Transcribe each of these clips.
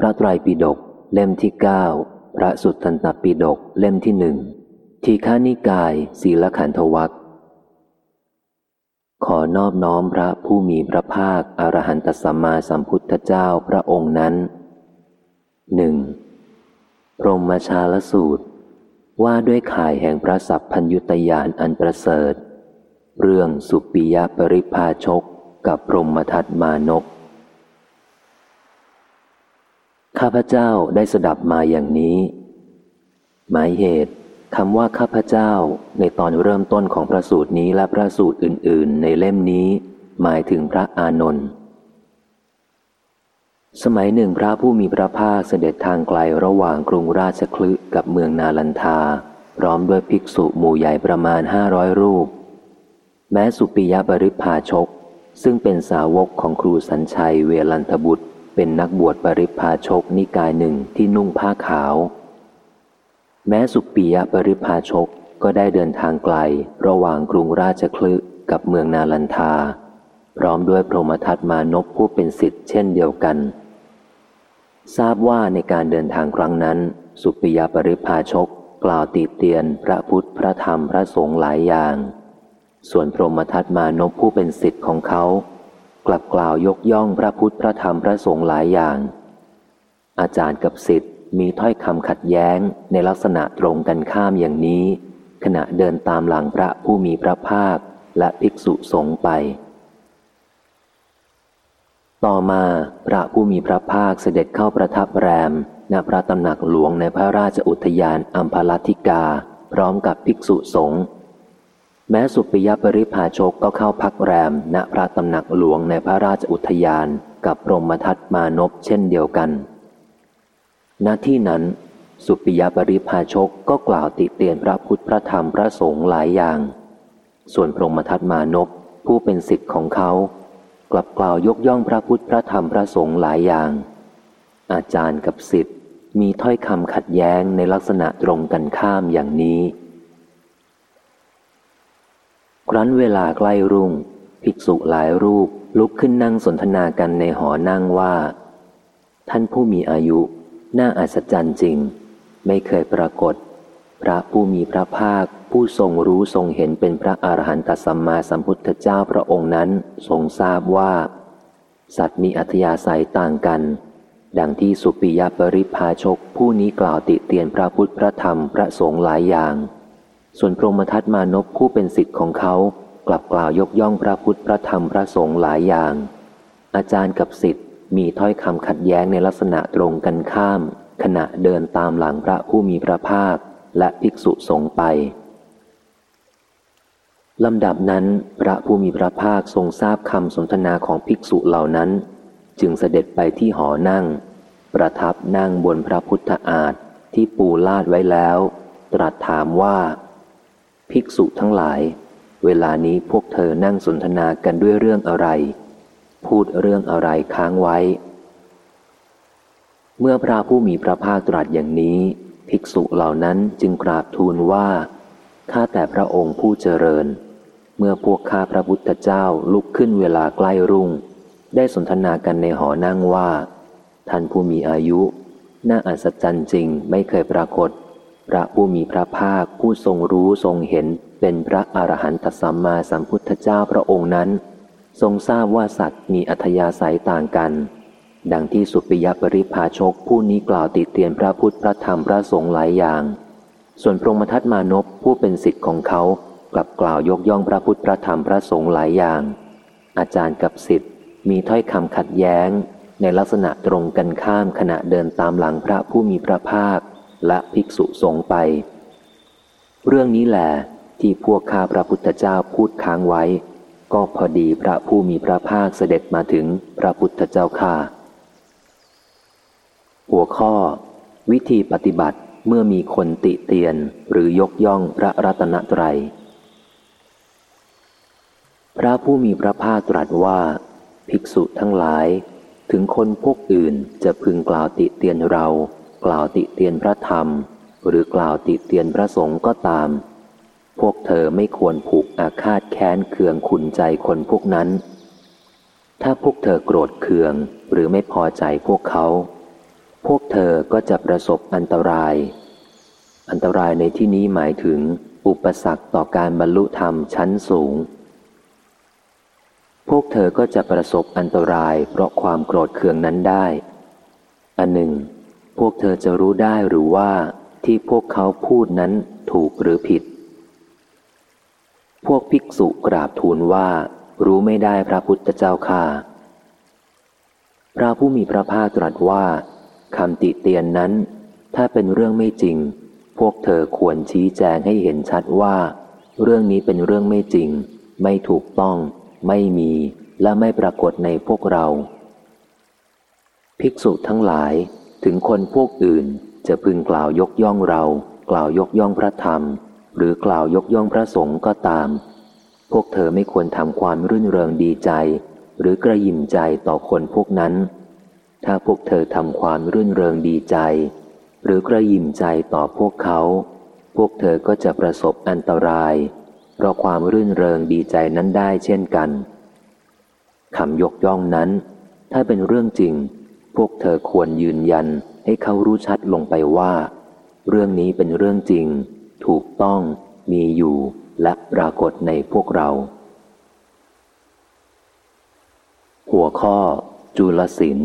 พระไตรปิฎกเล่มที่เก้าพระสุตตันตปิฎกเล่มที่หนึ่งทีฆานิกายศีลขันธวัคขอนอบน้อมพระผู้มีพระภาคอรหันตสัมมาสัมพุทธเจ้าพระองค์นั้นหนึ่งพรหมชาลสูตร ว่าด้วยข่ายแห่งพระสัพพัญยุตยานอันประเสริฐ เรื่องสุปิยปริภาชกกับพรหมทัตมานก ข้าพเจ้าได้สดับมาอย่างนี้ หมายเหตุคำว่าข้าพเจ้าในตอนเริ่มต้นของพระสูตรนี้และพระสูตรอื่น ๆ ในเล่มนี้ หมายถึงพระอานนท์สมัยหนึ่งพระผู้มีพระภาคเสด็จทางไกลระหว่างกรุงราชคลึกับเมืองนาลันทา พร้อมด้วยภิกษุหมู่ใหญ่ประมาณห้าร้อยรูป แม้สุปิยบริพาชก ซึ่งเป็นสาวกของครูสัญชัยเวลันทบุตร เป็นนักบวชปริพาชกนิกายหนึ่งที่นุ่งผ้าขาว แม้สุปียปริพาชกก็ได้เดินทางไกล ระหว่างกรุงราชคลึกับเมืองนาลันทา พร้อมด้วยพรหมทัตมานพผู้เป็นสิทธิ์เช่นเดียวกัน ทราบว่าในการเดินทางครั้งนั้น สุปิยปริพาชกกล่าวติเตียนพระพุทธพระธรรมพระสงฆ์หลายอย่าง ส่วนพรหมทัตมานพผู้เป็นสิทธิ์ของเขา กลับกล่าวยกย่องพระพุทธพระธรรมพระสงฆ์หลายอย่าง อาจารย์กับสิทธิ์มีถ้อยคำขัดแย้งในลักษณะตรงกันข้ามอย่างนี้ ขณะเดินตามหลังพระผู้มีพระภาคและภิกษุสงฆ์ไป ต่อมาพระผู้มีพระภาคเสด็จเข้าประทับแรมณพระตำหนักหลวงในพระราชอุทยานอัมพลัติกา พร้อมกับภิกษุสงฆ์ แม้สุปิยปริภาชกก็เข้าพักแรม ณพระตำหนักหลวงในพระราชอุทยานกับรมทัตมานพเช่นเดียวกัน ณที่นั้น สุปิยปริภาชกก็กล่าวติเตียนพระพุทธพระธรรมพระสงฆ์หลายอย่าง ส่วนพรมทัตมานพผู้เป็นสิทธิ์ของเขา กลับกล่าวยกย่องพระพุทธพระธรรมพระสงฆ์หลายอย่าง อาจารย์กับสิทธิ์มีถ้อยคำขัดแย้งในลักษณะตรงกันข้ามอย่างนี้ ครั้นเวลาใกล้รุ่ง ภิกษุหลายรูปลุกขึ้นนั่งสนทนากันในหอนั่งว่า ท่านผู้มีอายุ น่าอัศจรรย์จริง ไม่เคยปรากฏ พระผู้มีพระภาค ผู้ทรงรู้ทรงเห็นเป็นพระอรหันตสัมมาสัมพุทธเจ้าพระองค์นั้นทรงทราบว่า สัตว์มีอัธยาศัยต่างกัน ดังที่สุปิยปริภาชกผู้นี้กล่าวติเตียนพระพุทธพระธรรมพระสงฆ์หลายอย่าง ส่วนพรหมทัตมานพผู้เป็นสิทธิ์ของเขากลับกล่าวยกย่องพระพุทธพระธรรมพระสงฆ์หลายอย่าง อาจารย์กับสิทธิ์มีถ้อยคำขัดแย้งในลักษณะตรงกันข้าม ขณะเดินตามหลังพระผู้มีพระภาคและภิกษุสงฆ์ไปลำดับนั้น พระผู้มีพระภาคทรงทราบคำสนทนาของภิกษุเหล่านั้น จึงเสด็จไปที่หอนั่ง ประทับนั่งบนพระพุทธอาฏที่ปูลาดไว้แล้ว ตรัสถามว่า ภิกษุทั้งหลาย เวลานี้พวกเธอนั่งสนทนากันด้วยเรื่องอะไร พูดเรื่องอะไรค้างไว้ เมื่อพระผู้มีพระภาคตรัสอย่างนี้ ภิกษุเหล่านั้นจึงกราบทูลว่า ข้าแต่พระองค์ผู้เจริญ เมื่อพวกข้าพระพุทธเจ้าลุกขึ้นเวลาใกล้รุ่ง ได้สนทนากันในหอนั่งว่า ท่านผู้มีอายุ น่าอัศจรรย์จริงไม่เคยปรากฏ พระผู้มีพระภาคผู้ทรงรู้ทรงเห็นเป็นพระอรหันตสัมมาสัมพุทธเจ้าพระองค์นั้น ทรงทราบว่าสัตว์มีอัธยาศัยต่างกัน ดังที่สุปิยปริภาชกผู้นี้กล่าวติเตียนพระพุทธพระธรรมพระสงฆ์หลายอย่าง ส่วนพรหมทัตมานพผู้เป็นสิทธิ์ของเขากลับกล่าวยกย่องพระพุทธพระธรรมพระสงฆ์หลายอย่าง อาจารย์กับสิทธิ์มีถ้อยคำขัดแย้ง ในลักษณะตรงกันข้ามขณะเดินตามหลังพระผู้มีพระภาค และภิกษุสงฆ์ไป เรื่องนี้แหละที่พวกข้าพระพุทธเจ้าพูดค้างไว้ ก็พอดีพระผู้มีพระภาคเสด็จมาถึงพระพุทธเจ้าค่าหัวข้อ วิธีปฏิบัติเมื่อมีคนติเตียนหรือยกย่องพระรัตนตรัย พระผู้มีพระภาคตรัสว่า ภิกษุทั้งหลาย ถึงคนพวกอื่นจะพึงกล่าวติเตียนเรา กล่าวติเตียนพระธรรม หรือกล่าวติเตียนพระสงฆ์ก็ตาม พวกเธอไม่ควรผูกอาฆาตแค้นเคืองขุนใจคนพวกนั้น ถ้าพวกเธอโกรธเคืองหรือไม่พอใจพวกเขา พวกเธอก็จะประสบอันตราย อันตรายในที่นี้หมายถึงอุปสรรคต่อการบรรลุธรรมชั้นสูง พวกเธอก็จะประสบอันตรายเพราะความโกรธเคืองนั้นได้ อันหนึ่ง พวกเธอจะรู้ได้หรือว่าที่พวกเขาพูดนั้นถูกหรือผิด พวกภิกษุกราบทูลว่า รู้ไม่ได้พระพุทธเจ้าค่ะ พระผู้มีพระภาคตรัสว่าคำติเตียนนั้น ถ้าเป็นเรื่องไม่จริง พวกเธอควรชี้แจงให้เห็นชัดว่า เรื่องนี้เป็นเรื่องไม่จริง ไม่ถูกต้อง ไม่มีและไม่ปรากฏในพวกเรา ภิกษุทั้งหลาย ถึงคนพวกอื่นจะพึงกล่าวยกย่องเรา กล่าวยกย่องพระธรรม หรือกล่าวยกย่องพระสงฆ์ก็ตาม พวกเธอไม่ควรทำความรื่นเริงดีใจ หรือกระยิมใจต่อคนพวกนั้น ถ้าพวกเธอทำความรื่นเริงดีใจ หรือกระยิมใจต่อพวกเขา พวกเธอก็จะประสบอันตราย เพราะความรื่นเริงดีใจนั้นได้เช่นกันคำยกย่องนั้น ถ้าเป็นเรื่องจริง พวกเธอควรยืนยันให้เขารู้ชัดลงไปว่า เรื่องนี้เป็นเรื่องจริง ถูกต้องมีอยู่และปรากฏในพวกเรา หัวข้อ จุลศิล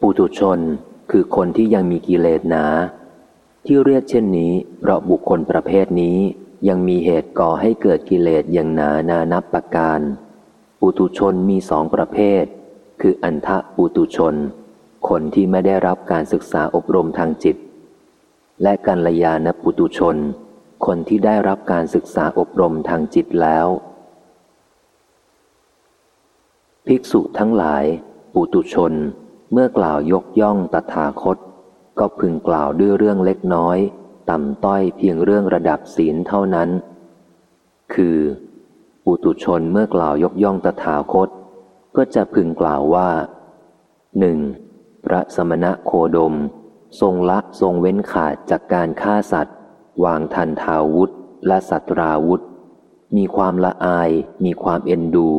ปุถุชนคือคนที่ยังมีกิเลสหนา ที่เรียกเช่นนี้เพราะบุคคลประเภทนี้ยังมีเหตุก่อให้เกิดกิเลสอย่างหนานานับประการ ปุถุชนมีสองประเภท คืออันทะปุถุชน คนที่ไม่ได้รับการศึกษาอบรมทางจิต และกัลยาณปุตุชน คนที่ได้รับการศึกษาอบรมทางจิตแล้ว ภิกษุทั้งหลาย ปุตุชน เมื่อกล่าวยกย่องตถาคต ก็พึงกล่าวด้วยเรื่องเล็กน้อย ต่ำต้อยเพียงเรื่องระดับศีลเท่านั้น คือ ปุตุชนเมื่อกล่าวยกย่องตถาคต ก็จะพึงกล่าวว่าหนึ่งพระสมณะโคดม ทรงละทรงเว้นขาดจากการฆ่าสัตว์ วางทันทาวุธและสัตราวุธ มีความละอาย มีความเอ็นดู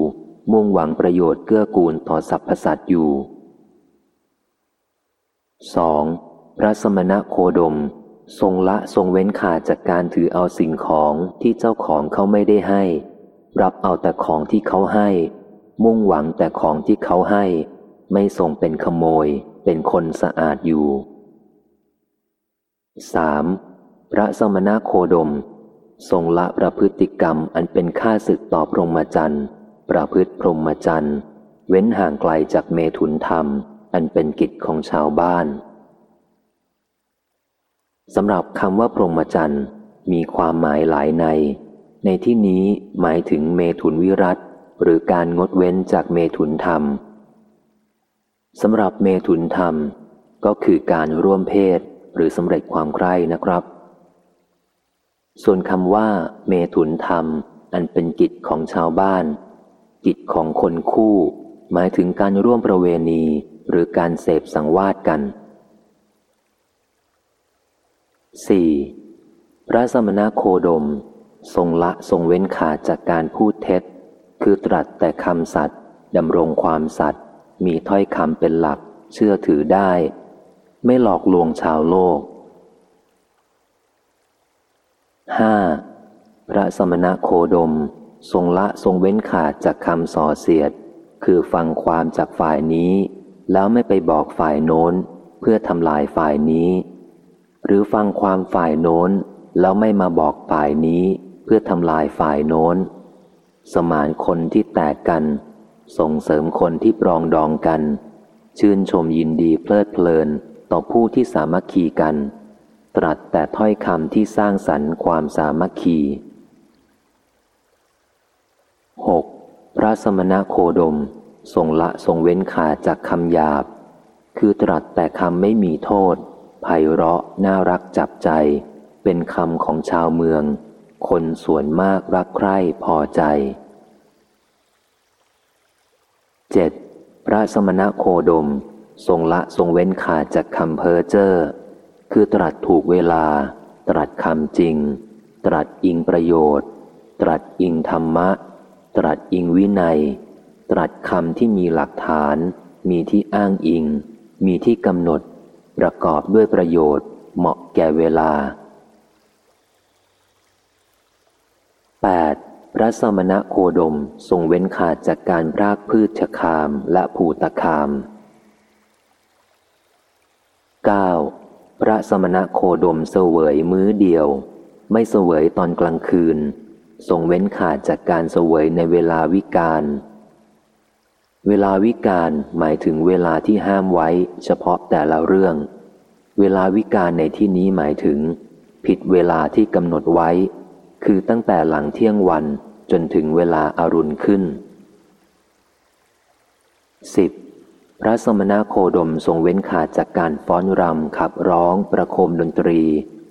มุ่งหวังประโยชน์เกื้อกูลต่อสรรพสัตว์อยู่ 2. พระสมณะโคดม ทรงละทรงเว้นขาดจากการถือเอาสิ่งของที่เจ้าของเขาไม่ได้ให้ รับเอาแต่ของที่เขาให้ มุ่งหวังแต่ของที่เขาให้ ไม่ทรงเป็นขโมย เป็นคนสะอาดอยู่ 3. พระสมณะโคดม ทรงละประพฤติกรรมอันเป็นค่าศึกต่อพรหมจรรย์ประพฤติพรหมจรรย์เว้นห่างไกลจากเมถุนธรรม อันเป็นกิจของชาวบ้านสำหรับคำว่าพรหมจรรย์มีความหมายหลายใน ในที่นี้หมายถึงเมถุนวิรัต หรือการงดเว้นจากเมถุนธรรมสำหรับเมถุนธรรม ก็คือการร่วมเพศหรือสำเร็จความใคร่นะครับ ส่วนคำว่า เมถุนธรรม อันเป็นกิจของชาวบ้าน กิจของคนคู่ หมายถึงการร่วมประเวณีหรือการเสพสังวาสกัน 4. พระสมณโคดม ทรงละทรงเว้นขาดจากการพูดเท็จ คือตรัสแต่คำสัตย์ดำรงความสัตย์มีถ้อยคำเป็นหลัก เชื่อถือได้ ไม่หลอกลวงชาวโลก 5. พระสมณะโคดม ทรงละทรงเว้นขาดจากคำส่อเสียด คือฟังความจากฝ่ายนี้ แล้วไม่ไปบอกฝ่ายโน้น เพื่อทำลายฝ่ายนี้ หรือฟังความฝ่ายโน้น แล้วไม่มาบอกฝ่ายนี้ เพื่อทำลายฝ่ายโน้น สมานคนที่แตกกัน ส่งเสริมคนที่ปรองดองกัน ชื่นชมยินดีเพลิดเพลินต่อผู้ที่สามัคคีกัน ตรัสแต่ถ้อยคำที่สร้างสรรค์ความสามัคคี 6. พระสมณะโคดม ทรงละทรงเว้นขาจากคำหยาบ คือตรัสแต่คำไม่มีโทษไพเราะน่ารักจับใจ เป็นคำของชาวเมือง คนส่วนมากรักใคร่พอใจ 7. พระสมณะโคดม ทรงละทรงเว้นขาดจากคำเพ้อเจ้อคือตรัสถูกเวลา ตรัสคำจริง ตรัสอิงประโยชน์ ตรัสอิงธรรมะ ตรัสอิงวินัย ตรัสคำที่มีหลักฐาน มีที่อ้างอิง มีที่กำหนด ประกอบด้วยประโยชน์ เหมาะแก่เวลา 8. พระสมณะโคดมทรงเว้นขาดจากการพรากพืชชคามและภูตคาม 9. พระสมณะโคดมเสวยมื้อเดียว ไม่เสวยตอนกลางคืน ทรงเว้นขาดจากการเสวยในเวลาวิกาลเวลาวิกาลหมายถึงเวลาที่ห้ามไว้เฉพาะแต่ละเรื่อง เวลาวิกาลในที่นี้หมายถึง ผิดเวลาที่กำหนดไว้ คือตั้งแต่หลังเที่ยงวันจนถึงเวลาอารุณขึ้น 10. พระสมณโคดมทรงเว้นขาดจากการฟ้อนรำขับร้อง ประโคมดนตรี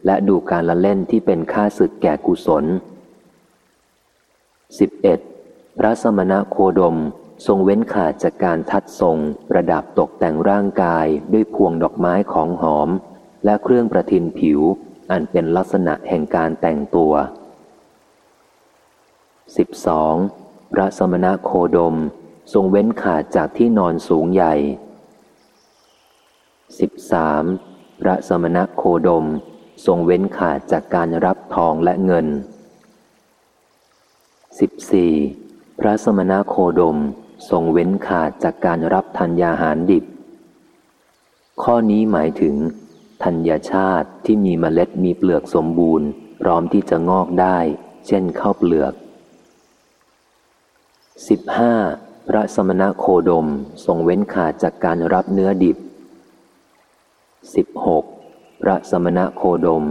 และดูการละเล่นที่เป็นค่าศึกแก่กุศล 11. พระสมณโคดมทรงเว้นขาดจากการทัดทรง ประดับตกแต่งร่างกายด้วยพวงดอกไม้ของหอม และเครื่องประทินผิว อันเป็นลักษณะแห่งการแต่งตัว 12. พระสมณโคดม ทรงเว้นขาดจากที่นอนสูงใหญ่ 13. พระสมณโคดม ทรงเว้นขาดจากการรับทองและเงิน 14. พระสมณโคดม ทรงเว้นขาดจากการรับธัญญาหารดิบ ข้อนี้หมายถึง ธัญชาติที่มีเมล็ดมีเปลือกสมบูรณ์ พร้อมที่จะงอกได้ เช่นข้าวเปลือก 15. พระสมณะโคดมทรงเว้นขาดจากการรับเนื้อดิบ 16. พระสมณะโคดม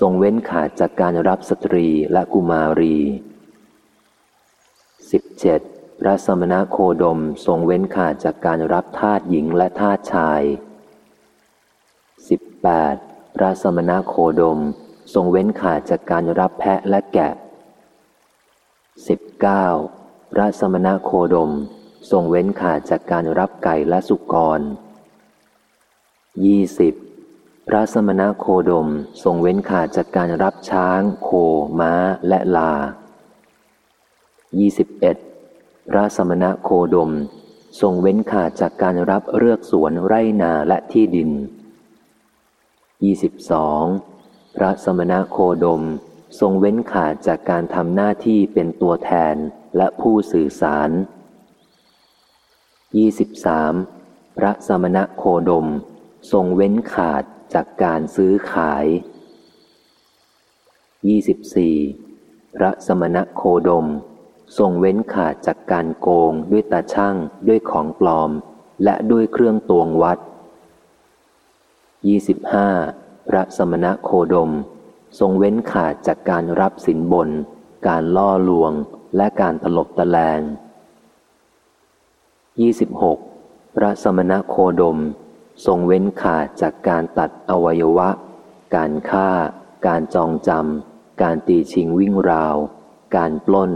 ทรงเว้นขาดจากการรับสตรีและกุมารี 17. พระสมณะโคดมทรงเว้นขาดจากการรับทาสหญิงและทาสชาย 18. พระสมณะโคดมทรงเว้นขาดจากการรับแพะและแกะ 19. พระสมณะโคดม ทรงเว้นขาดจากการรับไก่และสุกร 20. พระสมณะโคดมทรงเว้นขาดจากการรับช้าง โค ม้า และลา 21. พระสมณะโคดม ทรงเว้นขาดจากการรับเลือกสวนไร่นาและที่ดิน 22. พระสมณะโคดม ทรงเว้นขาดจากการทำหน้าที่เป็นตัวแทน และผู้สื่อสาร 23. พระสมณะโคดม ทรงเว้นขาดจากการซื้อขาย 24. พระสมณะโคดม ทรงเว้นขาดจากการโกงด้วยตาช่างด้วยของปลอม และด้วยเครื่องตวงวัด 25. พระสมณะโคดม ทรงเว้นขาดจากการรับสินบน การล่อลวง และการตลบตะแลง 26. พระสมณโคดม ทรงเว้นขาดจากการตัดอวัยวะ การฆ่า การจองจำ การตีชิงวิ่งราว การปล้น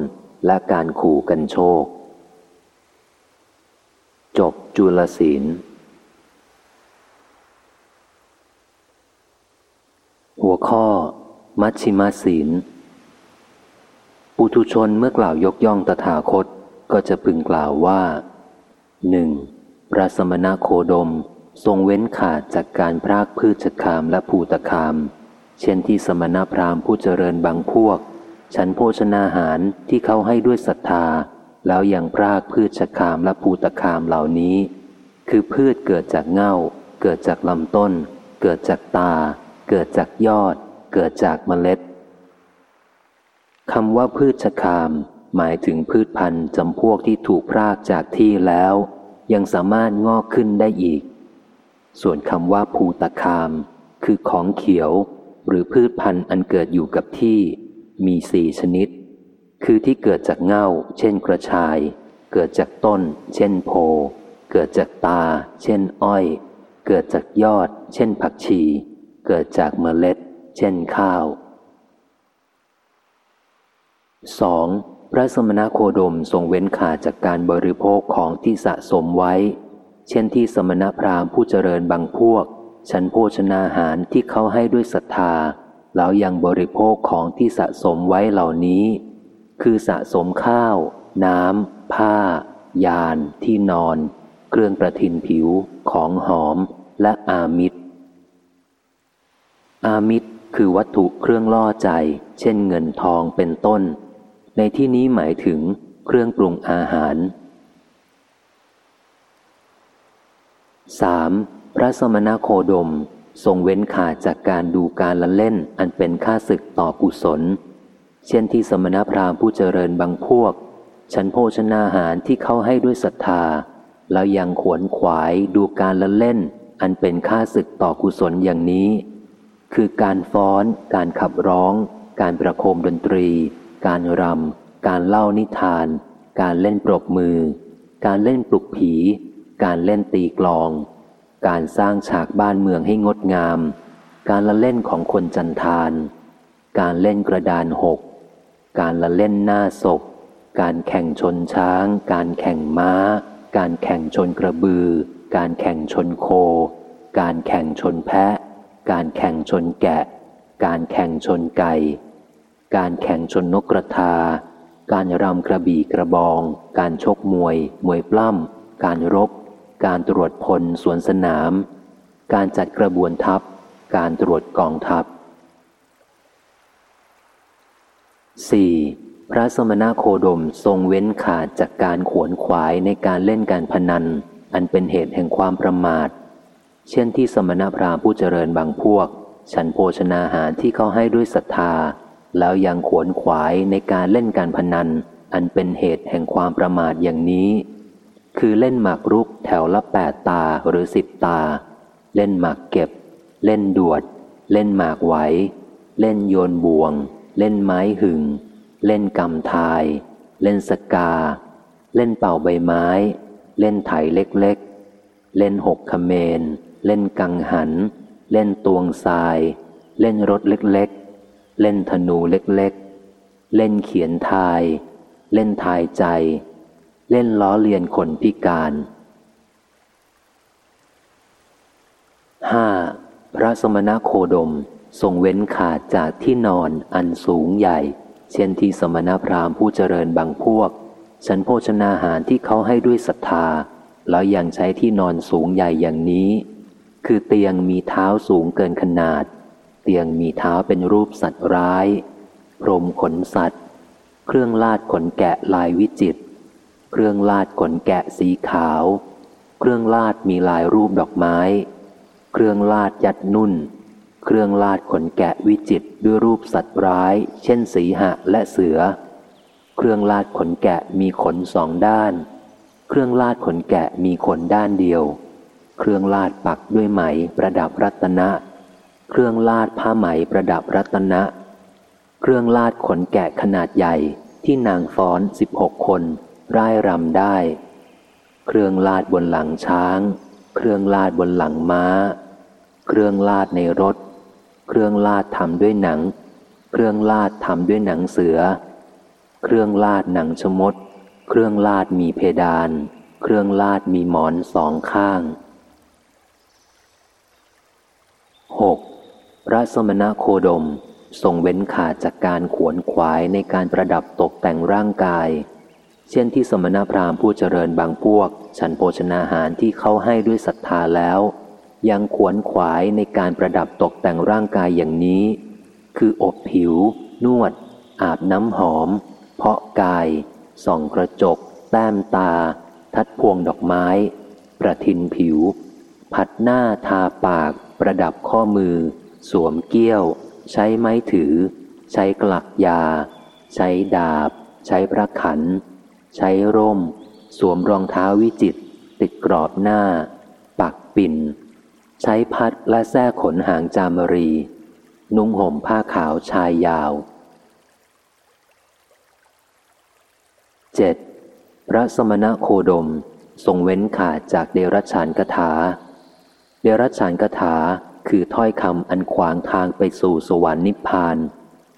และการขู่กันโชค จบจุลศีล หัวข้อ มัชชิมาศีล ปุถุชนเมื่อกล่าวยกย่องตถาคตก็จะพึงกล่าวว่าหนึ่งพระสมณโคดมทรงเว้นขาดจากการพรากพืชคามและภูตคาม เช่นที่สมณพราหมณ์ผู้เจริญบางพวก ฉันโภชนาหารที่เขาให้ด้วยศรัทธา แล้วยังพรากพืชคามและภูตคามเหล่านี้ คือพืชเกิดจากเง่า เกิดจากลำต้น เกิดจากตา เกิดจากยอด เกิดจากเมล็ด คำว่าพืชคาม หมายถึงพืชพันธุ์จำพวกที่ถูกพรากจากที่แล้ว ยังสามารถงอกขึ้นได้อีก ส่วนคำว่าภูตคาม คือของเขียว หรือพืชพันธุ์อันเกิดอยู่กับที่ มีสี่ชนิด คือที่เกิดจากเง่า เช่นกระชาย เกิดจากต้น เช่นโพ เกิดจากตา เช่นอ้อย เกิดจากยอด เช่นผักชี เกิดจากเมล็ด เช่นข้าว 2. พระสมณโคดมทรงเว้นขาดจากการบริโภคของที่สะสมไว้ เช่นที่สมณพราหมณ์ผู้เจริญบางพวกฉันโภชนาหารที่เขาให้ด้วยศรัทธา แล้วยังบริโภคของที่สะสมไว้เหล่านี้ คือสะสมข้าว น้ำ ผ้า ยาน ที่นอน เครื่องประทินผิว ของหอม และอามิตร อามิตรคือวัตถุเครื่องล่อใจ เช่นเงินทองเป็นต้น ในที่นี้หมายถึงเครื่องปรุงอาหาร 3. พระสมณโคดม ทรงเว้นขาดจากการดูการละเล่นอันเป็นค่าศึกต่อกุศล เช่นที่สมณพราหมณ์ผู้เจริญบางพวก ฉันโภชนาหารที่เขาให้ด้วยศรัทธา แล้วยังขวนขวายดูการละเล่น อันเป็นค่าศึกต่อกุศลอย่างนี้ คือการฟ้อน การขับร้อง การประโคมดนตรี การรำ การเล่านิทาน การเล่นปรบมือ การเล่นปลุกผี การเล่นตีกลอง การสร้างฉากบ้านเมืองให้งดงาม การละเล่นของคนจันทาน การเล่นกระดานหก การละเล่นหน้าศกการแข่งชนช้าง การแข่งม้า การแข่งชนกระบือ การแข่งชนโค การแข่งชนแพะ การแข่งชนแกะ การแข่งชนไก่ การแข่งชนนกกระทา การรำกระบี่กระบอง การชกมวย มวยปล้ำ การรบ การตรวจพลสวนสนาม การจัดกระบวนทัพ การตรวจกองทัพ 4. พระสมณโคดมทรงเว้นขาดจากการขวนขวายในการเล่นการพนัน อันเป็นเหตุแห่งความประมาท เช่นที่สมณพราหมณ์ผู้เจริญบางพวก ฉันโภชนาหารที่เขาให้ด้วยศรัทธา แล้วยังขวนขวายในการเล่นการพนัน อันเป็นเหตุแห่งความประมาทอย่างนี้ คือเล่นหมากรุกแถวละแปดตาหรือสิบตา เล่นหมากเก็บ เล่นดวด เล่นหมากไหว เล่นโยนบ่วง เล่นไม้หึง เล่นกำทาย เล่นสกา เล่นเป่าใบไม้ เล่นไถเล็กๆ เล่นหกขเมน เล่นกังหัน เล่นตวงทราย เล่นรถเล็กๆ เล่นธนูเล็กๆ เล่นเขียนทาย เล่นทายใจ เล่นล้อเลียนคนพิการ 5. พระสมณโคดมทรงเว้นขาดจากที่นอนอันสูงใหญ่ เช่นที่สมณพราหมณ์ผู้เจริญบางพวก ฉันโภชนาหารที่เขาให้ด้วยศรัทธา แล้วยังใช้ที่นอนสูงใหญ่อย่างนี้ คือเตียงมีเท้าสูงเกินขนาด เตียงมีเท้าเป็นรูปสัตว์ร้ายพรมขนสัตว์ เครื่องลาดขนแกะลายวิจิตรเครื่องลาดขนแกะสีขาว เครื่องลาดมีลายรูปดอกไม้ เครื่องลาดยัดนุ่น เครื่องลาดขนแกะวิจิตด้วยรูปสัตว์ร้าย เช่นสีหะและเสือ เครื่องลาดขนแกะมีขนสองด้าน เครื่องลาดขนแกะมีขนด้านเดียว เครื่องลาดปักด้วยไหมประดับรัตนะ เครื่องลาดผ้าไหมประดับรัตนะ เครื่องลาดขนแกะขนาดใหญ่ที่นางฟ้อนสิบหกคนร่ายรำได้ เครื่องลาดบนหลังช้าง เครื่องลาดบนหลังม้า เครื่องลาดในรถ เครื่องลาดทำด้วยหนัง เครื่องลาดทำด้วยหนังเสือ เครื่องลาดหนังชมด เครื่องลาดมีเพดาน เครื่องลาดมีหมอนสองข้าง 6. พระสมณะโคดมทรงเว้นขาดจากการขวนขวายในการประดับตกแต่งร่างกาย เช่นที่สมณพราหมณ์ผู้เจริญบางพวก ฉันโภชนาหารที่เขาให้ด้วยศรัทธาแล้ว ยังขวนขวายในการประดับตกแต่งร่างกายอย่างนี้ คืออบผิว นวด อาบน้ำหอม เพาะกาย ส่องกระจก แต้มตา ทัดพวงดอกไม้ ประทินผิว ผัดหน้าทาปาก ประดับข้อมือ สวมเกี้ยว ใช้ไม้ถือ ใช้กลักยา ใช้ดาบ ใช้พระขัน ใช้ร่ม สวมรองเท้าวิจิต ติดกรอบหน้า ปักปิ่น ใช้พัดและแส้ขนหางจามรี นุ่งห่มผ้าขาวชายยาว 7. พระสมณะโคดมทรงเว้นขาดจากเดรัจฉานกถา เดรัจฉานกถา คือถ้อยคำอันขวางทางไปสู่สวรรค์นิพพาน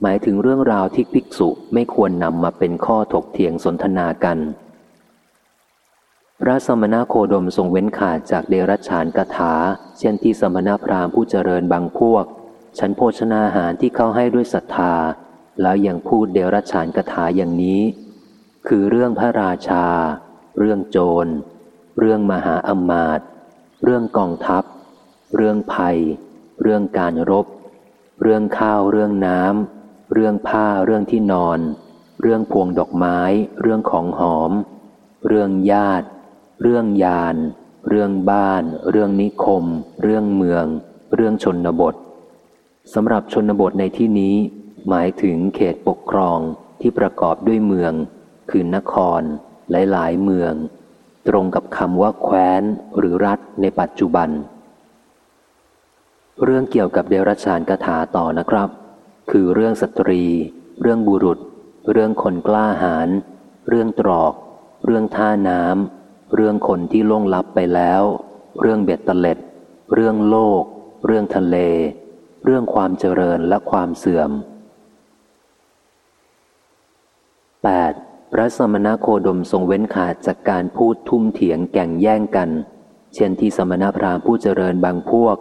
หมายถึงเรื่องราวที่ภิกษุไม่ควรนำมาเป็นข้อถกเถียงสนทนากัน พระสมณโคดมทรงเว้นขาดจากเดรัจฉานกถา เช่นที่สมณพราหมณ์ผู้เจริญบางพวก ฉันโภชนาหารที่เขาให้ด้วยศรัทธา แล้วยังพูดเดรัจฉานกถาอย่างนี้ คือเรื่องพระราชา เรื่องโจร เรื่องมหาอมาตย์เรื่องกองทัพ เรื่องภัย เรื่องการรบ เรื่องข้าวเรื่องน้ำเรื่องผ้าเรื่องที่นอน เรื่องพวงดอกไม้ เรื่องของหอม เรื่องญาติ เรื่องยาน เรื่องบ้าน เรื่องนิคม เรื่องเมือง เรื่องชนบทสำหรับชนบทในที่นี้ หมายถึงเขตปกครองที่ประกอบด้วยเมือง คือนคร หลาย ๆ เมือง ตรงกับคำว่าแคว้น หรือรัฐในปัจจุบัน เรื่องเกี่ยวกับเดรัจฉานกถาต่อนะครับ คือเรื่องสตรี เรื่องบุรุษ เรื่องคนกล้าหาญเรื่องตรอก เรื่องท่าน้ำเรื่องคนที่ล่วงลับไปแล้ว เรื่องเบ็ดเตล็ด เรื่องโลก เรื่องทะเล เรื่องความเจริญและความเสื่อม 8. พระสมณโคดมทรงเว้นขาดจากการพูดทุ่มเถียงแก่งแย่งกัน เช่นที่สมณพราหมณ์ผู้เจริญบางพวก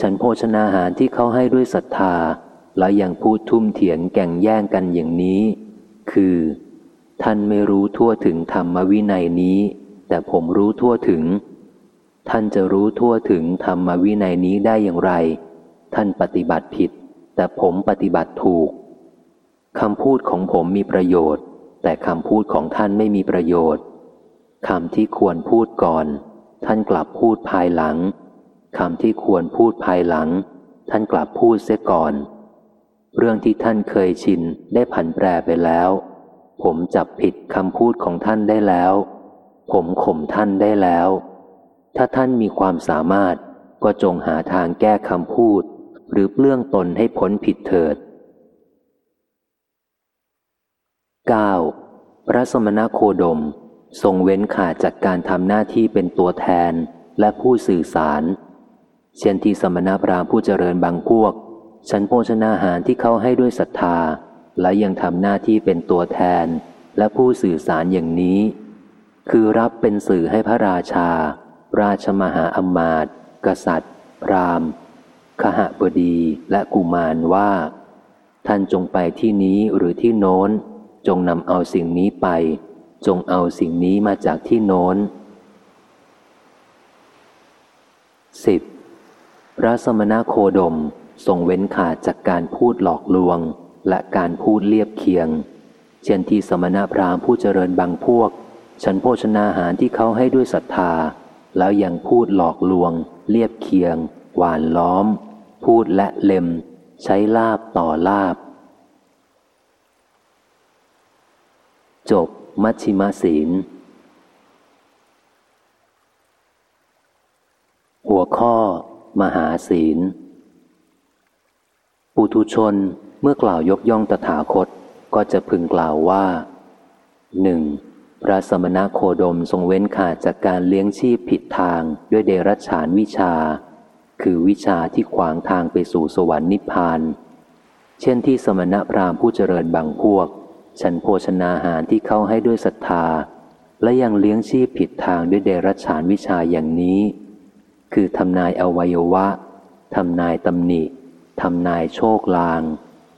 ฉันโภชนาหารที่เขาให้ด้วยศรัทธา แล้วยังพูดทุ่มเถียงแก่งแย่งกันอย่างนี้ คือ ท่านไม่รู้ทั่วถึงธรรมวินัยนี้ แต่ผมรู้ทั่วถึง ท่านจะรู้ทั่วถึงธรรมวินัยนี้ได้อย่างไร ท่านปฏิบัติผิด แต่ผมปฏิบัติถูกคำพูดของผมมีประโยชน์ แต่คำพูดของท่านไม่มีประโยชน์คำที่ควรพูดก่อน ท่านกลับพูดภายหลัง คำที่ควรพูดภายหลัง ท่านกลับพูดเสียก่อน เรื่องที่ท่านเคยชินได้ผันแปรไปแล้ว ผมจับผิดคำพูดของท่านได้แล้ว ผมข่มท่านได้แล้ว ถ้าท่านมีความสามารถก็จงหาทางแก้คำพูด หรือเปลื้องตนให้พ้นผิดเถิด 9. พระสมณโคดม ทรงเว้นขาดจากการทำหน้าที่เป็นตัวแทนและผู้สื่อสาร เช่นที่สมณพราหมณ์ผู้เจริญบางพวก ฉันโภชนาหารที่เขาให้ด้วยศรัทธา และยังทำหน้าที่เป็นตัวแทนและผู้สื่อสารอย่างนี้ คือรับเป็นสื่อให้พระราชา ราชมหาอมาตย์กษัตริย์ พราหมณ์ ขหบดีและกุมารว่า ท่านจงไปที่นี้หรือที่โน้น จงนำเอาสิ่งนี้ไป จงเอาสิ่งนี้มาจากที่โน้น 10. พระสมณโคดมทรงเว้นขาดจากการพูดหลอกลวง และการพูดเลียบเคียง เช่นที่สมณพราหมณ์ผู้เจริญบางพวก ฉันโภชนาหารที่เขาให้ด้วยศรัทธา แล้วยังพูดหลอกลวง เลียบเคียง หวานล้อม พูดและเล็ม ใช้ลาบต่อลาบ จบมัชชิมศีล หัวข้อ มหาศีล ปุถุชนเมื่อกล่าวยกย่องตถาคตก็จะพึงกล่าวว่าหนึ่งพระสมณโคดมทรงเว้นขาดจากการเลี้ยงชีพผิดทางด้วยเดรัจฉานวิชา คือวิชาที่ขวางทางไปสู่สวรรค์นิพพาน เช่นที่สมณพราหมณ์ผู้เจริญบางพวก ฉันโภชนาหารที่เขาให้ด้วยศรัทธา และยังเลี้ยงชีพผิดทางด้วยเดรัจฉานวิชาอย่างนี้ คือทำนายอวัยวะ ทำนายตำหนิ ทำนายโชคลาง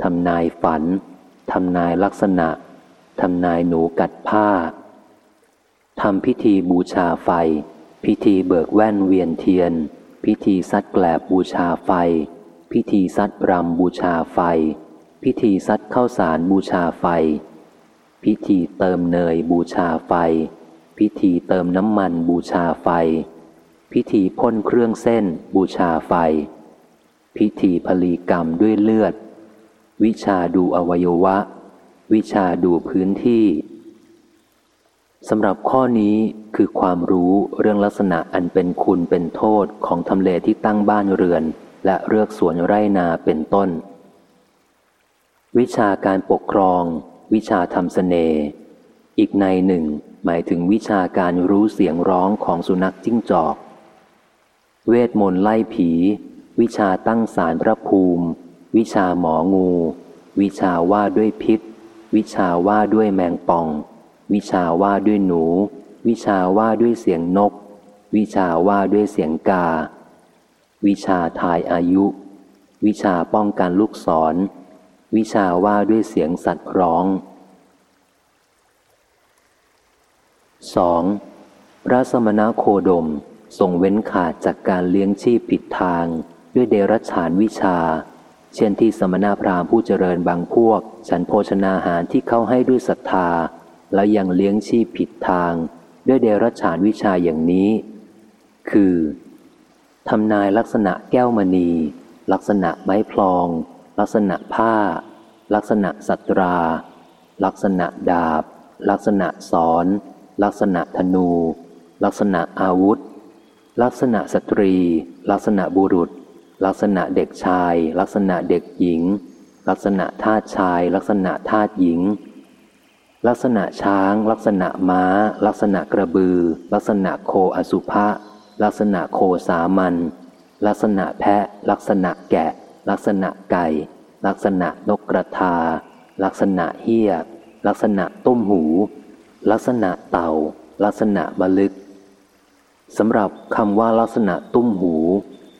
ทำนายฝัน ทำนายลักษณะ ทำนายหนูกัดผ้า ทำพิธีบูชาไฟ พิธีเบิกแว่นเวียนเทียน พิธีซัดแกลบบูชาไฟ พิธีซัดรำบูชาไฟ พิธีซัดเข้าสารบูชาไฟ พิธีเติมเนยบูชาไฟ พิธีเติมน้ำมันบูชาไฟ พิธีพ่นเครื่องเส้น บูชาไฟ พิธีผลีกรรมด้วยเลือด วิชาดูอวัยวะ วิชาดูพื้นที่สำหรับข้อนี้คือความรู้เรื่องลักษณะอันเป็นคุณเป็นโทษของทำเลที่ตั้งบ้านเรือน และเลือกสวนไร่นาเป็นต้น วิชาการปกครอง วิชาทำสเสน่ห์อีกในหนึ่ง หมายถึงวิชาการรู้เสียงร้องของสุนัขจิ้งจอก เวทมนต์ไล่ผี วิชาตั้งสารพระภูมิ วิชาหมองู วิชาว่าด้วยพิษ วิชาว่าด้วยแมงป่อง วิชาว่าด้วยหนู วิชาว่าด้วยเสียงนก วิชาว่าด้วยเสียงกา วิชาทายอายุ วิชาป้องกันลูกศร วิชาว่าด้วยเสียงสัตว์ร้อง 2. พระสมณโคดม ทรงเว้นขาดจากการเลี้ยงชีพผิดทาง ด้วยเดรัจฉานวิชา เช่นที่สมณพราหมณ์ผู้เจริญบางพวก ฉันโภชนาหารที่เขาให้ด้วยศรัทธา แล้วยังเลี้ยงชีพผิดทาง ด้วยเดรัจฉานวิชาอย่างนี้ คือทำนายลักษณะแก้วมณี ลักษณะไม้พลอง ลักษณะผ้า ลักษณะสัตรา ลักษณะดาบ ลักษณะสอน ลักษณะธนู ลักษณะอาวุธ ลักษณะสตรี ลักษณะบุรุษ ลักษณะเด็กชาย ลักษณะเด็กหญิง ลักษณะทาสชาย ลักษณะทาสหญิง ลักษณะช้าง ลักษณะม้า ลักษณะกระบือ ลักษณะโคอสุภะลักษณะโคสามัน ลักษณะแพะ ลักษณะแกะ ลักษณะไก่ ลักษณะนกกระทา ลักษณะเฮียลักษณะต้มหู ลักษณะเต่า ลักษณะบลึก สำหรับคำว่าลักษณะตุ้มหู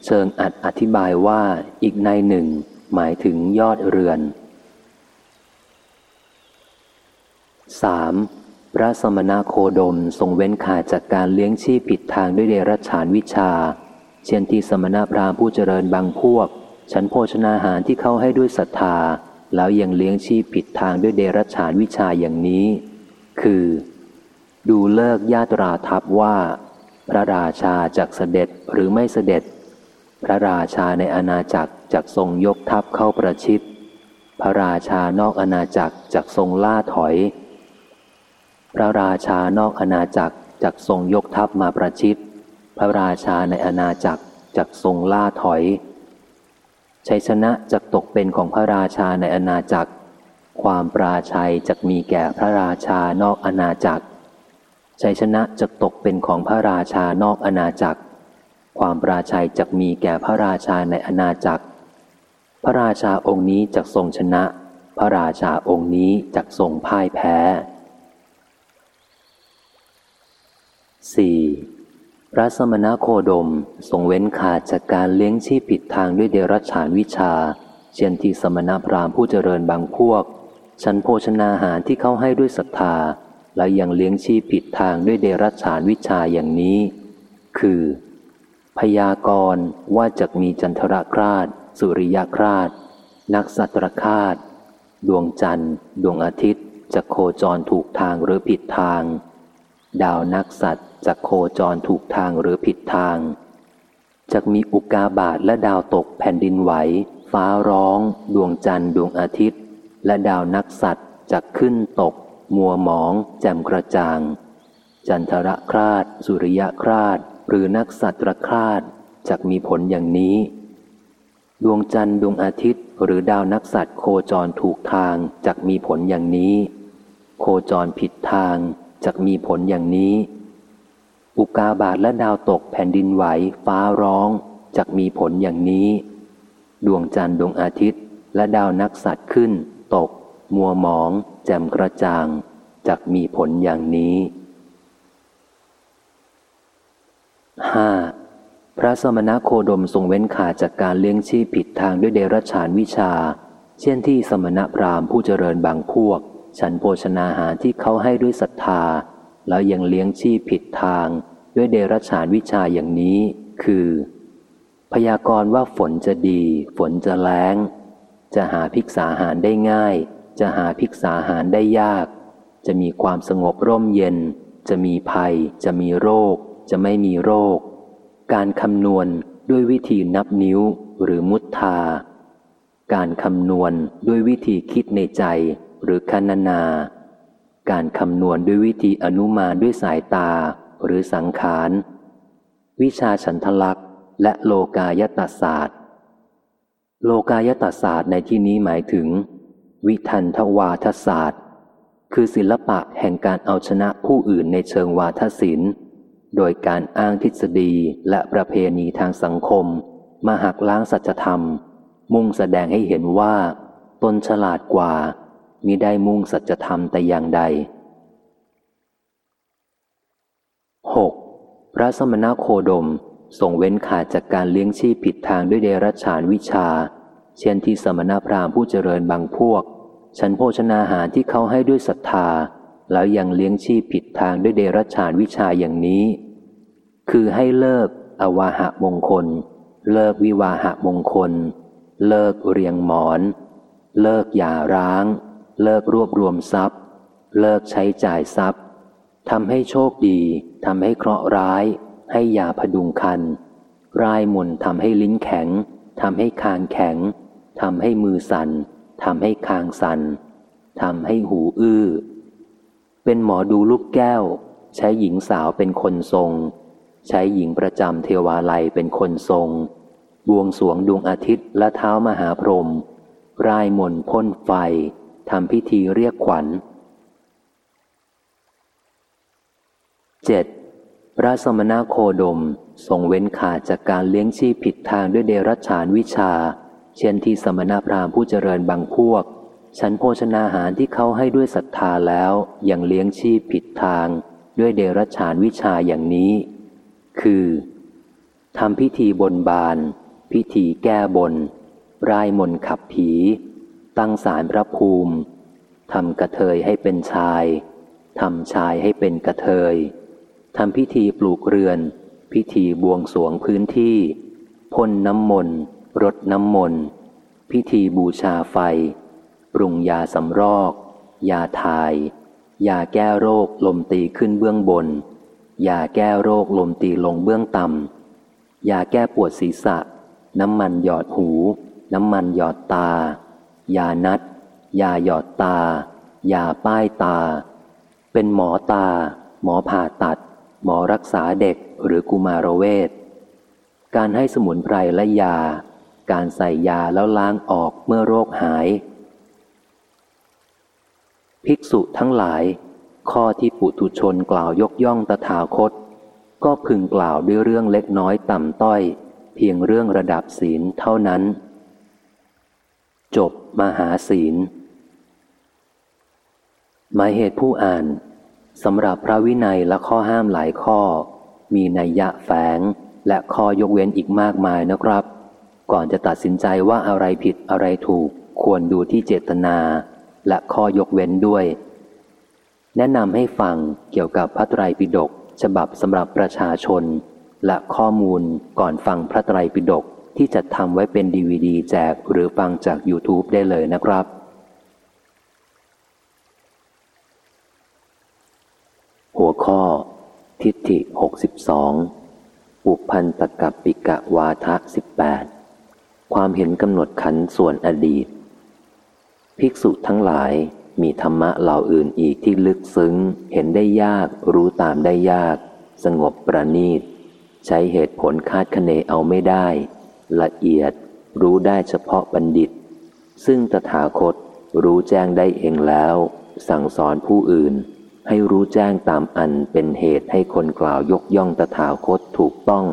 เชิงอัดอธิบายว่าอีกในหนึ่ง หมายถึงยอดเรือน 3. พระสมณโคดมทรงเว้นขาดจากการเลี้ยงชีพผิดทางด้วยเดรัจฉานวิชา เช่นที่สมณพราหมณ์ผู้เจริญบางพวก ฉันโภชนาหารที่เขาให้ด้วยศรัทธา แล้วยังเลี้ยงชีพผิดทางด้วยเดรัจฉานวิชาอย่างนี้ คือ ดูเลิกญาตราทัพว่า พระราชาจากเสด็จหรือไม่เสด็จ พระราชาในอาณาจักรจากทรงยกทัพเข้าประชิด พระราชานอกอาณาจักรจากทรงล่าถอย พระราชานอกอาณาจักรจักทรงยกทัพมาประชิด พระราชาในอาณาจักรจักทรงล่าถอย ชัยชนะจักตกเป็นของพระราชาในอาณาจักร ความปราชัยจักมีแก่พระราชานอกอาณาจักร ชัยชนะจักตกเป็นของพระราชานอกอาณาจักร ความปราชัยจักมีแก่พระราชาในอาณาจักร พระราชาองค์นี้จักทรงชนะ พระราชาองค์นี้จักทรงพ่ายแพ้ 4. พระสมณโคดมทรงเว้นขาดจากการเลี้ยงชีพผิดทางด้วยเดรัจฉานวิชา เช่นที่สมณพราหมณ์ผู้เจริญบางพวกฉันโภชนาหารที่เขาให้ด้วยศรัทธา และยังเลี้ยงชีพผิดทางด้วยเดรัจฉานวิชาอย่างนี้ คือ พยากรณ์ว่าจะมีจันทรคราช สุริยคราช นักสัตรคาตดวงจันทร์ ดวงอาทิตย์จะโคจรถูกทางหรือผิดทาง ดาวนักสัตว์จะโคจรถูกทางหรือผิดทางจะมีอุกาบาตและดาวตกแผ่นดินไหว ฟ้าร้อง ดวงจันทร์ดวงอาทิตย์ และดาวนักสัตว์จะขึ้นตก มัวหมอง แจ่มกระจ่าง จันทรคราชสุริยคราชหรือนักสัตว์คราชจะมีผลอย่างนี้ ดวงจันทร์ดวงอาทิตย์ หรือดาวนักสัตว์โคจรถูกทางจะมีผลอย่างนี้ โคจรผิดทางจะมีผลอย่างนี้ อุกาบาตและดาวตกแผ่นดินไหวฟ้าร้องจะมีผลอย่างนี้ ดวงจันทร์ดวงอาทิตย์ และดาวนักสัตว์ขึ้น ตก มัวหมอง แจ่มกระจ่างจะมีผลอย่างนี้ 5. พระสมณโคดมทรงเว้นขาดจากการเลี้ยงชีพผิดทางด้วยเดรัจฉานวิชา เช่นที่สมณพราหมณ์ผู้เจริญบางพวก ฉันโภชนาหารที่เขาให้ด้วยศรัทธา แล้วยังเลี้ยงชีพผิดทางด้วยเดรัจฉานวิชาอย่างนี้คือ พยากรณ์ว่าฝนจะดี ฝนจะแล้ง จะหาภิกษาหารได้ง่าย จะหาภิกษาหารได้ยาก จะมีความสงบร่มเย็น จะมีภัย จะมีโรค จะไม่มีโรค การคำนวณด้วยวิธีนับนิ้วหรือมุตทา การคำนวณด้วยวิธีคิดในใจหรือคณนา การคำนวณด้วยวิธีอนุมานด้วยสายตาหรือสังขาร วิชาฉันทลักษณ์ และโลกายตศาสตร์ โลกายตศาสตร์ในที่นี้หมายถึง วิทันทวาทศาสตร์ คือศิลปะแห่งการเอาชนะผู้อื่นในเชิงวาทศิลป์ โดยการอ้างทฤษฎีและประเพณีทางสังคม มาหักล้างสัจธรรม มุ่งแสดงให้เห็นว่า ตนฉลาดกว่ามิได้มุ่งสัจธรรมแต่อย่างใด 6. พระสมณโคดมทรงเว้นขาดจากการเลี้ยงชีพผิดทางด้วยเดรัจฉานวิชา เช่นที่สมณพราหมณ์ผู้เจริญบางพวก ฉันโภชนาหารที่เขาให้ด้วยศรัทธา แล้วยังเลี้ยงชีพผิดทางด้วยเดรัจฉานวิชาอย่างนี้ คือให้เลิกอวาหะมงคล เลิกวิวาหะมงคล เลิกเรียงหมอน เลิกหย่าร้าง เลิกรวบรวมทรัพย์ เลิกใช้จ่ายทรัพย์ทำให้โชคดีทำให้เคราะห์ร้าย ให้ยาพดุงคันรายมนทำให้ลิ้นแข็งทำให้คางแข็ง ทำให้มือสัน่นทำให้คางสัน่นทำให้หูอื้อ เป็นหมอดูลูกแก้ว ใช้หญิงสาวเป็นคนทรง ใช้หญิงประจำเทวาลัยเป็นคนทรง บวงสวงดวงอาทิตย์และเท้ามหาพรหมรายมนพ่นไฟทำพิธีเรียกขวัญ 7. พระสมณโคดม ทรงเว้นขาดจากการเลี้ยงชีพผิดทางด้วยเดรัจฉานวิชา เช่นที่สมณพราหมณ์ผู้เจริญบางพวก ฉันโภชนาหารที่เขาให้ด้วยศรัทธาแล้วยังเลี้ยงชีพผิดทาง ด้วยเดรัจฉานวิชาอย่างนี้ คือทำพิธีบนบาน พิธีแก้บนรายมนขับผี ตั้งสารพระภูมิทำกระเทยให้เป็นชายทำชายให้เป็นกระเทยทำพิธีปลูกเรือน พิธีบวงสวงพื้นที่พ่นน้ำมนต์ รดน้ำมนต์ พิธีบูชาไฟ ปรุงยาสำรอก ยาทาย ยาแก้โรคลมตีขึ้นเบื้องบน ยาแก้โรคลมตีลงเบื้องต่ำ ยาแก้ปวดศีรษะ น้ำมันหยอดหู น้ำมันหยอดตา ยานัด ยาหยอดตา ยาป้ายตา เป็นหมอตา หมอผ่าตัด หมอรักษาเด็กหรือกุมารเวชการให้สมุนไพรและยา การใส่ยาแล้วล้างออกเมื่อโรคหาย ภิกษุทั้งหลาย ข้อที่ปุถุชนกล่าวยกย่องตถาคต ก็พึงกล่าวด้วยเรื่องเล็กน้อยต่ำต้อย เพียงเรื่องระดับศีลเท่านั้น จบมหาศีล หมายเหตุผู้อ่านสำหรับพระวินัยและข้อห้ามหลายข้อ มีนัยยะแฝงและข้อยกเว้นอีกมากมายนะครับ ก่อนจะตัดสินใจว่าอะไรผิดอะไรถูก ควรดูที่เจตนา และข้อยกเว้นด้วย แนะนำให้ฟังเกี่ยวกับพระไตรปิฎกฉบับสำหรับประชาชน และข้อมูลก่อนฟังพระไตรปิฎกที่จะทำไว้เป็นดีวดีแจกหรือฟังจาก YouTube ได้เลยนะครับ หัวข้อ ทิฏฐิหกสิบสองปุพันตกับปิกะวาทะสิบแปด ความเห็นกำหนดขันส่วนอดีต ภิกษุทั้งหลายมีธรรมะเหล่าอื่นอีกที่ลึกซึ้ง เห็นได้ยาก รู้ตามได้ยาก สงบประณีต ใช้เหตุผลคาดคะเนเอาไม่ได้ ละเอียดรู้ได้เฉพาะบัณฑิต ซึ่งตถาคตรู้แจ้งได้เองแล้ว สั่งสอนผู้อื่น ให้รู้แจ้งตามอันเป็นเหตุให้คนกล่าวยกย่องตถาคตถูกต้อง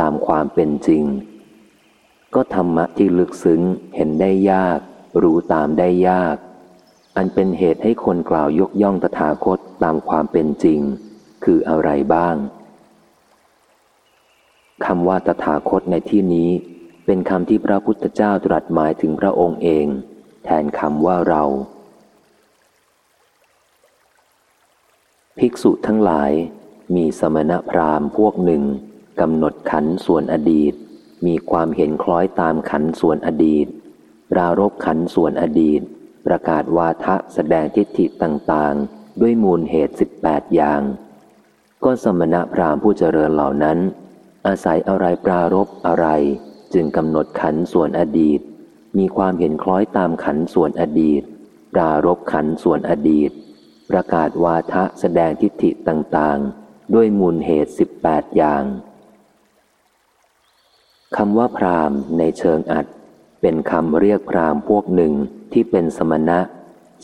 ตามความเป็นจริง ก็ธรรมะที่ลึกซึ้งเห็นได้ยาก รู้ตามได้ยาก อันเป็นเหตุให้คนกล่าวยกย่องตถาคตตามความเป็นจริง คืออะไรบ้างคำว่าตถาคตในที่นี้ เป็นคำที่พระพุทธเจ้าตรัสหมายถึงพระองค์เอง แทนคำว่าเรา ภิกษุทั้งหลายมีสมณพราหมณ์พวกหนึ่งกำหนดขันส่วนอดีต มีความเห็นคล้อยตามขันส่วนอดีต รารบขันส่วนอดีต ประกาศวาทะแสดงทิฏฐิต่างๆ ด้วยมูลเหตุสิบแปดอย่าง ก็สมณพราหมณ์ผู้เจริญเหล่านั้น อาศัยอะไรปรารบอะไร จึงกำหนดขันส่วนอดีต มีความเห็นคล้อยตามขันส่วนอดีต ปรารบขันส่วนอดีต ประกาศวาทะแสดงทิฏฐิต่างๆ ด้วยมูลเหตุสิบแปดอย่าง คำว่าพรามในเชิงอัด เป็นคำเรียกพรามพวกหนึ่งที่เป็นสมณะ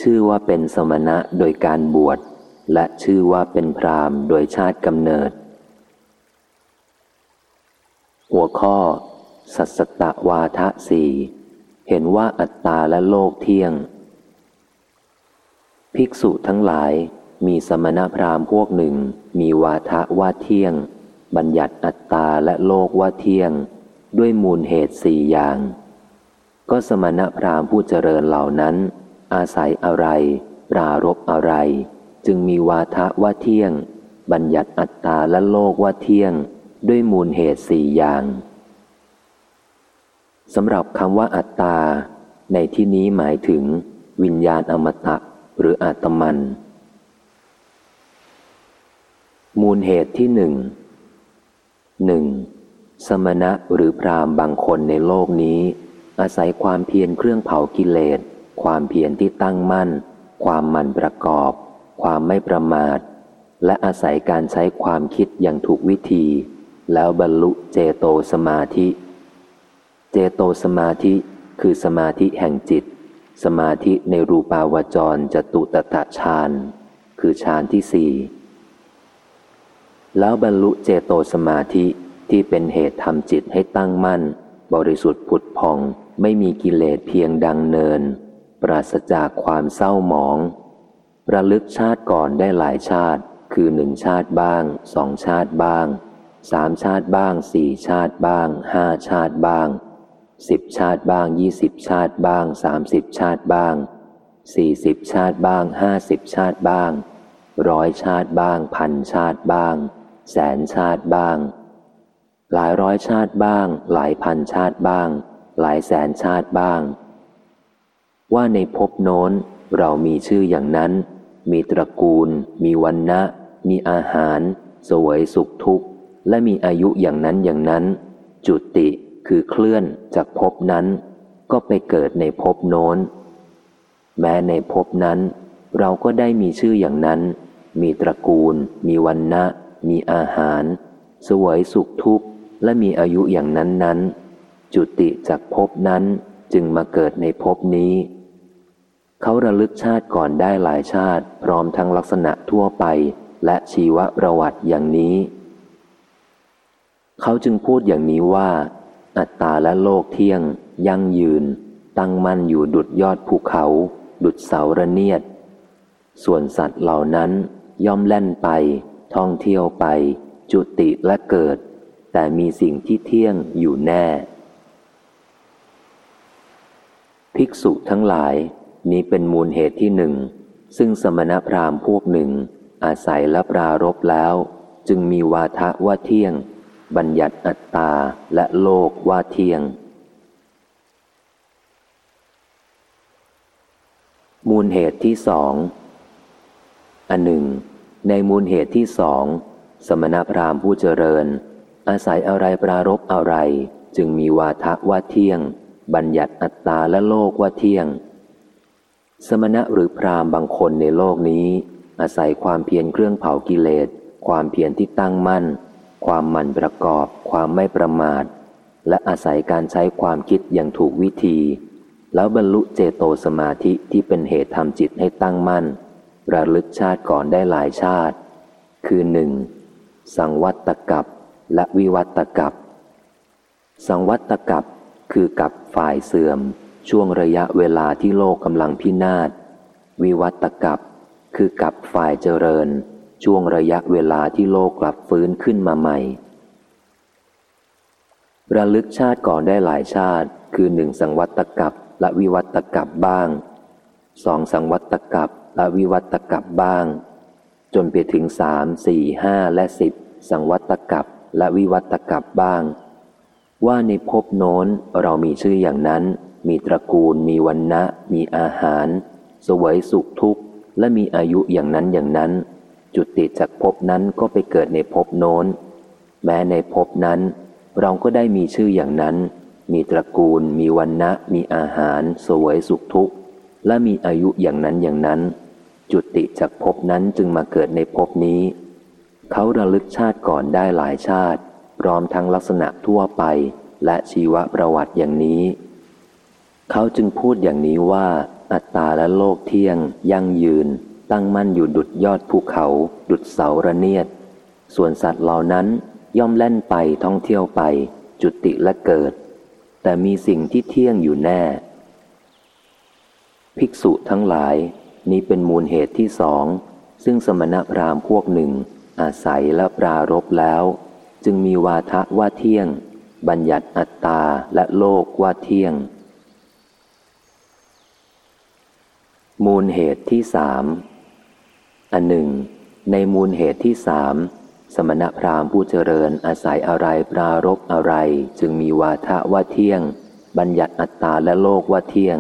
ชื่อว่าเป็นสมณะโดยการบวช และชื่อว่าเป็นพรามโดยชาติกำเนิด หัวข้อ สัสตะวาทะสี่เห็นว่าอัตตาและโลกเที่ยง ภิกษุทั้งหลายมีสมณพราหมณ์พวกหนึ่ง มีวาทะว่าเที่ยง บัญญัติอัตตาและโลกว่าเที่ยง ด้วยมูลเหตุสี่อย่าง ก็สมณพราหมณ์ผู้เจริญเหล่านั้น อาศัยอะไร ปรารบอะไร จึงมีวาทะว่าเที่ยง บัญญัติอัตตาและโลกว่าเที่ยง ด้วยมูลเหตุสี่อย่างสำหรับคำว่าอัตตา ในที่นี้หมายถึง วิญญาณอมตะหรืออาตมัน มูลเหตุที่หนึ่งหนึ่ง สมณะหรือพรามบางคนในโลกนี้ อาศัยความเพียรเครื่องเผากิเลส ความเพียรที่ตั้งมั่น ความมันประกอบ ความไม่ประมาท และอาศัยการใช้ความคิดอย่างถูกวิธี แล้วบรรลุเจโตสมาธิ เจโตสมาธิคือสมาธิแห่งจิต สมาธิในรูปาวจรจตุตตะฌานคือฌานที่สี่แล้วบรรลุเจโตสมาธิ ที่เป็นเหตุทำจิตให้ตั้งมั่น บริสุทธิ์ผุดพอง ไม่มีกิเลสเพียงดังเนิน ปราศจากความเศร้าหมอง ระลึกชาติก่อนได้หลายชาติ คือหนึ่งชาติบ้างสองชาติบ้างสามชาติบ้างสี่ชาติบ้างห้าชาติบ้างสิบชาติบ้างยี่สิบชาติบ้างสามสิบชาติบ้างสี่สิบชาติบ้างห้าสิบชาติบ้างร้อยชาติบ้างพันชาติบ้าง แสนชาติบ้าง หลายร้อยชาติบ้าง หลายพันชาติบ้าง หลายแสนชาติบ้าง ว่าในภพโน้นเรามีชื่ออย่างนั้น มีตระกูล มีวันนะมีอาหาร สวยสุขทุกข์ และมีอายุอย่างนั้นอย่างนั้น จุติคือเคลื่อนจากภพนั้น ก็ไปเกิดในภพโน้น แม้ในภพนั้น เราก็ได้มีชื่ออย่างนั้น มีตระกูล มีวันนะมีอาหาร สวยสุขทุกข์ และมีอายุอย่างนั้นนั้นจุติจากภพนั้นจึงมาเกิดในภพนี้ เขาระลึกชาติก่อนได้หลายชาติ พร้อมทั้งลักษณะทั่วไปและชีวประวัติอย่างนี้ เขาจึงพูดอย่างนี้ว่า อัตตาและโลกเที่ยง ยั่งยืน ตั้งมั่นอยู่ดุดยอดภูเขา ดุดเสาระเนียด ส่วนสัตว์เหล่านั้นย่อมแล่นไป ท่องเที่ยวไป จุติและเกิด แต่มีสิ่งที่เที่ยงอยู่แน่ ภิกษุทั้งหลายนี้เป็นมูลเหตุที่หนึ่ง ซึ่งสมณพราหมณ์พวกหนึ่ง อาศัยและปรารบแล้ว จึงมีวาทะว่าเที่ยง บัญญัติอัตตาและโลกว่าเที่ยง มูลเหตุที่สองอันหนึ่ง ในมูลเหตุที่สอง สมณพราหมณ์ผู้เจริญ อาศัยอะไรปรารบอะไร จึงมีวาทะว่าเที่ยง บัญญัติอัตตาและโลกว่าเที่ยง สมณะหรือพรามบางคนในโลกนี้ อาศัยความเพียรเครื่องเผากิเลส ความเพียรที่ตั้งมั่น ความมั่นประกอบ ความไม่ประมาท และอาศัยการใช้ความคิดอย่างถูกวิธี แล้วบรรลุเจโตสมาธิที่เป็นเหตุทำจิตให้ตั้งมั่น ระลึกชาติก่อนได้หลายชาติ คือหนึ่งสังวัตกับ และวิวัตกับ สังวัตกับคือกับฝ่ายเสื่อม ช่วงระยะเวลาที่โลกกำลังพินาศ วิวัตกับคือกับฝ่ายเจริญ ช่วงระยะเวลาที่โลกกลับฟื้นขึ้นมาใหม่ ระลึกชาติก่อนได้หลายชาติคือหนึ่งสังวัตกับและวิวัตกับบ้างสองสังวัตกับและวิวัตกับบ้าง จนไปถึงสามสี่ห้าและสิบสังวัตกับ และวิวัตกับบ้าง ว่าในภพโน้นเรามีชื่ออย่างนั้น มีตระกูล มีวันนะมีอาหาร สวยสุขทุกข์ และมีอายุอย่างนั้นอย่างนั้น จุดติจากภพนั้นก็ไปเกิดในภพโน้น แม้ในภพนั้น เราก็ได้มีชื่ออย่างนั้น มีตระกูล มีวันนะมีอาหาร สวยสุขทุกข์ และมีอายุอย่างนั้นอย่างนั้น จุติจากภพนั้นจึงมาเกิดในภพนี้ เขาระลึกชาติก่อนได้หลายชาติ พร้อมทั้งลักษณะทั่วไปและชีวประวัติอย่างนี้ เขาจึงพูดอย่างนี้ว่า อัตตาและโลกเที่ยง ยั่งยืน ตั้งมั่นอยู่ดุดยอดภูเขา ดุดเสาระเนียด ส่วนสัตว์เหล่านั้นย่อมแล่นไปท่องเที่ยวไป จุติและเกิด แต่มีสิ่งที่เที่ยงอยู่แน่ ภิกษุทั้งหลาย นี้เป็นมูลเหตุที่สอง ซึ่งสมณพราหมณ์พวกหนึ่ง อาศัยและปรารบแล้ว จึงมีวาทะว่าเที่ยง บัญญัติอัตตาและโลกว่าเที่ยง มูลเหตุที่สามอันหนึ่ง ในมูลเหตุที่สามสมณพราหมณ์ผู้เจริญอาศัยอะไรปรารบอะไร จึงมีวาทะว่าเที่ยง บัญญัติอัตตาและโลกว่าเที่ยง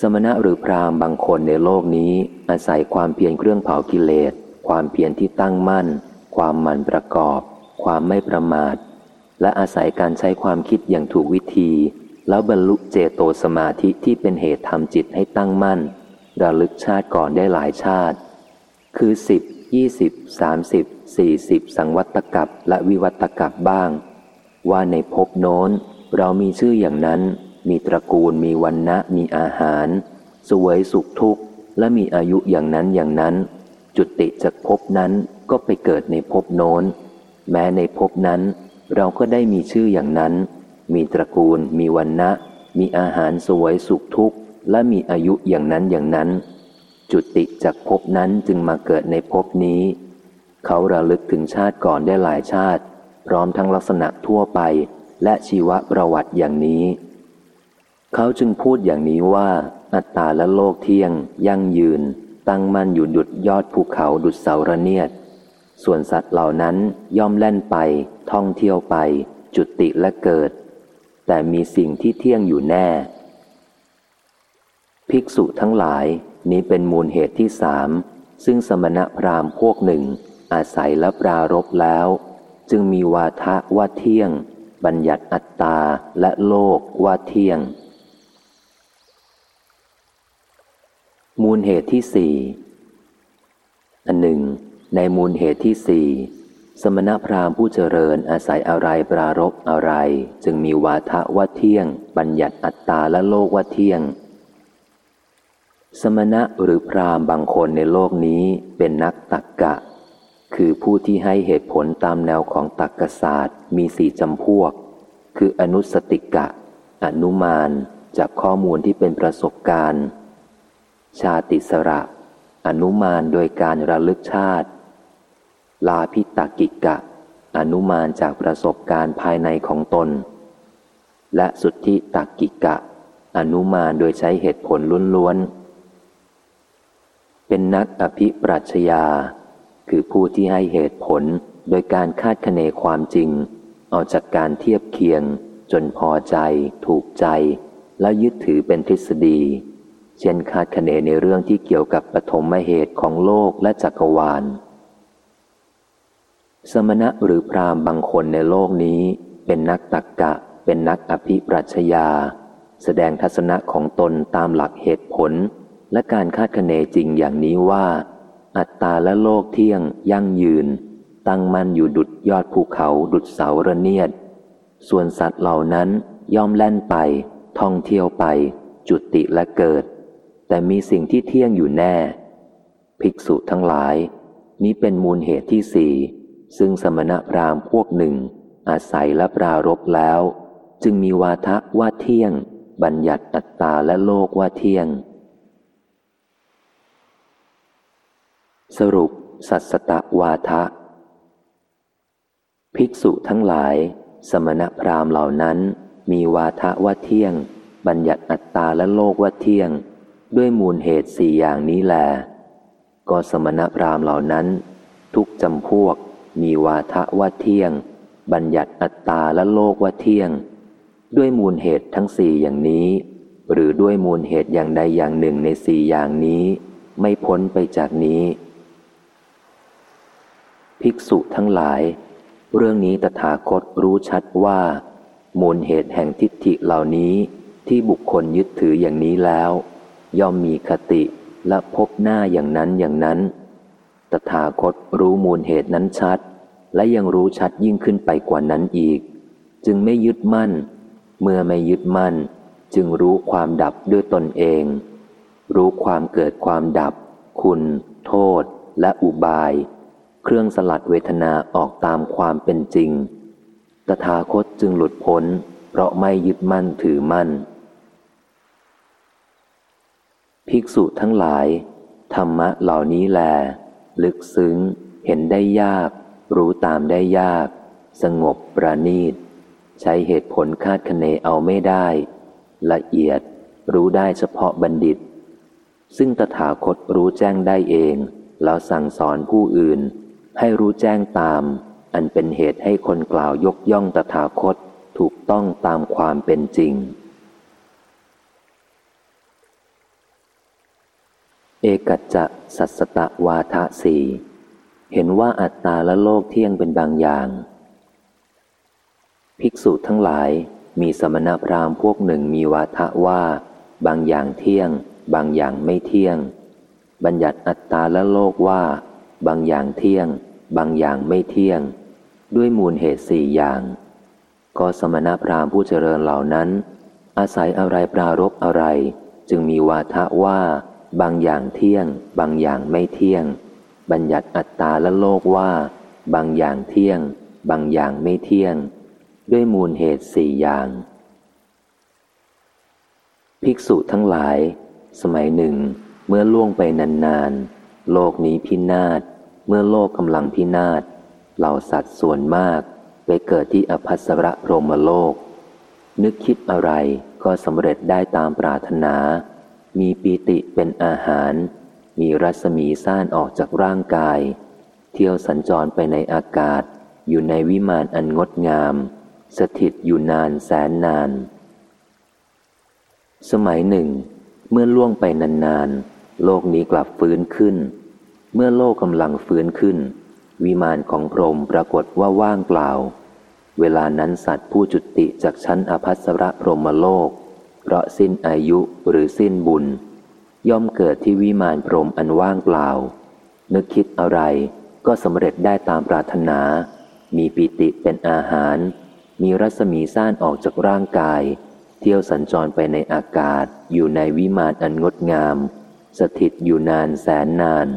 สมณะหรือพราหมณ์บางคนในโลกนี้อาศัยความเพียรเครื่องเผากิเลส ความเพียรที่ตั้งมั่น ความมันประกอบ ความไม่ประมาท และอาศัยการใช้ความคิดอย่างถูกวิธี แล้วบรรลุเจโตสมาธิที่เป็นเหตุทำจิตให้ตั้งมั่น ระลึกชาติก่อนได้หลายชาติ คือสิบยี่สิบสามสิบสี่สิบสังวัตกับและวิวัตกับบ้าง ว่าในภพโน้น เรามีชื่ออย่างนั้น มีตระกูลมีวันนะมีอาหาร สวยสุขทุกข์ และมีอายุอย่างนั้นอย่างนั้น จุติจากภพนั้นก็ไปเกิดในภพโน้น แม้ในภพนั้นเราก็ได้มีชื่ออย่างนั้น มีตระกูล มีวันนะมีอาหารสวยสุขทุกข์ และมีอายุอย่างนั้นอย่างนั้น จุติจากภพนั้นจึงมาเกิดในภพนี้ เขาระลึกถึงชาติก่อนได้หลายชาติ พร้อมทั้งลักษณะทั่วไปและชีวประวัติอย่างนี้ เขาจึงพูดอย่างนี้ว่า อัตตาและโลกเที่ยง ยั่งยืน ตั้งมั่นอยู่ดุดยอดภูเขาดุดเสาระเนียด ส่วนสัตว์เหล่านั้นย่อมแล่นไป ท่องเที่ยวไป จุติและเกิด แต่มีสิ่งที่เที่ยงอยู่แน่ ภิกษุทั้งหลายนี้เป็นมูลเหตุที่สามซึ่งสมณพราหมณ์พวกหนึ่ง อาศัยและปรารบแล้ว จึงมีวาทะว่าเที่ยง บัญญัติอัตตาและโลกว่าเที่ยง มูลเหตุที่สี่อันหนึ่ง ในมูลเหตุที่สี่สมณพราหมณ์ผู้เจริญอาศัยอะไรปรารบอะไร จึงมีวาทะว่าเที่ยง บัญญัติอัตตาและโลกว่าเที่ยง สมณะหรือพราหมณ์บางคนในโลกนี้เป็นนักตักกะ คือผู้ที่ให้เหตุผลตามแนวของตักกศาสตร์ มีสี่จำพวก คืออนุสติกะ อนุมานจากข้อมูลที่เป็นประสบการณ์ ชาติสระ อนุมานโดยการระลึกชาติ ลาพิตากิกะ อนุมานจากประสบการณ์ภายในของตน และสุทธิตักกิกะ อนุมานโดยใช้เหตุผลล้วนๆ เป็นนักอภิปรัชญาคือผู้ที่ให้เหตุผลโดยการคาดคะเนความจริง เอาจากการเทียบเคียง จนพอใจ ถูกใจ และยึดถือเป็นทฤษฎี เช่นคาดคะเนในเรื่องที่เกี่ยวกับปฐมเหตุของโลกและจักรวาล สมณะหรือพราหมณ์บางคนในโลกนี้ เป็นนักตักกะ เป็นนักอภิปรัชญา แสดงทัศนะของตนตามหลักเหตุผล และการคาดคะเนจริงอย่างนี้ว่า อัตตาและโลกเที่ยง ยั่งยืน ตั้งมั่นอยู่ดุดยอดภูเขาดุดเสาระเนียด ส่วนสัตว์เหล่านั้นย่อมแล่นไป ท่องเที่ยวไป จุติและเกิด แต่มีสิ่งที่เที่ยงอยู่แน่ ภิกษุทั้งหลาย นี้เป็นมูลเหตุที่สี่ซึ่งสมณพราหมณ์พวกหนึ่ง อาศัยและปรารบแล้ว จึงมีวาทะว่าเที่ยง บัญญัติอัตตาและโลกว่าเที่ยง สรุป สัสตะวาทะ ภิกษุทั้งหลาย สมณพราหมณ์เหล่านั้น มีวาทะว่าเที่ยง บัญญัติอัตตาและโลกว่าเที่ยง ด้วยมูลเหตุสี่อย่างนี้แล ก็สมณพราหมณ์เหล่านั้น ทุกจำพวกมีวาทะว่าเที่ยง บัญญัติอัตตาและโลกว่าเที่ยง ด้วยมูลเหตุทั้งสี่อย่างนี้ หรือด้วยมูลเหตุอย่างใดอย่างหนึ่งในสี่อย่างนี้ ไม่พ้นไปจากนี้ ภิกษุทั้งหลาย เรื่องนี้ตถาคตรู้ชัดว่า มูลเหตุแห่งทิฏฐิเหล่านี้ที่บุคคลยึดถืออย่างนี้แล้ว ย่อมมีคติและพบหน้าอย่างนั้นอย่างนั้น ตถาคตรู้มูลเหตุนั้นชัด และยังรู้ชัดยิ่งขึ้นไปกว่านั้นอีก จึงไม่ยึดมั่น เมื่อไม่ยึดมั่น จึงรู้ความดับด้วยตนเอง รู้ความเกิดความดับ คุณ โทษ และอุบาย เครื่องสลัดเวทนาออกตามความเป็นจริง ตถาคตจึงหลุดพ้น เพราะไม่ยึดมั่นถือมั่น ภิกษุทั้งหลาย ธรรมะเหล่านี้แล ลึกซึ้ง เห็นได้ยาก รู้ตามได้ยาก สงบประณีต ใช้เหตุผลคาดคะเนเอาไม่ได้ ละเอียด รู้ได้เฉพาะบัณฑิต ซึ่งตถาคตรู้แจ้งได้เอง แล้วสั่งสอนผู้อื่น ให้รู้แจ้งตาม อันเป็นเหตุให้คนกล่าวยกย่องตถาคตถูกต้องตามความเป็นจริง เอกัจจะสัสตะวาทะสีเห็นว่าอัตตาและโลกเที่ยงเป็นบางอย่าง ภิกษุทั้งหลายมีสมณพราหมณ์พวกหนึ่งมีวาทะว่า บางอย่างเที่ยง บางอย่างไม่เที่ยง บัญญัติอัตตาและโลกว่า บางอย่างเที่ยง บางอย่างไม่เที่ยง ด้วยมูลเหตุสี่อย่าง ก็สมณพราหมณ์ผู้เจริญเหล่านั้น อาศัยอะไรปรารบอะไร จึงมีวาทะว่า บางอย่างเที่ยง บางอย่างไม่เที่ยง บัญญัติอัตตาและโลกว่า บางอย่างเที่ยง บางอย่างไม่เที่ยง ด้วยมูลเหตุสี่อย่าง ภิกษุทั้งหลาย สมัยหนึ่ง เมื่อล่วงไปนานๆ โลกนี้พินาศ เมื่อโลกกำลังพินาศ เหล่าสัตว์ส่วนมาก ไปเกิดที่อภัสรพรหมโลก นึกคิดอะไรก็สำเร็จได้ตามปรารถนา มีปีติเป็นอาหาร มีรัศมีซ่านออกจากร่างกาย เที่ยวสัญจรไปในอากาศ อยู่ในวิมานอันงดงาม สถิตอยู่นานแสนนาน สมัยหนึ่ง เมื่อล่วงไปนานๆ โลกนี้กลับฟื้นขึ้น เมื่อโลกกำลังฟื้นขึ้น วิมานของพรหมปรากฏว่าว่างเปล่า เวลานั้นสัตว์ผู้จุติจากชั้นอภัสรพรหมโลก เพราะสิ้นอายุหรือสิ้นบุญ ย่อมเกิดที่วิมานพรมอันว่างเปล่า นึกคิดอะไรก็สำเร็จได้ตามปรารถนา มีปิติเป็นอาหาร มีรัศมีซ่านออกจากร่างกาย เที่ยวสัญจรไปในอากาศอยู่ในวิมานอันงดงาม สถิตอยู่นานแสนนาน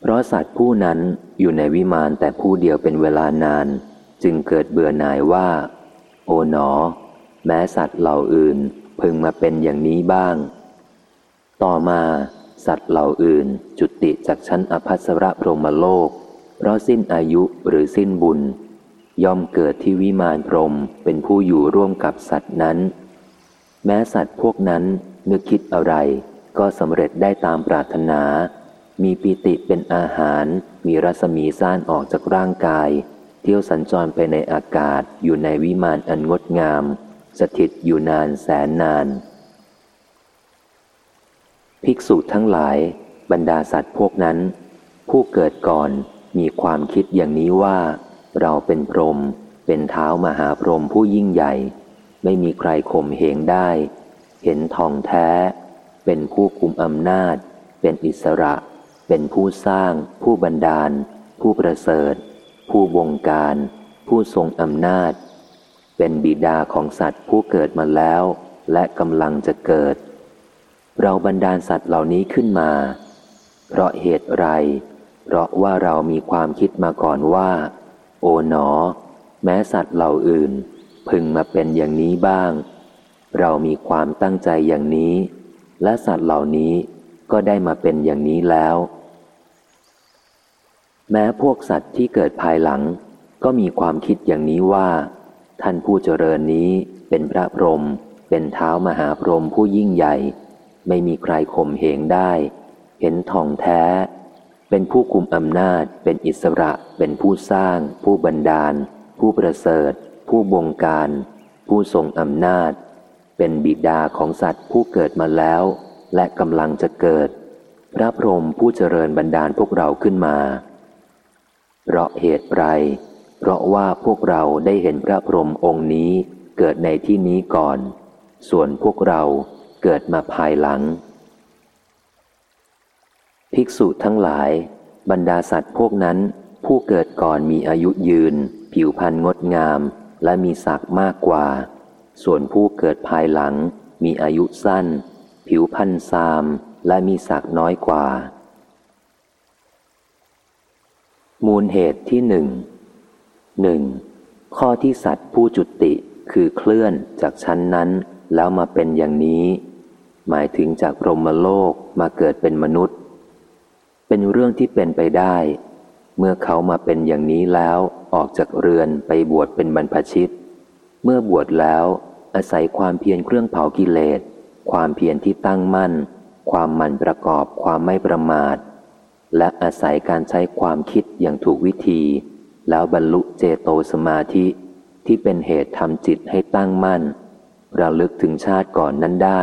เพราะสัตว์ผู้นั้นอยู่ในวิมานแต่ผู้เดียวเป็นเวลานาน จึงเกิดเบื่อหน่ายว่า โอ๋หนอ แม้สัตว์เหล่าอื่นพึงมาเป็นอย่างนี้บ้าง ต่อมาสัตว์เหล่าอื่นจุติจากชั้นอภัสรพรหมโลก เพราะสิ้นอายุหรือสิ้นบุญ ย่อมเกิดที่วิมานพรมเป็นผู้อยู่ร่วมกับสัตว์นั้น แม้สัตว์พวกนั้นนึกคิดอะไร ก็สำเร็จได้ตามปรารถนา มีปิติเป็นอาหาร มีรัศมีซ่านออกจากร่างกาย เที่ยวสัญจรไปในอากาศอยู่ในวิมานอันงดงาม สถิตอยู่นานแสนนาน ภิกษุทั้งหลายบรรดาสัตว์พวกนั้น ผู้เกิดก่อนมีความคิดอย่างนี้ว่า เราเป็นพรหมเป็นเท้ามหาพรหมผู้ยิ่งใหญ่ ไม่มีใครข่มเหงได้ เห็นทองแท้ เป็นผู้คุมอำนาจ เป็นอิสระ เป็นผู้สร้าง ผู้บันดาล ผู้ประเสริฐ ผู้บงการ ผู้ทรงอำนาจ เป็นบิดาของสัตว์ผู้เกิดมาแล้ว และกำลังจะเกิด เราบันดาลสัตว์เหล่านี้ขึ้นมา เพราะเหตุไร เพราะว่าเรามีความคิดมาก่อนว่า โอ๋หนอ แม้สัตว์เหล่าอื่น พึงมาเป็นอย่างนี้บ้าง เรามีความตั้งใจอย่างนี้ และสัตว์เหล่านี้ก็ได้มาเป็นอย่างนี้แล้ว แม้พวกสัตว์ที่เกิดภายหลัง ก็มีความคิดอย่างนี้ว่า ท่านผู้เจริญนี้เป็นพระพรหมเป็นเท้ามหาพรหมผู้ยิ่งใหญ่ ไม่มีใครข่มเหงได้ เห็นทองแท้ เป็นผู้คุมอำนาจ เป็นอิสระ เป็นผู้สร้าง ผู้บันดาล ผู้ประเสริฐ ผู้บงการ ผู้ทรงอำนาจ เป็นบิดาของสัตว์ผู้เกิดมาแล้ว และกำลังจะเกิด พระพรหมผู้เจริญบันดาลพวกเราขึ้นมา เพราะเหตุไร เพราะว่าพวกเราได้เห็นพระพรหมองค์นี้เกิดในที่นี้ก่อน ส่วนพวกเราเกิดมาภายหลัง ภิกษุทั้งหลาย บรรดาสัตว์พวกนั้น ผู้เกิดก่อนมีอายุยืน ผิวพรรณงดงาม และมีศักดิ์มากกว่า ส่วนผู้เกิดภายหลัง มีอายุสั้น ผิวพรรณซาม และมีศักดิ์น้อยกว่า มูลเหตุที่หนึ่ง หนึ่งข้อที่สัตว์ผู้จุติคือเคลื่อนจากชั้นนั้น แล้วมาเป็นอย่างนี้ หมายถึงจากพรหมโลกมาเกิดเป็นมนุษย์ เป็นเรื่องที่เป็นไปได้ เมื่อเขามาเป็นอย่างนี้แล้วออกจากเรือนไปบวชเป็นบรรพชิต เมื่อบวชแล้วอาศัยความเพียรเครื่องเผากิเลส ความเพียรที่ตั้งมั่น ความมันประกอบความไม่ประมาท และอาศัยการใช้ความคิดอย่างถูกวิธี แล้วบรรลุเจโตสมาธิที่เป็นเหตุทำจิตให้ตั้งมั่น ระลึกถึงชาติก่อนนั้นได้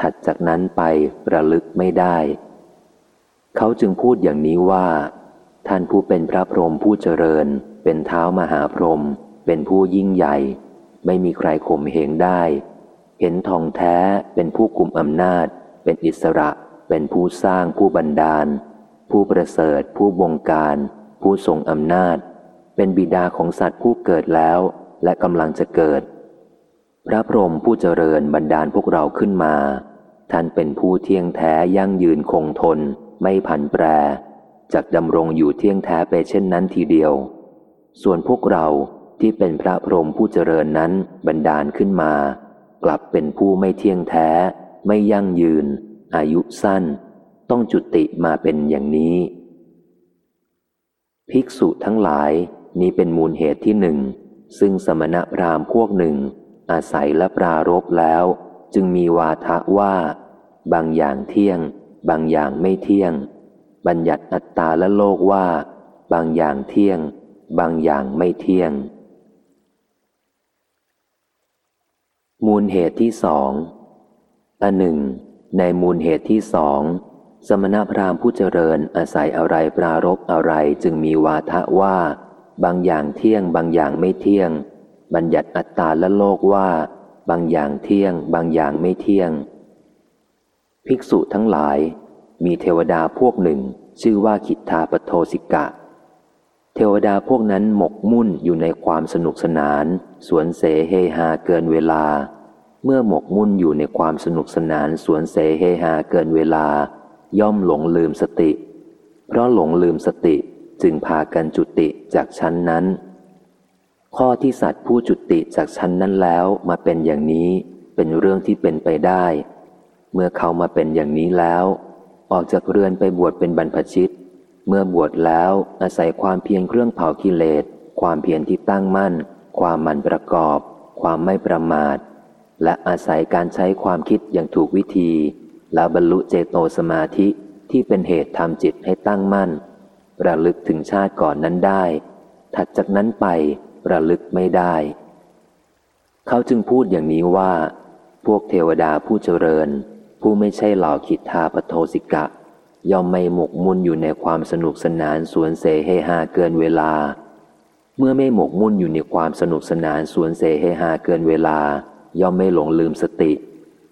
ถัดจากนั้นไประลึกไม่ได้ เขาจึงพูดอย่างนี้ว่า ท่านผู้เป็นพระพรหมผู้เจริญ เป็นเท้ามหาพรหมเป็นผู้ยิ่งใหญ่ ไม่มีใครข่มเหงได้ เห็นทองแท้เป็นผู้กุมอำนาจ เป็นอิสระ เป็นผู้สร้างผู้บันดาล ผู้ประเสริฐ ผู้บงการ ผู้ทรงอำนาจ เป็นบิดาของสัตว์ผู้เกิดแล้ว และกำลังจะเกิด พระพรหมผู้เจริญบันดาลพวกเราขึ้นมา ท่านเป็นผู้เที่ยงแท้ยั่งยืนคงทน ไม่ผันแปรจากดำรงอยู่เที่ยงแท้ไปเช่นนั้นทีเดียว ส่วนพวกเราที่เป็นพระพรหมผู้เจริญนั้นบันดาลขึ้นมา กลับเป็นผู้ไม่เที่ยงแท้ ไม่ยั่งยืน อายุสั้น ต้องจุติมาเป็นอย่างนี้ ภิกษุทั้งหลาย นี้เป็นมูลเหตุที่หนึ่ง ซึ่งสมณพราหมณ์พวกหนึ่ง อาศัยและปรารบแล้ว จึงมีวาทะว่า บางอย่างเที่ยง บางอย่างไม่เที่ยง บัญญัติอัตตาและโลกว่า บางอย่างเที่ยง บางอย่างไม่เที่ยง มูลเหตุที่สองอันหนึ่ง ในมูลเหตุที่สองสมณพราหมณ์ผู้เจริญอาศัยอะไรปรารบอะไรจึงมีวาทะว่า บางอย่างเที่ยง บางอย่างไม่เที่ยง บัญญัติอัตตาและโลกว่า บางอย่างเที่ยง บางอย่างไม่เที่ยง ภิกษุทั้งหลาย มีเทวดาพวกหนึ่ง ชื่อว่าขิทธาปโทสิกะ เทวดาพวกนั้นหมกมุ่นอยู่ในความสนุกสนาน สวนเสเฮฮาเกินเวลา เมื่อหมกมุ่นอยู่ในความสนุกสนานสวนเสเฮฮาเกินเวลา ย่อมหลงลืมสติ เพราะหลงลืมสติ จึงพากันจุติจากชั้นนั้น ข้อที่สัตว์ผู้จุติจากชั้นนั้นแล้วมาเป็นอย่างนี้เป็นเรื่องที่เป็นไปได้ เมื่อเขามาเป็นอย่างนี้แล้ว ออกจากเรือนไปบวชเป็นบรรพชิต เมื่อบวชแล้วอาศัยความเพียรเครื่องเผากิเลส ความเพียรที่ตั้งมั่น ความมันประกอบ ความไม่ประมาท และอาศัยการใช้ความคิดอย่างถูกวิธี แล้วบรรลุเจโตสมาธิที่เป็นเหตุทำจิตให้ตั้งมั่น ระลึกถึงชาติก่อนนั้นได้ ถัดจากนั้นไประลึกไม่ได้ เขาจึงพูดอย่างนี้ว่า พวกเทวดาผู้เจริญ ผู้ไม่ใช่เหล่าขิทาปโทสิกะ ย่อมไม่หมกมุ่นอยู่ในความสนุกสนานสวนเสเฮฮาเกินเวลา เมื่อไม่หมกมุ่นอยู่ในความสนุกสนานสวนเสเฮฮาเกินเวลา ย่อมไม่หลงลืมสติ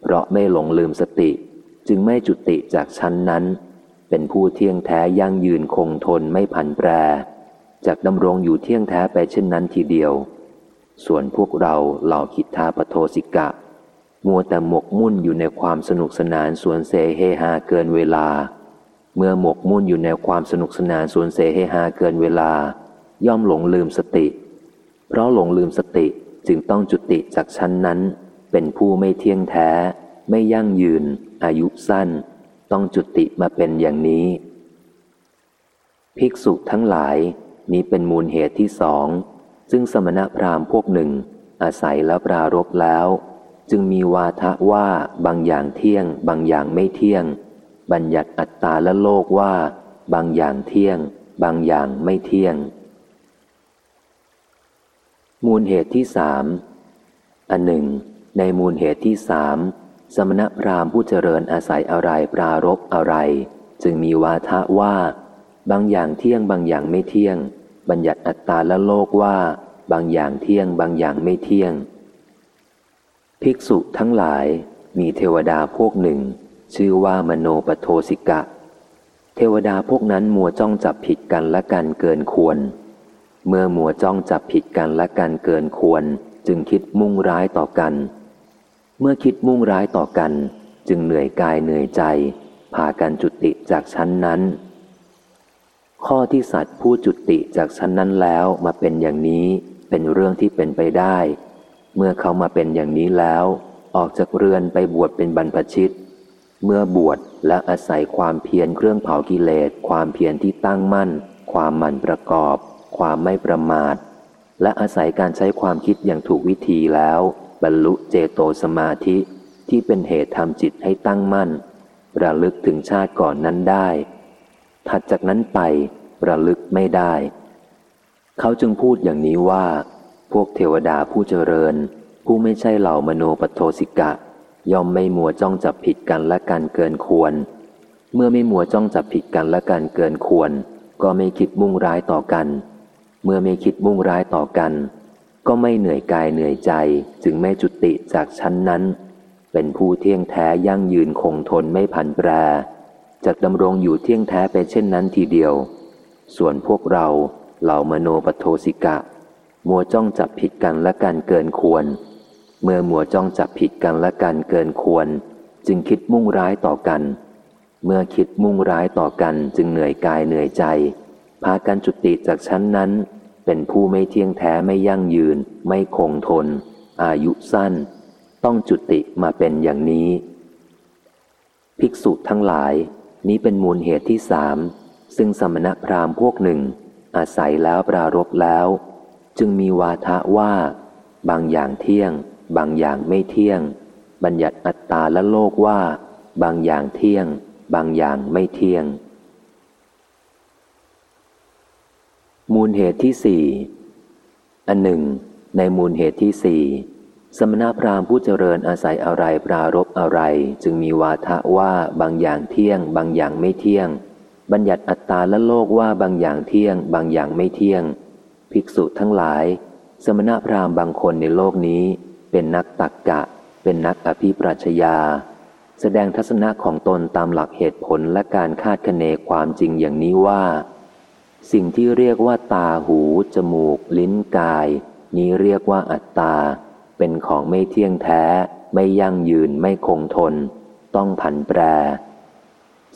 เพราะไม่หลงลืมสติ จึงไม่จุติจากชั้นนั้น เป็นผู้เที่ยงแท้ยั่งยืนคงทนไม่ผันแปรจากดำรงอยู่เที่ยงแท้ไปเช่นนั้นทีเดียว ส่วนพวกเราเหล่าคิดทาปโทสิกะ มัวแต่หมกมุ่นอยู่ในความสนุกสนานส่วนเสเฮฮาเกินเวลา เมื่อหมกมุ่นอยู่ในความสนุกสนานส่วนเสเฮฮาเกินเวลา ย่อมหลงลืมสติ เพราะหลงลืมสติจึงต้องจุติจากชั้นนั้น เป็นผู้ไม่เที่ยงแท้ ไม่ยั่งยืน อายุสั้น ต้องจุติมาเป็นอย่างนี้ ภิกษุทั้งหลายนี้เป็นมูลเหตุที่สอง ซึ่งสมณพราหมณ์พวกหนึ่ง อาศัยแล้วปรารบแล้ว จึงมีวาทะว่าบางอย่างเที่ยง บางอย่างไม่เที่ยง บัญญัติอัตตาและโลกว่า บางอย่างเที่ยง บางอย่างไม่เที่ยง มูลเหตุที่สามอันหนึ่ง ในมูลเหตุที่สาม สมณพราหมณ์ผู้เจริญอาศัยอะไรปรารบอะไร จึงมีวาทะว่า บางอย่างเที่ยงบางอย่างไม่เที่ยง บัญญัติอัตตาและโลกว่า บางอย่างเที่ยงบางอย่างไม่เที่ยง ภิกษุทั้งหลายมีเทวดาพวกหนึ่ง ชื่อว่ามโนปโทสิกะ เทวดาพวกนั้นมัวจ้องจับผิดกันและกันเกินควร เมื่อมัวจ้องจับผิดกันและกันเกินควร จึงคิดมุ่งร้ายต่อกัน เมื่อคิดมุ่งร้ายต่อกัน จึงเหนื่อยกายเหนื่อยใจ พากันจุติจากชั้นนั้น ข้อที่สัตว์ผู้จุติจากชั้นนั้นแล้วมาเป็นอย่างนี้เป็นเรื่องที่เป็นไปได้ เมื่อเขามาเป็นอย่างนี้แล้ว ออกจากเรือนไปบวชเป็นบรรพชิต เมื่อบวชและอาศัยความเพียรเครื่องเผากิเลส ความเพียรที่ตั้งมั่น ความหมั่นประกอบ ความไม่ประมาท และอาศัยการใช้ความคิดอย่างถูกวิธีแล้ว บรรลุเจโตสมาธิที่เป็นเหตุทำจิตให้ตั้งมั่น ระลึกถึงชาติก่อนนั้นได้ ถัดจากนั้นไประลึกไม่ได้ เขาจึงพูดอย่างนี้ว่า พวกเทวดาผู้เจริญ ผู้ไม่ใช่เหล่ามโนปโทสิกะ ย่อมไม่มัวจ้องจับผิดกันและการเกินควร เมื่อไม่มัวจ้องจับผิดกันและการเกินควร ก็ไม่คิดมุ่งร้ายต่อกัน เมื่อไม่คิดมุ่งร้ายต่อกัน ก็ไม่เหนื่อยกายเหนื่อยใจจึงไม่จุติจากชั้นนั้น เป็นผู้เที่ยงแท้ยั่งยืนคงทนไม่ผันแปรจะดำรงอยู่เที่ยงแท้ไปเช่นนั้นทีเดียว ส่วนพวกเราเหล่ามโนปโทสิกะ มัวจ้องจับผิดกันและการเกินควร เมื่อมัวจ้องจับผิดกันและการเกินควร จึงคิดมุ่งร้ายต่อกัน เมื่อคิดมุ่งร้ายต่อกันจึงเหนื่อยกายเหนื่อยใจ พากันจุติจากชั้นนั้น เป็นผู้ไม่เที่ยงแท้ไม่ยั่งยืน ไม่คงทน อายุสั้น ต้องจุติมาเป็นอย่างนี้ ภิกษุทั้งหลาย นี้เป็นมูลเหตุที่สาม ซึ่งสมณพราหมณ์พวกหนึ่ง อาศัยแล้วปรารบแล้ว จึงมีวาทะว่า บางอย่างเที่ยง บางอย่างไม่เที่ยง บัญญัติอัตตาและโลกว่า บางอย่างเที่ยง บางอย่างไม่เที่ยง มูลเหตุที่สี่อันหนึ่ง ในมูลเหตุที่สี่สมณพราหมณ์ผู้เจริญอาศัยอะไรปรารบอะไร จึงมีวาทะว่าบางอย่างเที่ยง บางอย่างไม่เที่ยง บัญญัติอัตตาและโลกว่าบางอย่างเที่ยง บางอย่างไม่เที่ยง ภิกษุทั้งหลาย สมณพราหมณ์บางคนในโลกนี้ เป็นนักตักกะ เป็นนักอภิปรัชญา แสดงทัศนะของตนตามหลักเหตุผลและการคาดคะเนความจริงอย่างนี้ว่า สิ่งที่เรียกว่าตาหู จมูก ลิ้นกาย นี้เรียกว่าอัตตา เป็นของไม่เที่ยงแท้ ไม่ยั่งยืนไม่คงทน ต้องผันแปร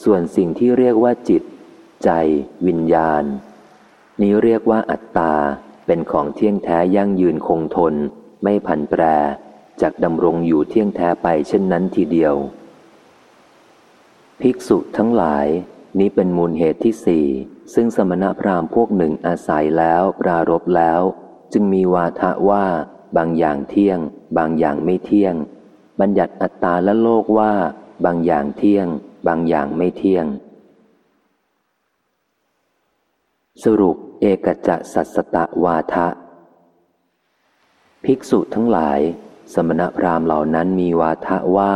ส่วนสิ่งที่เรียกว่าจิต ใจ วิญญาณ นี้เรียกว่าอัตตา เป็นของเที่ยงแท้ยั่งยืนคงทน ไม่ผันแปรจากดำรงอยู่เที่ยงแท้ไปเช่นนั้นทีเดียว ภิกษุทั้งหลาย นี้เป็นมูลเหตุที่สี่ ซึ่งสมณพราหมณ์พวกหนึ่งอาศัยแล้วปรารบแล้ว จึงมีวาทะว่าบางอย่างเที่ยง บางอย่างไม่เที่ยง บัญญัติอัตตาและโลกว่า บางอย่างเที่ยง บางอย่างไม่เที่ยง สรุปเอกจะสัสตะวาทะ ภิกษุทั้งหลาย สมณพราหมณ์เหล่านั้นมีวาทะว่า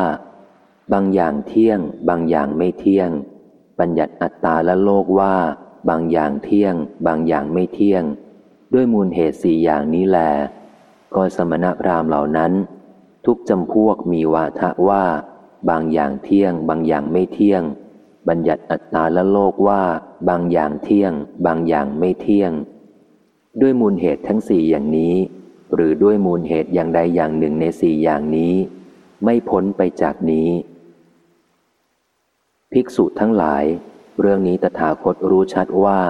บางอย่างเที่ยง บางอย่างไม่เที่ยง บัญญัติอัตตาและโลกว่า บางอย่างเที่ยง บางอย่างไม่เที่ยง ด้วยมูลเหตุสี่อย่างนี้แล ก็สมณพราหมณ์เหล่านั้น ทุกจำพวกมีวาทะว่า บางอย่างเที่ยง บางอย่างไม่เที่ยง บัญญัติอัตตาและโลกว่า บางอย่างเที่ยง บางอย่างไม่เที่ยง ด้วยมูลเหตุทั้งสี่อย่างนี้ หรือด้วยมูลเหตุอย่างใดอย่างหนึ่งในสี่อย่างนี้ ไม่พ้นไปจากนี้ ภิกษุทั้งหลาย เรื่องนี้ตถาคตรู้ชัดว่า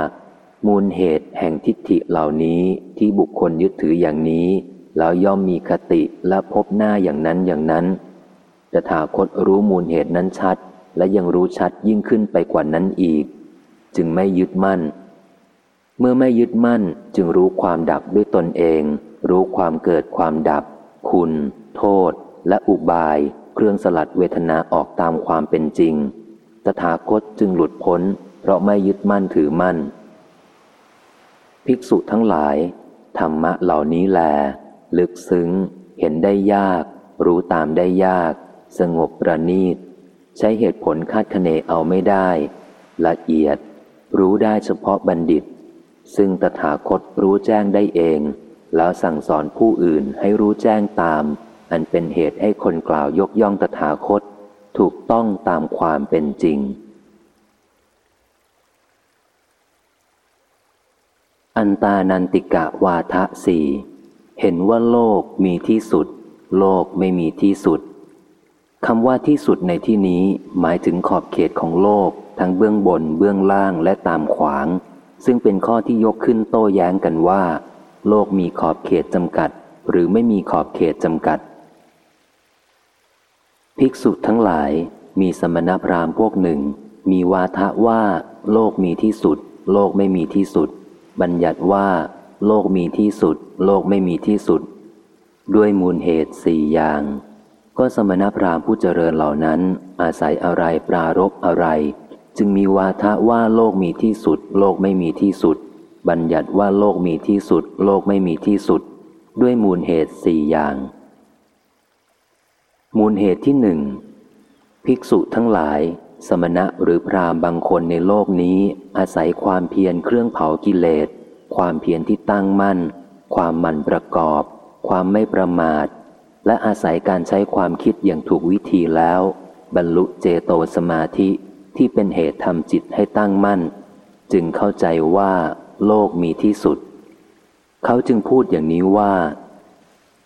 มูลเหตุแห่งทิฏฐิเหล่านี้ที่บุคคลยึดถืออย่างนี้ แล้วย่อมมีคติและพบหน้าอย่างนั้นอย่างนั้น ตถาคตรู้มูลเหตุนั้นชัด และยังรู้ชัดยิ่งขึ้นไปกว่านั้นอีก จึงไม่ยึดมั่น เมื่อไม่ยึดมั่นจึงรู้ความดับด้วยตนเอง รู้ความเกิดความดับ คุณ โทษ และอุบาย เครื่องสลัดเวทนาออกตามความเป็นจริง ตถาคตจึงหลุดพ้น เพราะไม่ยึดมั่นถือมั่น ภิกษุทั้งหลาย ธรรมะเหล่านี้แล ลึกซึ้ง เห็นได้ยาก รู้ตามได้ยาก สงบประณีต ใช้เหตุผลคาดคะเนเอาไม่ได้ ละเอียด รู้ได้เฉพาะบัณฑิต ซึ่งตถาคตรู้แจ้งได้เอง แล้วสั่งสอนผู้อื่นให้รู้แจ้งตาม อันเป็นเหตุให้คนกล่าวยกย่องตถาคต ถูกต้องตามความเป็นจริง อันตานันติกะวาทะสี่เห็นว่าโลกมีที่สุด โลกไม่มีที่สุดคำว่าที่สุดในที่นี้หมายถึงขอบเขตของโลก ทั้งเบื้องบนเบื้องล่างและตามขวาง ซึ่งเป็นข้อที่ยกขึ้นโต้แย้งกันว่า โลกมีขอบเขตจำกัด หรือไม่มีขอบเขตจำกัด ภิกษุทั้งหลายมีสมณพราหมณ์พวกหนึ่ง มีวาทะว่า โลกมีที่สุด โลกไม่มีที่สุด บัญญัติว่า โลกมีที่สุด โลกไม่มีที่สุด ด้วยมูลเหตุสี่อย่าง ก็สมณพราหมณ์ผู้เจริญเหล่านั้น อาศัยอะไรปรารบอะไรจจึงมีวาทะว่าโลกมีที่สุด โลกไม่มีที่สุด บัญญัติว่าโลกมีที่สุด โลกไม่มีที่สุด ด้วยมูลเหตุสี่อย่าง มูลเหตุที่หนึ่งภิกษุทั้งหลาย สมณะหรือพรามบางคนในโลกนี้ อาศัยความเพียรเครื่องเผากิเลส ความเพียรที่ตั้งมั่น ความมั่นประกอบ ความไม่ประมาท และอาศัยการใช้ความคิดอย่างถูกวิธีแล้ว บรรลุเจโตสมาธิที่เป็นเหตุทำจิตให้ตั้งมั่น จึงเข้าใจว่า โลกมีที่สุด เขาจึงพูดอย่างนี้ว่า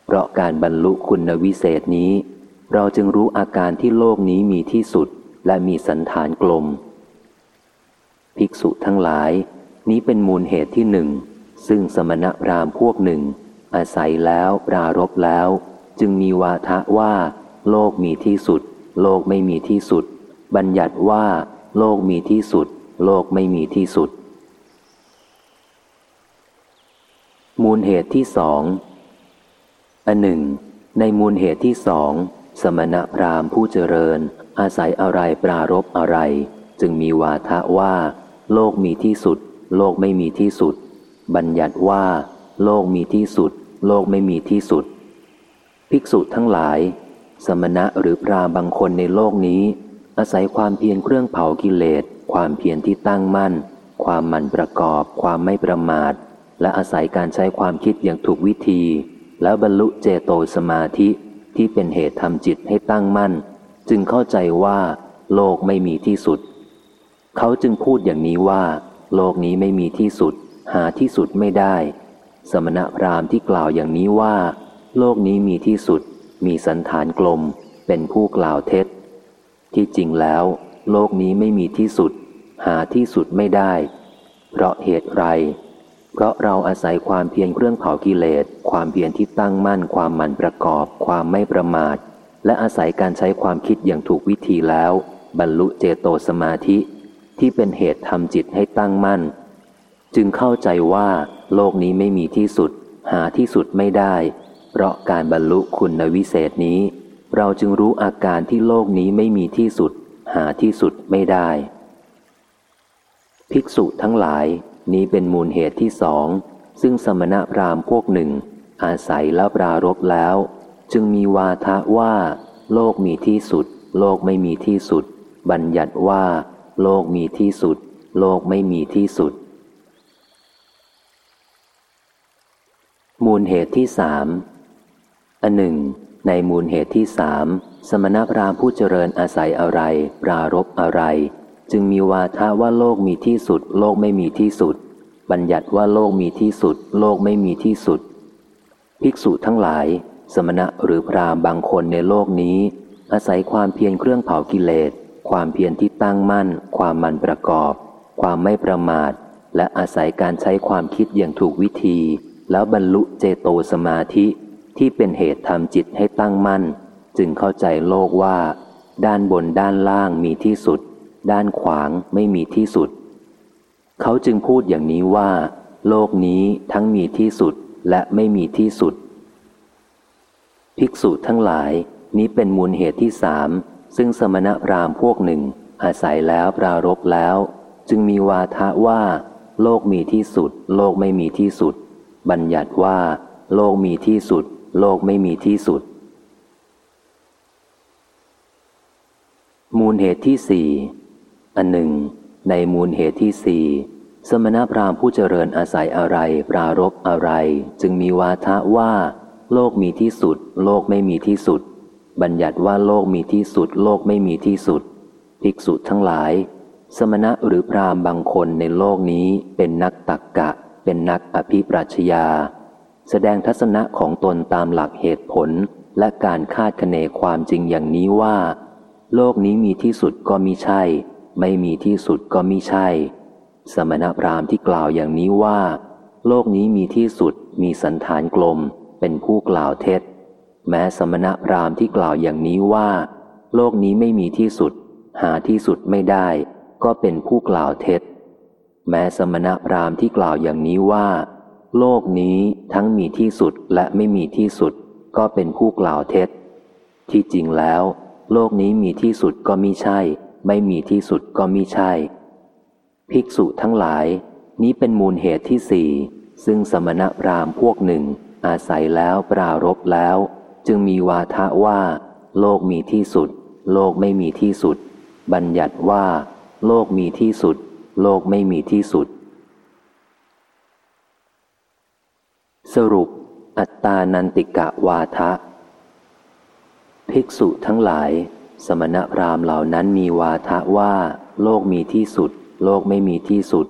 เพราะการบรรลุคุณวิเศษนี้ เราจึงรู้อาการที่โลกนี้มีที่สุดและมีสันฐานกลม ภิกษุทั้งหลายนี้เป็นมูลเหตุที่หนึ่ง ซึ่งสมณพราหมณ์พวกหนึ่ง อาศัยแล้วปรารบแล้ว จึงมีวาทะว่า โลกมีที่สุด โลกไม่มีที่สุด บัญญัติว่า โลกมีที่สุด โลกไม่มีที่สุด มูลเหตุที่สองอันหนึ่ง ในมูลเหตุที่สอง สมณพราหมณ์ผู้เจริญ อาศัยอะไรปรารบอะไร จึงมีวาทะว่า โลกมีที่สุด โลกไม่มีที่สุด บัญญัติว่า โลกมีที่สุด โลกไม่มีที่สุด ภิกษุทั้งหลาย สมณะหรือพราหมณ์บางคนในโลกนี้ อาศัยความเพียรเครื่องเผากิเลส ความเพียรที่ตั้งมั่น ความมั่นประกอบ ความไม่ประมาท และอาศัยการใช้ความคิดอย่างถูกวิธี แล้วบรรลุเจโตสมาธิ ที่เป็นเหตุทำจิตให้ตั้งมั่น จึงเข้าใจว่า โลกไม่มีที่สุด เขาจึงพูดอย่างนี้ว่า โลกนี้ไม่มีที่สุด หาที่สุดไม่ได้ สมณพราหมณ์ที่กล่าวอย่างนี้ว่า โลกนี้มีที่สุด มีสันฐานกลม เป็นผู้กล่าวเท็จ ที่จริงแล้ว โลกนี้ไม่มีที่สุด หาที่สุดไม่ได้ เพราะเหตุไร เพราะเราอาศัยความเพียรเครื่องเผากิเลส ความเพียรที่ตั้งมั่น ความหมันประกอบ ความไม่ประมาท และอาศัยการใช้ความคิดอย่างถูกวิธีแล้ว บรรลุเจโตสมาธิ ที่เป็นเหตุทำจิตให้ตั้งมั่น จึงเข้าใจว่า โลกนี้ไม่มีที่สุด หาที่สุดไม่ได้ เพราะการบรรลุคุณวิเศษนี้ เราจึงรู้อาการที่โลกนี้ไม่มีที่สุด หาที่สุดไม่ได้ ภิกษุทั้งหลาย นี้เป็นมูลเหตุที่สอง ซึ่งสมณพราหมณ์พวกหนึ่ง อาศัยแล้วปรารบแล้ว จึงมีวาทะว่า โลกมีที่สุด โลกไม่มีที่สุด บัญญัติว่า โลกมีที่สุด โลกไม่มีที่สุด มูลเหตุที่สามอันหนึ่ง ในมูลเหตุที่สามสมณพราหมณ์ผู้เจริญอาศัยอะไร ปรารบอะไร จึงมีวาทะว่าโลกมีที่สุด โลกไม่มีที่สุด บัญญัติว่าโลกมีที่สุด โลกไม่มีที่สุด ภิกษุทั้งหลาย สมณะหรือพราหมณ์บางคนในโลกนี้ อาศัยความเพียรเครื่องเผากิเลส ความเพียรที่ตั้งมั่น ความมันประกอบ ความไม่ประมาท และอาศัยการใช้ความคิดอย่างถูกวิธี แล้วบรรลุเจโตสมาธิที่เป็นเหตุทำจิตให้ตั้งมั่น จึงเข้าใจโลกว่า ด้านบนด้านล่างมีที่สุด ด้านขวางไม่มีที่สุด เขาจึงพูดอย่างนี้ว่า โลกนี้ทั้งมีที่สุดและไม่มีที่สุด ภิกษุทั้งหลายนี้เป็นมูลเหตุที่สามซึ่งสมณพราหมณ์พวกหนึ่ง อาศัยแล้วปรารบแล้ว จึงมีวาทะว่า โลกมีที่สุด โลกไม่มีที่สุด บัญญัติว่า โลกมีที่สุด โลกไม่มีที่สุด มูลเหตุที่สี่ อันหนึ่ง ในมูลเหตุที่สี่สมณพราหมณ์ผู้เจริญอาศัยอะไร ปรารบอะไร จึงมีวาทะว่า โลกมีที่สุด โลกไม่มีที่สุด บัญญัติว่าโลกมีที่สุด โลกไม่มีที่สุด ภิกษุทั้งหลาย สมณะหรือพราหมณ์บางคนในโลกนี้เป็นนักตักกะ เป็นนักอภิปรัชญา แสดงทัศนะของตนตามหลักเหตุผลและการคาดคะเนความจริงอย่างนี้ว่า โลกนี้มีที่สุดก็มิใช่ ไม่มีที่สุดก็มิใช่ สมณพราหมณ์ที่กล่าวอย่างนี้ว่า โลกนี้มีที่สุดมีสันฐานกลม เป็นผู้กล่าวเท็จ แม้สมณพราหมณ์ที่กล่าวอย่างนี้ว่า โลกนี้ไม่มีที่สุด หาที่สุดไม่ได้ ก็เป็นผู้กล่าวเท็จ แม้สมณพราหมณ์ที่กล่าวอย่างนี้ว่า โลกนี้ทั้งมีที่สุดและไม่มีที่สุด ก็เป็นผู้กล่าวเท็จ ที่จริงแล้ว โลกนี้มีที่สุดก็มิใช่ ไม่มีที่สุดก็มิใช่ ภิกษุทั้งหลาย นี้เป็นมูลเหตุที่สี่ซึ่งสมณพราหมณ์พวกหนึ่ง อาศัยแล้วปรารบแล้ว จึงมีวาทะว่า โลกมีที่สุด โลกไม่มีที่สุด บัญญัติว่า โลกมีที่สุด โลกไม่มีที่สุด สรุป อัตตานันติกะวาทะ ภิกษุทั้งหลาย สมณพราหมณ์เหล่านั้นมีวาทะว่า โลกมีที่สุด โลกไม่มีที่สุด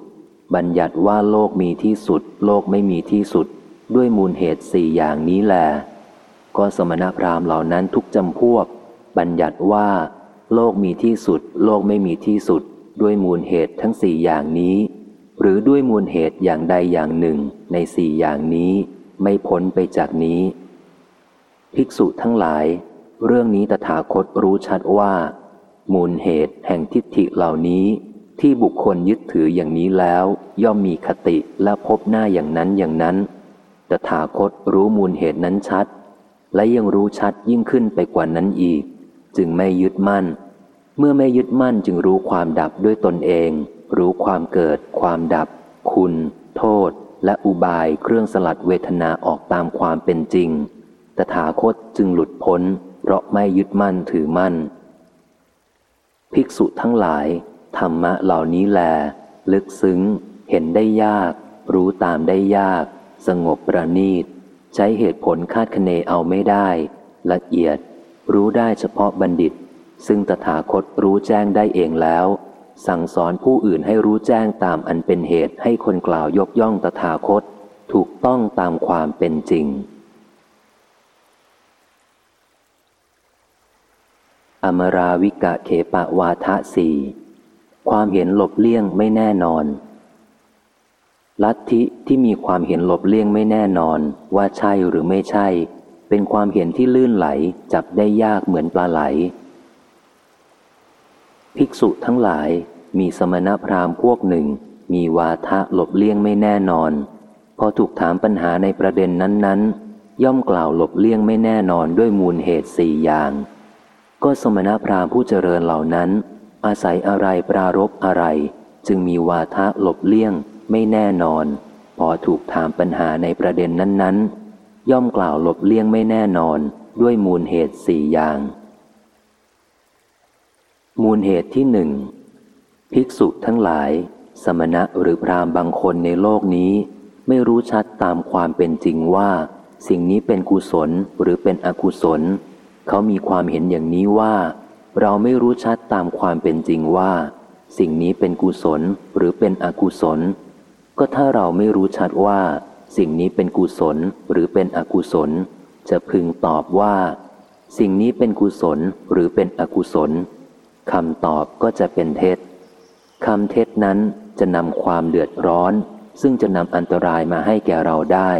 บัญญัติว่าโลกมีที่สุด โลกไม่มีที่สุด ด้วยมูลเหตุสี่อย่างนี้แหลก็สมณพราหมณ์เหล่านั้นทุกจำพวก บัญญัติว่า โลกมีที่สุด โลกไม่มีที่สุด ด้วยมูลเหตุทั้งสี่อย่างนี้ หรือด้วยมูลเหตุอย่างใดอย่างหนึ่งในสี่อย่างนี้ ไม่พ้นไปจากนี้ ภิกษุทั้งหลาย เรื่องนี้ตถาคตรู้ชัดว่า มูลเหตุแห่งทิฏฐิเหล่านี้ที่บุคคลยึดถืออย่างนี้แล้ว ย่อมมีคติและพบหน้าอย่างนั้นอย่างนั้น ตถาคตรู้มูลเหตุนั้นชัด และยังรู้ชัดยิ่งขึ้นไปกว่านั้นอีก จึงไม่ยึดมั่น เมื่อไม่ยึดมั่นจึงรู้ความดับด้วยตนเอง รู้ความเกิด ความดับ คุณ โทษ และอุบายเครื่องสลัดเวทนาออกตามความเป็นจริง ตถาคตจึงหลุดพ้น เพราะไม่ยึดมั่นถือมั่น ภิกษุทั้งหลาย ธรรมะเหล่านี้แล ลึกซึ้ง เห็นได้ยาก รู้ตามได้ยาก สงบประณีต ใช้เหตุผลคาดคะเนเอาไม่ได้ ละเอียด รู้ได้เฉพาะบัณฑิต ซึ่งตถาคตรู้แจ้งได้เองแล้ว สั่งสอนผู้อื่นให้รู้แจ้งตามอันเป็นเหตุให้คนกล่าวยกย่องตถาคต ถูกต้องตามความเป็นจริง อมราวิกะเขปะวาทะสี่ความเห็นหลบเลี่ยงไม่แน่นอน ลัทธิที่มีความเห็นหลบเลี่ยงไม่แน่นอนว่าใช่หรือไม่ใช่ เป็นความเห็นที่ลื่นไหลจับได้ยากเหมือนปลาไหล ภิกษุทั้งหลายมีสมณพราหมณ์พวกหนึ่ง มีวาทะหลบเลี่ยงไม่แน่นอน พอถูกถามปัญหาในประเด็นนั้น ๆ ย่อมกล่าวหลบเลี่ยงไม่แน่นอนด้วยมูลเหตุสี่อย่าง ก็สมณพราหมณ์ผู้เจริญเหล่านั้น อาศัยอะไรปรารบอะไร จึงมีวาทะหลบเลี่ยง ไม่แน่นอน พอถูกถามปัญหาในประเด็นนั้น ๆ ย่อมกล่าวหลบเลี่ยงไม่แน่นอนด้วยมูลเหตุสี่อย่าง มูลเหตุที่หนึ่งภิกษุทั้งหลาย สมณะหรือพรามบางคนในโลกนี้ ไม่รู้ชัดตามความเป็นจริงว่า สิ่งนี้เป็นกุศลหรือเป็นอกุศล เขามีความเห็นอย่างนี้ว่า เราไม่รู้ชัดตามความเป็นจริงว่า สิ่งนี้เป็นกุศลหรือเป็นอกุศล ก็ถ้าเราไม่รู้ชัดว่า สิ่งนี้เป็นกุศลหรือเป็นอกุศล จะพึงตอบว่า สิ่งนี้เป็นกุศลหรือเป็นอกุศลคำตอบก็จะเป็นเท็จคำเท็จนั้นจะนำความเดือดร้อน ซึ่งจะนำอันตรายมาให้แก่เราได้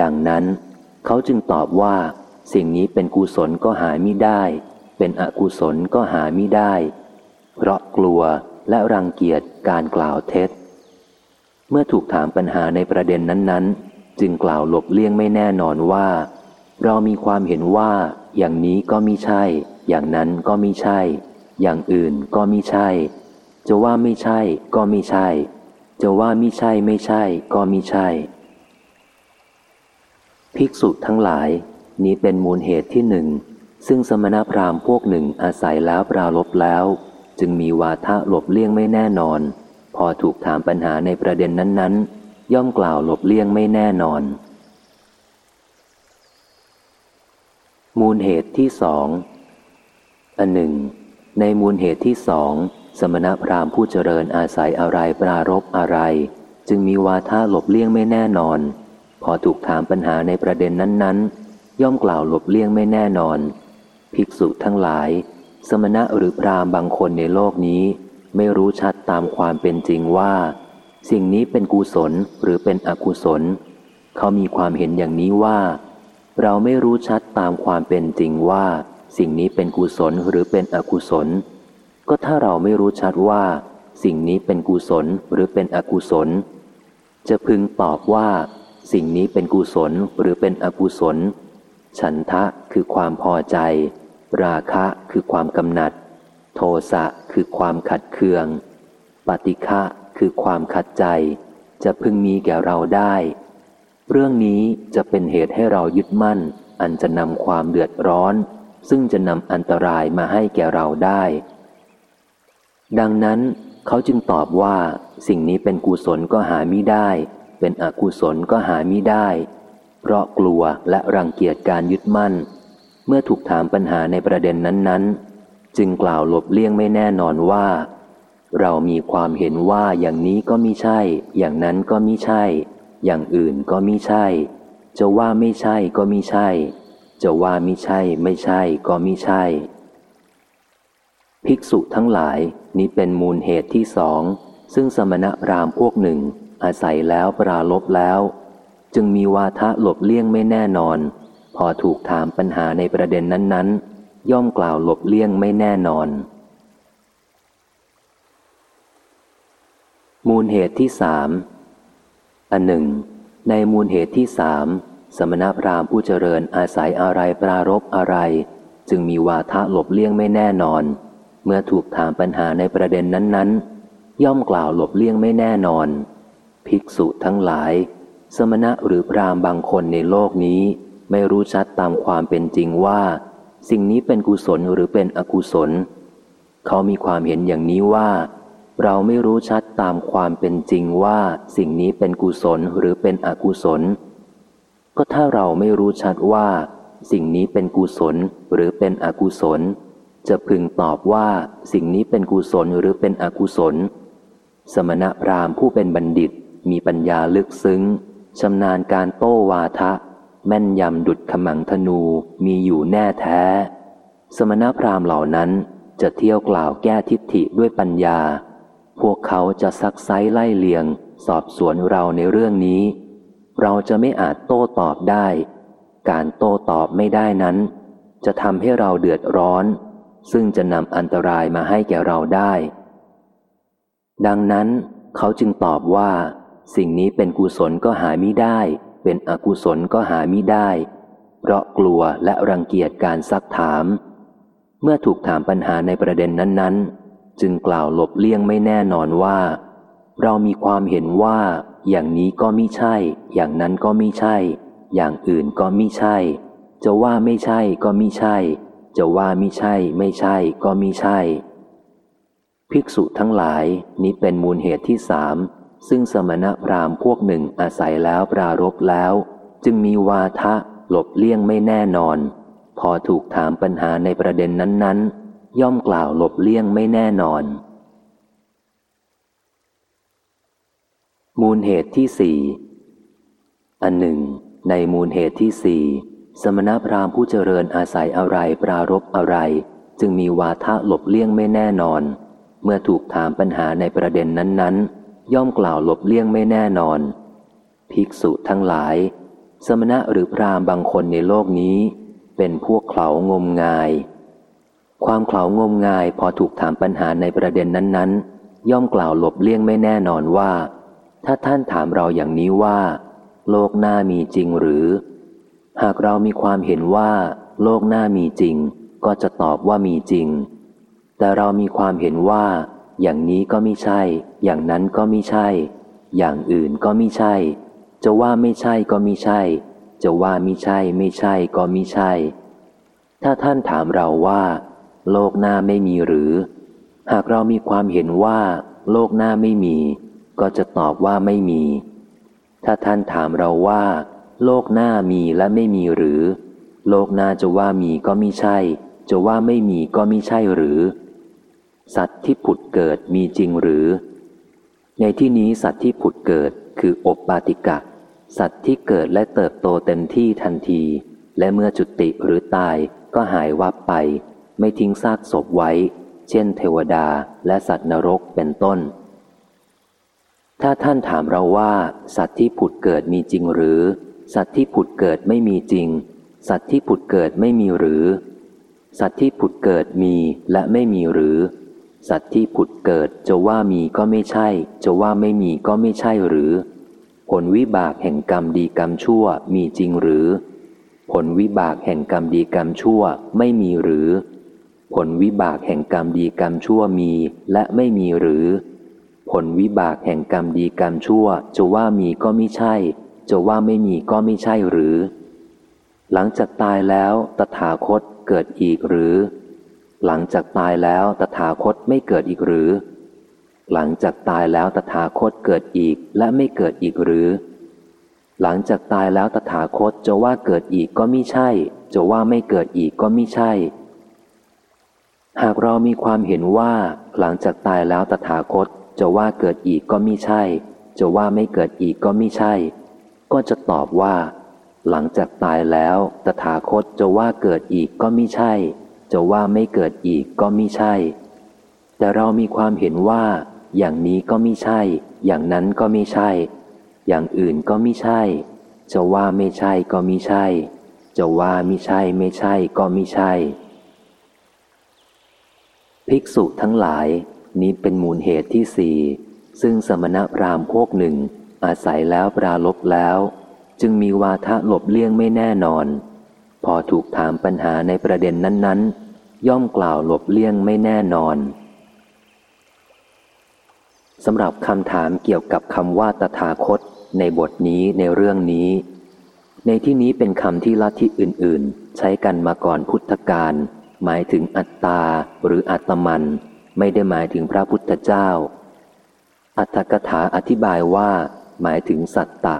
ดังนั้น เขาจึงตอบว่า สิ่งนี้เป็นกุศลก็หาไม่ได้ เป็นอกุศลก็หาไม่ได้ เพราะกลัวและรังเกียจการกล่าวเท็จ เมื่อถูกถามปัญหาในประเด็นนั้น ๆ จึงกล่าวหลบเลี่ยงไม่แน่นอนว่า เรามีความเห็นว่าอย่างนี้ก็มิใช่ อย่างนั้นก็มิใช่ อย่างอื่นก็มิใช่ จะว่าไม่ใช่ก็มิใช่ จะว่ามิใช่ไม่ใช่ก็มิใช่ ภิกษุทั้งหลาย นี้เป็นมูลเหตุที่หนึ่ง ซึ่งสมณพราหมณ์พวกหนึ่งอาศัยแล้วปราลบแล้ว จึงมีวาทะหลบเลี่ยงไม่แน่นอน พอถูกถามปัญหาในประเด็นนั้น ๆ ย่อมกล่าวหลบเลี่ยงไม่แน่นอน มูลเหตุที่สองอันหนึ่ง ในมูลเหตุที่สองสมณพราหมณ์ผู้เจริญอาศัยอะไรปรารบอะไร จึงมีวาทะหลบเลี่ยงไม่แน่นอน พอถูกถามปัญหาในประเด็นนั้นๆ ย่อมกล่าวหลบเลี่ยงไม่แน่นอน ภิกษุทั้งหลาย สมณะหรือพรามบางคนในโลกนี้ ไม่รู้ชัดตามความเป็นจริงว่า สิ่งนี้เป็นกุศลหรือเป็นอกุศล เขามีความเห็นอย่างนี้ว่า เราไม่รู้ชัดตามความเป็นจริงว่า สิ่งนี้เป็นกุศลหรือเป็นอกุศล ก็ถ้าเราไม่รู้ชัดว่า สิ่งนี้เป็นกุศลหรือเป็นอกุศล จะพึงตอบว่า สิ่งนี้เป็นกุศลหรือเป็นอกุศล ฉันทะคือความพอใจ ราคะคือความกำหนัด โทสะคือความขัดเคือง ปฏิฆะคือความขัดใจ จะพึงมีแก่เราได้ เรื่องนี้จะเป็นเหตุให้เรายึดมั่น อันจะนำความเดือดร้อน ซึ่งจะนำอันตรายมาให้แก่เราได้ ดังนั้นเขาจึงตอบว่าสิ่งนี้เป็นกุศลก็หาไม่ได้ เป็นอกุศลก็หาไม่ได้ เพราะกลัวและรังเกียจการยึดมั่น เมื่อถูกถามปัญหาในประเด็นนั้น ๆ จึงกล่าวหลบเลี่ยงไม่แน่นอนว่า เรามีความเห็นว่าอย่างนี้ก็มิใช่ อย่างนั้นก็มิใช่ อย่างอื่นก็มิใช่ จะว่าไม่ใช่ก็มิใช่ จะว่ามิใช่ ไม่ใช่ก็มิใช่ ภิกษุทั้งหลายนี้เป็นมูลเหตุที่สองซึ่งสมณพราหมณ์พวกหนึ่ง อาศัยแล้วปราลบแล้ว จึงมีวาทะหลบเลี่ยงไม่แน่นอน พอถูกถามปัญหาในประเด็นนั้น ๆ ย่อมกล่าวหลบเลี่ยงไม่แน่นอน มูลเหตุที่สามอันหนึ่ง ในมูลเหตุที่สามสมณพราหมณ์ผู้เจริญอาศัยอะไรปรารบอะไร จึงมีวาทะหลบเลี่ยงไม่แน่นอน เมื่อถูกถามปัญหาในประเด็นนั้น ๆ ย่อมกล่าวหลบเลี่ยงไม่แน่นอน ภิกษุทั้งหลาย สมณะหรือพรามบางคนในโลกนี้ ไม่รู้ชัดตามความเป็นจริงว่า สิ่งนี้เป็นกุศลหรือเป็นอกุศล เขามีความเห็นอย่างนี้ว่า เราไม่รู้ชัดตามความเป็นจริงว่า สิ่งนี้เป็นกุศลหรือเป็นอกุศล ก็ถ้าเราไม่รู้ชัดว่า สิ่งนี้เป็นกุศลหรือเป็นอกุศล จะพึงตอบว่าสิ่งนี้เป็นกุศลหรือเป็นอกุศล สมณพราหมณ์ผู้เป็นบัณฑิตมีปัญญาลึกซึ้ง ชำนาญการโต้วาทะ แม่นยำดุดขมังธนูมีอยู่แน่แท้ สมณพราหมณ์เหล่านั้นจะเที่ยวกล่าวแก้ทิฏฐิด้วยปัญญา พวกเขาจะซักไซไล่เลียง สอบสวนเราในเรื่องนี้ เราจะไม่อาจโต้ตอบได้ การโต้ตอบไม่ได้นั้น จะทำให้เราเดือดร้อน ซึ่งจะนำอันตรายมาให้แก่เราได้ ดังนั้นเขาจึงตอบว่า สิ่งนี้เป็นกุศลก็หาไม่ได้ เป็นอกุศลก็หาไม่ได้ เพราะกลัวและรังเกียจการซักถาม เมื่อถูกถามปัญหาในประเด็นนั้น ๆ จึงกล่าวหลบเลี่ยงไม่แน่นอนว่า เรามีความเห็นว่า อย่างนี้ก็ไม่ใช่ อย่างนั้นก็ไม่ใช่ อย่างอื่นก็ไม่ใช่ จะว่าไม่ใช่ก็ไม่ใช่ จะว่าไม่ใช่ ไม่ใช่ก็ไม่ใช่ภิกษุทั้งหลายนี้เป็นมูลเหตุที่สาม ซึ่งสมณพราหมณ์พวกหนึ่งอาศัยแล้วปรารบแล้ว จึงมีวาทะหลบเลี่ยงไม่แน่นอน พอถูกถามปัญหาในประเด็นนั้นๆ ย่อมกล่าวหลบเลี่ยงไม่แน่นอน มูลเหตุที่สี่อันหนึ่ง ในมูลเหตุที่สี่สมณพราหมณ์ผู้เจริญอาศัยอะไรปรารบอะไร จึงมีวาทะหลบเลี่ยงไม่แน่นอน เมื่อถูกถามปัญหาในประเด็นนั้นๆ ย่อมกล่าวหลบเลี่ยงไม่แน่นอน ภิกษุทั้งหลาย สมณะหรือพรามบางคนในโลกนี้ เป็นพวกเขางมงาย ความเขางมงายพอถูกถามปัญหาในประเด็นนั้นๆ ย่อมกล่าวหลบเลี่ยงไม่แน่นอนว่า ถ้าท่านถามเราอย่างนี้ว่า โลกหน้ามีจริงหรือ หากเรามีความเห็นว่า โลกหน้ามีจริง ก็จะตอบว่ามีจริง แต่เรามีความเห็นว่า อย่างนี้ก็ไม่ใช่ อย่างนั้นก็ไม่ใช่ อย่างอื่นก็ไม่ใช่ จะว่าไม่ใช่ก็ไม่ใช่ จะว่าไม่ใช่ ไม่ใช่ก็ไม่ใช่ ถ้าท่านถามเราว่า โลกหน้าไม่มีหรือ หากเรามีความเห็นว่า โลกหน้าไม่มี ก็จะตอบว่าไม่มี ถ้าท่านถามเราว่า โลกหน้ามีและไม่มีหรือ โลกหน้าจะว่ามีก็ไม่ใช่ จะว่าไม่มีก็ไม่ใช่หรือ สัตว์ที่ผุดเกิดมีจริงหรือ ในที่นี้สัตว์ที่ผุดเกิดคืออบปาติกะ สัตว์ที่เกิดและเติบโตเต็มที่ทันที และเมื่อจุติหรือตายก็หายวับไป ไม่ทิ้งซากศพไว้ เช่น เทวดาและสัตว์นรกเป็นต้น ถ้าท่านถามเราว่า สัตว์ที่ผุดเกิดมีจริงหรือ สัตว์ที่ผุดเกิดไม่มีจริง สัตว์ที่ผุดเกิดไม่มีหรือ สัตว์ที่ผุดเกิดมีและไม่มีหรือ สัตว์ที่ผุดเกิดจะว่ามีก็ไม่ใช่ จะว่าไม่มีก็ไม่ใช่หรือ ผลวิบากแห่งกรรมดีกรรมชั่วมีจริงหรือ ผลวิบากแห่งกรรมดีกรรมชั่วไม่มีหรือ ผลวิบากแห่งกรรมดีกรรมชั่วมีและไม่มีหรือ ผลวิบากแห่งกรรมดีกรรมชั่ว จะว่ามีก็ไม่ใช่ จะว่าไม่มีก็ไม่ใช่หรือ หลังจากตายแล้วตถาคตเกิดอีกหรือ หลังจากตายแล้วตถาคตไม่เกิดอีกหรือ หลังจากตายแล้วตถาคตเกิดอีกและไม่เกิดอีกหรือ หลังจากตายแล้วตถาคตจะว่าเกิดอีกก็ไม่ใช่ จะว่าไม่เกิดอีกก็ไม่ใช่ หากเรามีความเห็นว่า หลังจากตายแล้วตถาคตจะว่าเกิดอีกก็ไม่ใช่ จะว่าไม่เกิดอีกก็ไม่ใช่ ก็จะตอบว่า หลังจากตายแล้วตถาคตจะว่าเกิดอีกก็ไม่ใช่ จะว่าไม่เกิดอีกก็ไม่ใช่ แต่เรามีความเห็นว่า อย่างนี้ก็ไม่ใช่ อย่างนั้นก็ไม่ใช่ อย่างอื่นก็ไม่ใช่ จะว่าไม่ใช่ก็ไม่ใช่ จะว่าไม่ใช่ไม่ใช่ก็ไม่ใช่ ภิกษุทั้งหลายนี้เป็นมูลเหตุที่สี่ซึ่งสมณพราหมณ์พวกหนึ่ง อาศัยแล้วปราลบแล้ว จึงมีวาทะหลบเลี่ยงไม่แน่นอน พอถูกถามปัญหาในประเด็นนั้นๆ ย่อมกล่าวหลบเลี่ยงไม่แน่นอนสำหรับคำถามเกี่ยวกับคำว่าตถาคต ในบทนี้ในเรื่องนี้ ในที่นี้เป็นคำที่ลัทธิอื่น ๆ ใช้กันมาก่อนพุทธกาลหมายถึงอัตตาหรืออัตมัน ไม่ได้หมายถึงพระพุทธเจ้า อัตถกถาอธิบายว่า หมายถึงสัตตะ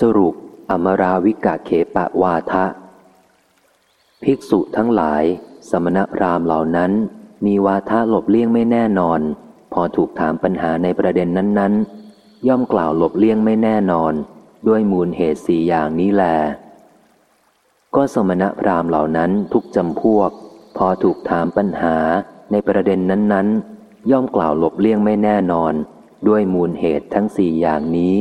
สรุป อมราวิกะเขปะวาทะ ภิกษุทั้งหลาย สมณพราหมณ์เหล่านั้น มีวาทะหลบเลี่ยงไม่แน่นอน พอถูกถามปัญหาในประเด็นนั้น ๆ ย่อมกล่าวหลบเลี่ยงไม่แน่นอน ด้วยมูลเหตุสี่อย่างนี้แล ก็สมณพราหมณ์เหล่านั้นทุกจำพวก พอถูกถามปัญหาในประเด็นนั้น ๆ ย่อมกล่าวหลบเลี่ยงไม่แน่นอน ด้วยมูลเหตุทั้งสี่อย่างนี้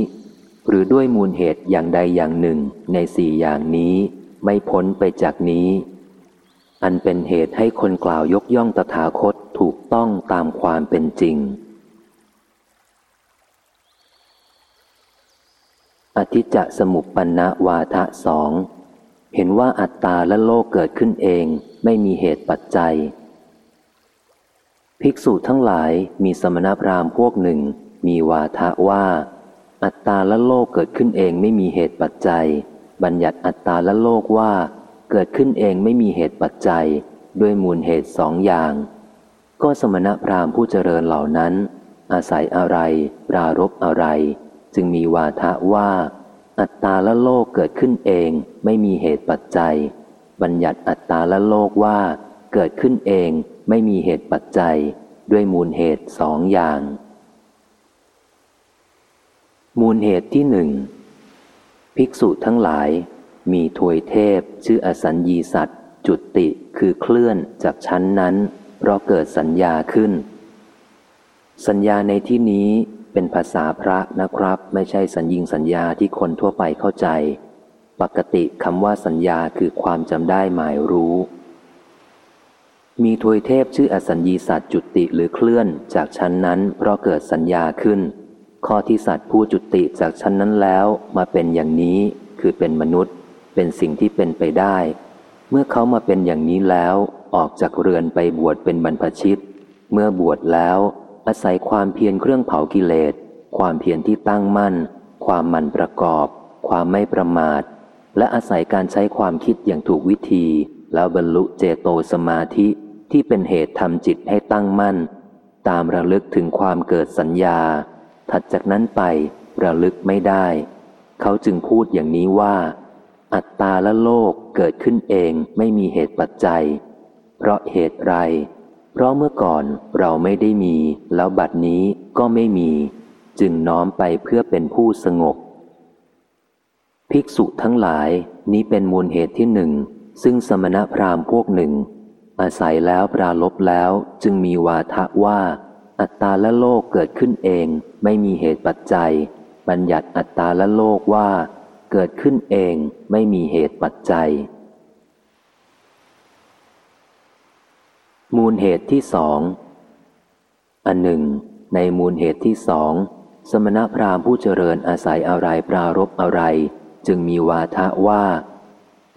หรือด้วยมูลเหตุอย่างใดอย่างหนึ่งในสี่อย่างนี้ไม่พ้นไปจากนี้ อันเป็นเหตุให้คนกล่าวยกย่องตถาคตถูกต้องตามความเป็นจริง อธิจะสมุปปนะวาทะสองเห็นว่าอัตตาและโลกเกิดขึ้นเองไม่มีเหตุปัจจัย ภิกษุทั้งหลายมีสมณพราหมณ์พวกหนึ่ง มีวาทะว่า อัตตาและโลกเกิดขึ้นเองไม่มีเหตุปัจจัย บัญญัติอัตตาและโลกว่าเกิดขึ้นเองไม่มีเหตุปัจจัย ด้วยมูลเหตุสองอย่าง ก็สมณพราหมณ์ผู้เจริญเหล่านั้น อาศัยอะไร ปรารบอะไร จึงมีวาทะว่า อัตตาและโลกเกิดขึ้นเองไม่มีเหตุปัจจัย บัญญัติอัตตาและโลกว่าเกิดขึ้นเองไม่มีเหตุปัจจัย ด้วยมูลเหตุสองอย่าง มูลเหตุที่หนึ่งภิกษุทั้งหลายมีถวยเทพชื่ออสัญญีสัตว์ จุติคือเคลื่อนจากชั้นนั้น เพราะเกิดสัญญาขึ้น สัญญาในที่นี้เป็นภาษาพระนะครับ ไม่ใช่สัญญิงสัญญาที่คนทั่วไปเข้าใจ ปกติคำว่าสัญญาคือความจำได้หมายรู้ มีทวยเทพชื่ออสัญญีสัตว์จุติหรือเคลื่อนจากชั้นนั้น เพราะเกิดสัญญาขึ้น ข้อที่สัตว์ผู้จุติจากชั้นนั้นแล้วมาเป็นอย่างนี้คือเป็นมนุษย์ เป็นสิ่งที่เป็นไปได้ เมื่อเขามาเป็นอย่างนี้แล้วออกจากเรือนไปบวชเป็นบรรพชิต เมื่อบวชแล้ว อาศัยความเพียรเครื่องเผากิเลส ความเพียรที่ตั้งมั่น ความมันประกอบ ความไม่ประมาท และอาศัยการใช้ความคิดอย่างถูกวิธี แล้วบรรลุเจโตสมาธิที่เป็นเหตุทำจิตให้ตั้งมั่น ตามระลึกถึงความเกิดสัญญา ถัดจากนั้นไประลึกไม่ได้ เขาจึงพูดอย่างนี้ว่า อัตตาและโลกเกิดขึ้นเองไม่มีเหตุปัจจัย เพราะเหตุไร เพราะเมื่อก่อนเราไม่ได้มี แล้วบัดนี้ก็ไม่มี จึงน้อมไปเพื่อเป็นผู้สงบ ภิกษุทั้งหลายนี้เป็นมูลเหตุที่หนึ่ง ซึ่งสมณพราหมณ์พวกหนึ่ง อาศัยแล้วปราลบแล้วจึงมีวาทะว่า อัตตาและโลกเกิดขึ้นเองไม่มีเหตุปัจจัย บัญญัติอัตตาและโลกว่าเกิดขึ้นเองไม่มีเหตุปัจจัย มูลเหตุที่สองอันหนึ่ง ในมูลเหตุที่สองสมณพราหมณ์ผู้เจริญอาศัยอะไรปรารบอะไร จึงมีวาทะว่า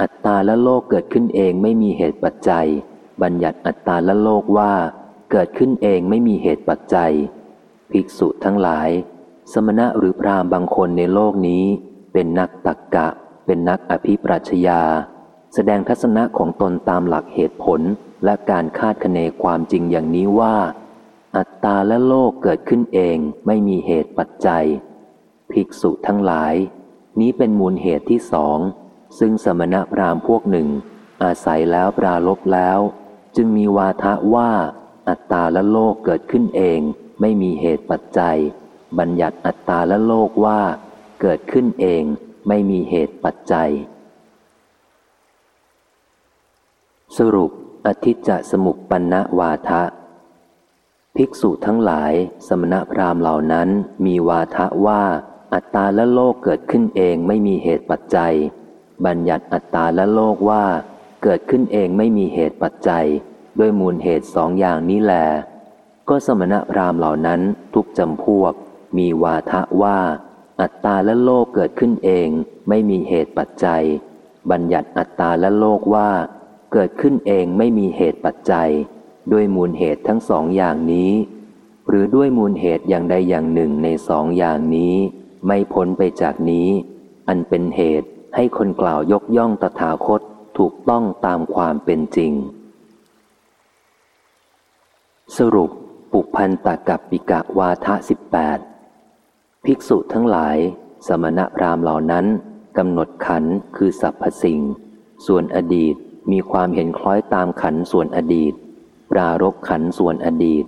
อัตตาและโลกเกิดขึ้นเองไม่มีเหตุปัจจัย บัญญัติอัตตาและโลกว่า เกิดขึ้นเองไม่มีเหตุปัจจัย ภิกษุทั้งหลาย สมณะหรือพราหมณ์บางคนในโลกนี้ เป็นนักตักกะ เป็นนักอภิปรัชญา แสดงทัศนะของตนตามหลักเหตุผลและการคาดคะเนความจริงอย่างนี้ว่า อัตตาและโลกเกิดขึ้นเองไม่มีเหตุปัจจัย ภิกษุทั้งหลาย นี้เป็นมูลเหตุที่สองซึ่งสมณะพราหมณ์พวกหนึ่ง อาศัยแล้วปราลบแล้ว จึงมีวาทะว่า อัตตาและโลกเกิดขึ้นเอง ไม่มีเหตุปัจจัย บัญญัติอัตตาและโลกว่า เกิดขึ้นเองไม่มีเหตุปัจจัย สรุป อธิจจสมุปปนวาทะ ภิกษุทั้งหลาย สมณพราหมณ์เหล่านั้นมีวาทะว่า อัตตาและโลกเกิดขึ้นเองไม่มีเหตุปัจจัย บัญญัติอัตตาและโลกว่า เกิดขึ้นเองไม่มีเหตุปัจจัย ด้วยมูลเหตุสองอย่างนี้แล ก็สมณพราหมณ์เหล่านั้นทุกจำพวก มีวาทะว่า อัตตาและโลกเกิดขึ้นเองไม่มีเหตุปัจจัย บัญญัติอัตตาและโลกว่า เกิดขึ้นเองไม่มีเหตุปัจจัย ด้วยมูลเหตุทั้งสองอย่างนี้ หรือด้วยมูลเหตุอย่างใดอย่างหนึ่งในสองอย่างนี้ ไม่พ้นไปจากนี้ อันเป็นเหตุให้คนกล่าวยกย่องตถาคตถูกต้องตามความเป็นจริง สรุปปุพันตกับปิกะวาทะสิบแปดภิกษุทั้งหลาย สมณะพราหมณ์เหล่านั้นกำหนดขันคือสรรพสิ่ง ส่วนอดีตมีความเห็นคล้อยตามขันส่วนอดีต ปรารบขันส่วนอดีต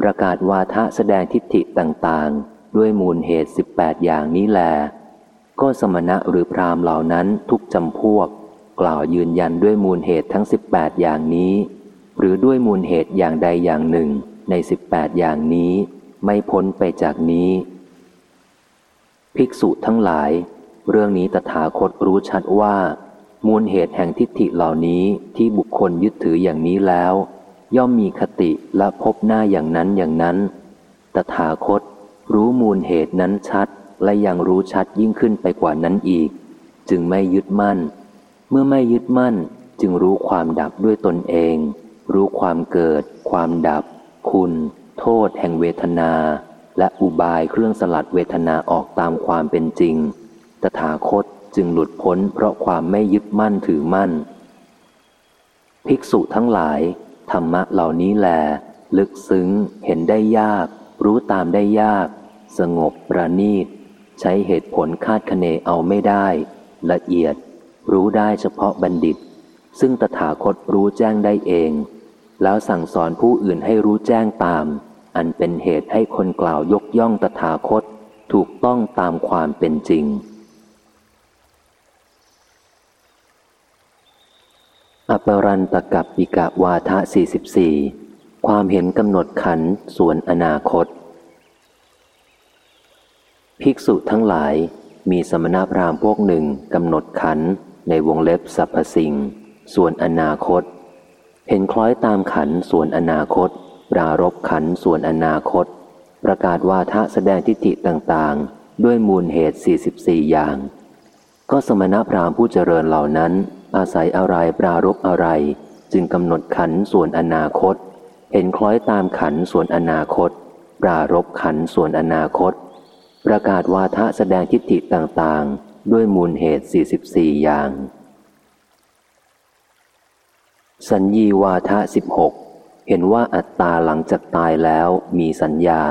ประกาศวาทะแสดงทิฏฐิต่างๆ ด้วยมูลเหตุสิบแปดอย่างนี้แล ก็สมณะหรือพรามเหล่านั้นทุกจำพวก กล่าวยืนยันด้วยมูลเหตุทั้งสิบแปดอย่างนี้ หรือด้วยมูลเหตุอย่างใดอย่างหนึ่งในสิบแปดอย่างนี้ไม่พ้นไปจากนี้ ภิกษุทั้งหลาย เรื่องนี้ตถาคตรู้ชัดว่า มูลเหตุแห่งทิฏฐิเหล่านี้ที่บุคคลยึดถืออย่างนี้แล้ว ย่อมมีคติและพบหน้าอย่างนั้นอย่างนั้น ตถาคตรู้มูลเหตุนั้นชัดและยังรู้ชัดยิ่งขึ้นไปกว่านั้นอีก จึงไม่ยึดมั่น เมื่อไม่ยึดมั่นจึงรู้ความดับด้วยตนเอง รู้ความเกิด ความดับ คุณ โทษแห่งเวทนา และอุบายเครื่องสลัดเวทนาออกตามความเป็นจริง ตถาคตจึงหลุดพ้นเพราะความไม่ยึดมั่นถือมั่น ภิกษุทั้งหลาย ธรรมะเหล่านี้แล ลึกซึ้ง เห็นได้ยาก รู้ตามได้ยาก สงบประณีต ใช้เหตุผลคาดคะเนเอาไม่ได้ ละเอียด รู้ได้เฉพาะบัณฑิต ซึ่งตถาคตรู้แจ้งได้เอง แล้วสั่งสอนผู้อื่นให้รู้แจ้งตาม อันเป็นเหตุให้คนกล่าวยกย่องตถาคต ถูกต้องตามความเป็นจริง อปรันตกับปิกะวาทะ44 ความเห็นกำหนดขันส่วนอนาคต ภิกษุทั้งหลายมีสมณพราหมณ์พวกหนึ่งกำหนดขันในวงเล็บสรรพสิ่ง ส่วนอนาคต เห็นคล้อยตามขันส่วนอนาคตปรารบขันส่วนอนาคต ประกาศวาทะแสดงทิฏฐิต่างๆ ด้วยมูลเหตุ 44 อย่าง ก็สมณพราหมณ์ผู้เจริญเหล่านั้น อาศัยอะไรปรารบอะไร จึงกำหนดขันส่วนอนาคต เห็นคล้อยตามขันส่วนอนาคต ปรารบขันส่วนอนาคต ประกาศวาทะแสดงทิฏฐิต่างๆ ด้วยมูลเหตุ 44 อย่าง สัญญีวาทะ16เห็นว่าอัตตาหลังจากตายแล้วมีสัญญา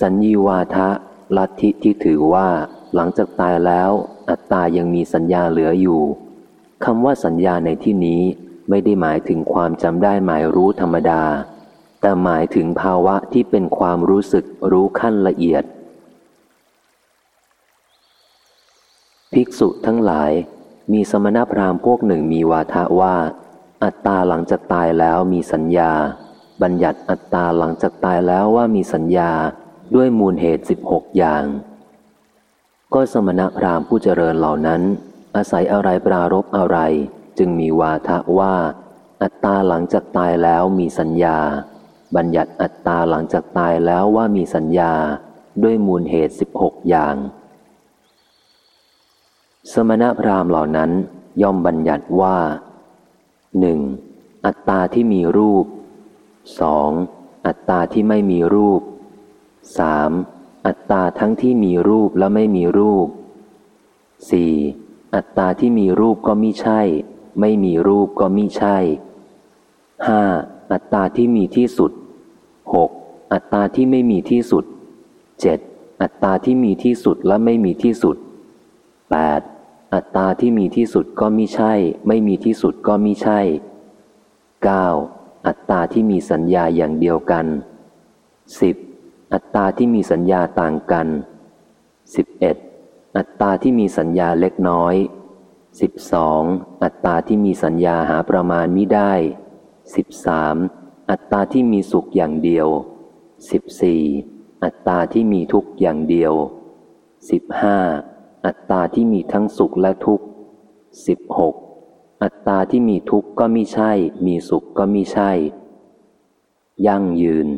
สัญญีวาทะลัทธิที่ถือว่าหลังจากตายแล้ว อัตตายังมีสัญญาเหลืออยู่คำว่าสัญญาในที่นี้ไม่ได้หมายถึงความจำได้หมายรู้ธรรมดา แต่หมายถึงภาวะที่เป็นความรู้สึกรู้ขั้นละเอียด ภิกษุทั้งหลาย มีสมณพราหมณ์พวกหนึ่งมีวาทะว่า อัตตาหลังจากตายแล้วมีสัญญา บัญญัติอัตตาหลังจากตายแล้วว่ามีสัญญาด้วยมูลเหตุสิบหกอย่าง ก็สมณพราหมณ์ผู้เจริญเหล่านั้น อาศัยอะไรปรารบอะไร จึงมีวาทะว่า อัตตาหลังจากตายแล้วมีสัญญา บัญญัติอัตตาหลังจากตายแล้วว่ามีสัญญา ด้วยมูลเหตุสิบหกอย่าง สมณพราหมณ์เหล่านั้นย่อมบัญญัติว่าหนึ่งอัตตาที่มีรูปสองอัตตาที่ไม่มีรูปสามอัตตาทั้งที่มีรูปและไม่มีรูปสี่อัตตาที่มีรูปก็มิใช่ ไม่มีรูปก็มิใช่ห้าอัตตาที่มีที่สุดหกอัตตาที่ไม่มีที่สุดเจ็ดอัตตาที่มีที่สุดและไม่มีที่สุดแปด อัตตาที่มีที่สุดก็มิใช่ ไม่มีที่สุดก็มิใช่เก้าอัตตาที่มีสัญญาอย่างเดียวกันสิบอัตตาที่มีสัญญาต่างกันสิบเอ็ดอัตตาที่มีสัญญาเล็กน้อยสิบสองอัตตาที่มีสัญญาหาประมาณมิได้สิบสามอัตตาที่มีสุขอย่างเดียวสิบสี่อัตตาที่มีทุกข์อย่างเดียวสิบห้า อัตตาที่มีทั้งสุขและทุกข์สิบหกอัตตาที่มีทุกข์ก็มิใช่ มีสุขก็มิใช่ ยั่งยืน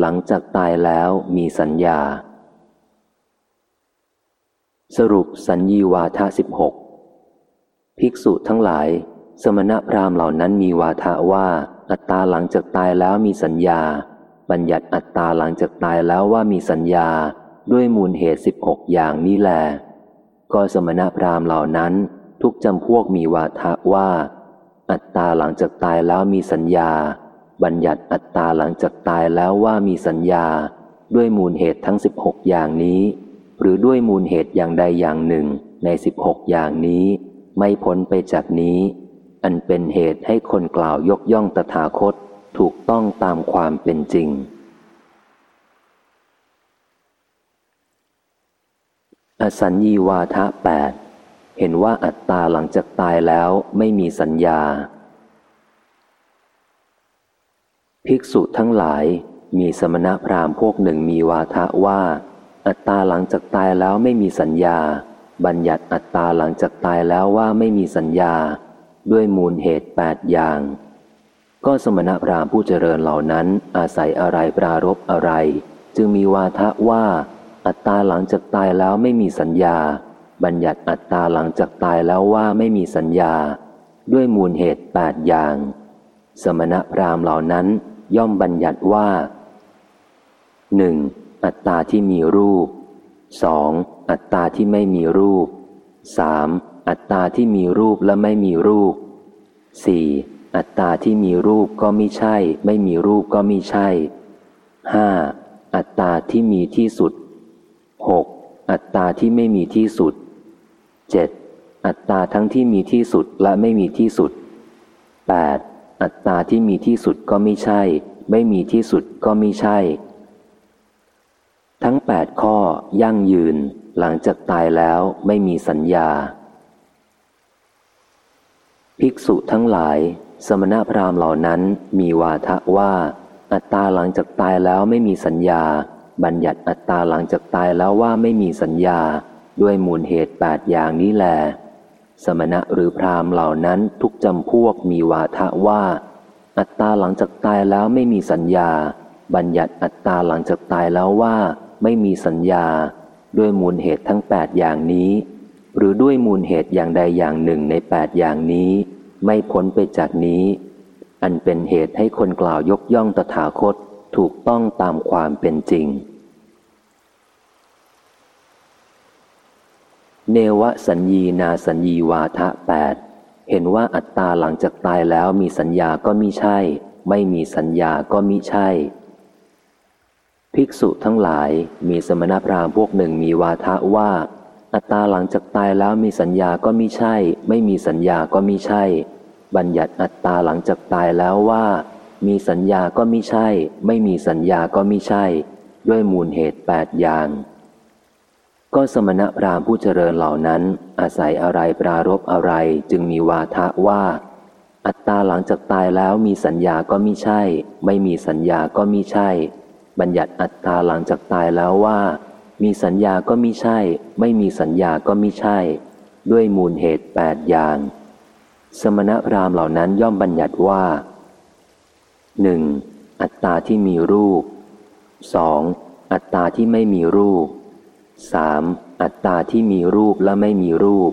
หลังจากตายแล้วมีสัญญา สรุปสัญญีวาทะสิบหกภิกษุทั้งหลาย สมณพราหมณ์เหล่านั้นมีวาทะว่า อัตตาหลังจากตายแล้วมีสัญญา บัญญัติอัตตาหลังจากตายแล้วว่ามีสัญญา ด้วยมูลเหตุสิบหกอย่างนี้แหละ ก็สมณพราหมณ์เหล่านั้น ทุกจำพวกมีวาทะว่า อัตตาหลังจากตายแล้วมีสัญญา บัญญัติอัตตาหลังจากตายแล้วว่ามีสัญญา ด้วยมูลเหตุทั้งสิบหกอย่างนี้ หรือด้วยมูลเหตุอย่างใดอย่างหนึ่งในสิบหกอย่างนี้ ไม่พ้นไปจากนี้ อันเป็นเหตุให้คนกล่าวยกย่องตถาคตถูกต้องตามความเป็นจริง อสัญญีวาทะแปดเห็นว่าอัตตาหลังจากตายแล้วไม่มีสัญญา ภิกษุทั้งหลายมีสมณพราหมณ์พวกหนึ่งมีวาทะว่า อัตตาหลังจากตายแล้วไม่มีสัญญา บัญญัติอัตตาหลังจากตายแล้วว่าไม่มีสัญญา ด้วยมูลเหตุแปดอย่าง ก็สมณพราหมณ์ผู้เจริญเหล่านั้นอาศัยอะไรปรารบอะไร จึงมีวาทะว่า อัตตาหลังจากตายแล้วไม่มีสัญญา บัญญัติอัตตาหลังจากตายแล้วว่าไม่มีสัญญา ด้วยมูลเหตุแปดอย่าง สมณพราหมณ์เหล่านั้นย่อมบัญญัติว่าหนึ่งอัตตาที่มีรูปสองอัตตาที่ไม่มีรูปสามอัตตาที่มีรูปและไม่มีรูปสี่อัตตาที่มีรูปก็ไม่ใช่ ไม่มีรูปก็ไม่ใช่ห้าอัตตาที่มีที่สุด หกอัตตาที่ไม่มีที่สุดเจ็ดอัตตาทั้งที่มีที่สุดและไม่มีที่สุดแปดอัตตาที่มีที่สุดก็ไม่ใช่ ไม่มีที่สุดก็ไม่ใช่ ทั้งแปดข้อยั่งยืนหลังจากตายแล้วไม่มีสัญญา ภิกษุทั้งหลาย สมณพราหมณ์เหล่านั้นมีวาทะว่า อัตตาหลังจากตายแล้วไม่มีสัญญา บัญญัติอัตตาหลังจากตายแล้วว่าไม่มีสัญญาด้วยมูลเหตุแปดอย่างนี้แล สมณะหรือพราหมณ์เหล่านั้นทุกจำพวกมีวาทะว่า อัตตาหลังจากตายแล้วไม่มีสัญญา บัญญัติอัตตาหลังจากตายแล้วว่าไม่มีสัญญา ด้วยมูลเหตุทั้งแปดอย่างนี้ หรือด้วยมูลเหตุอย่างใดอย่างหนึ่งในแปดอย่างนี้ ไม่พ้นไปจากนี้ อันเป็นเหตุให้คนกล่าวยกย่องตถาคต ถูกต้องตามความเป็นจริง เนวสัญญีนาสัญญีวาทะแปดเห็นว่าอัตตาหลังจากตายแล้วมีสัญญาก็มิใช่ ไม่มีสัญญาก็มิใช่ ภิกษุทั้งหลายมีสมณพราหมณ์พวกหนึ่งมีวาทะว่า อัตตาหลังจากตายแล้วมีสัญญาก็มิใช่ ไม่มีสัญญาก็มิใช่ บัญญัติอัตตาหลังจากตายแล้วว่า มีสัญญาก็มิใช่ ไม่มีสัญญาก็มิใช่ ด้วยมูลเหตุแปดอย่าง ก็สมณพราหมณ์ผู้เจริญเหล่านั้น อาศัยอะไรปรารบอะไรจึงมีวาทะว่า อัตตาหลังจากตายแล้วมีสัญญาก็มิใช่ ไม่มีสัญญาก็มิใช่ บัญญัติอัตตาหลังจากตายแล้วว่า มีสัญญาก็มิใช่ ไม่มีสัญญาก็มิใช่ ด้วยมูลเหตุแปดอย่าง สมณพราหมณ์เหล่านั้นย่อมบัญญัติว่า หนึ่งอัตตาที่มีรูปสองอัตตาที่ไม่มีรูปสามอัตตาที่มีรูปและไม่มีรูป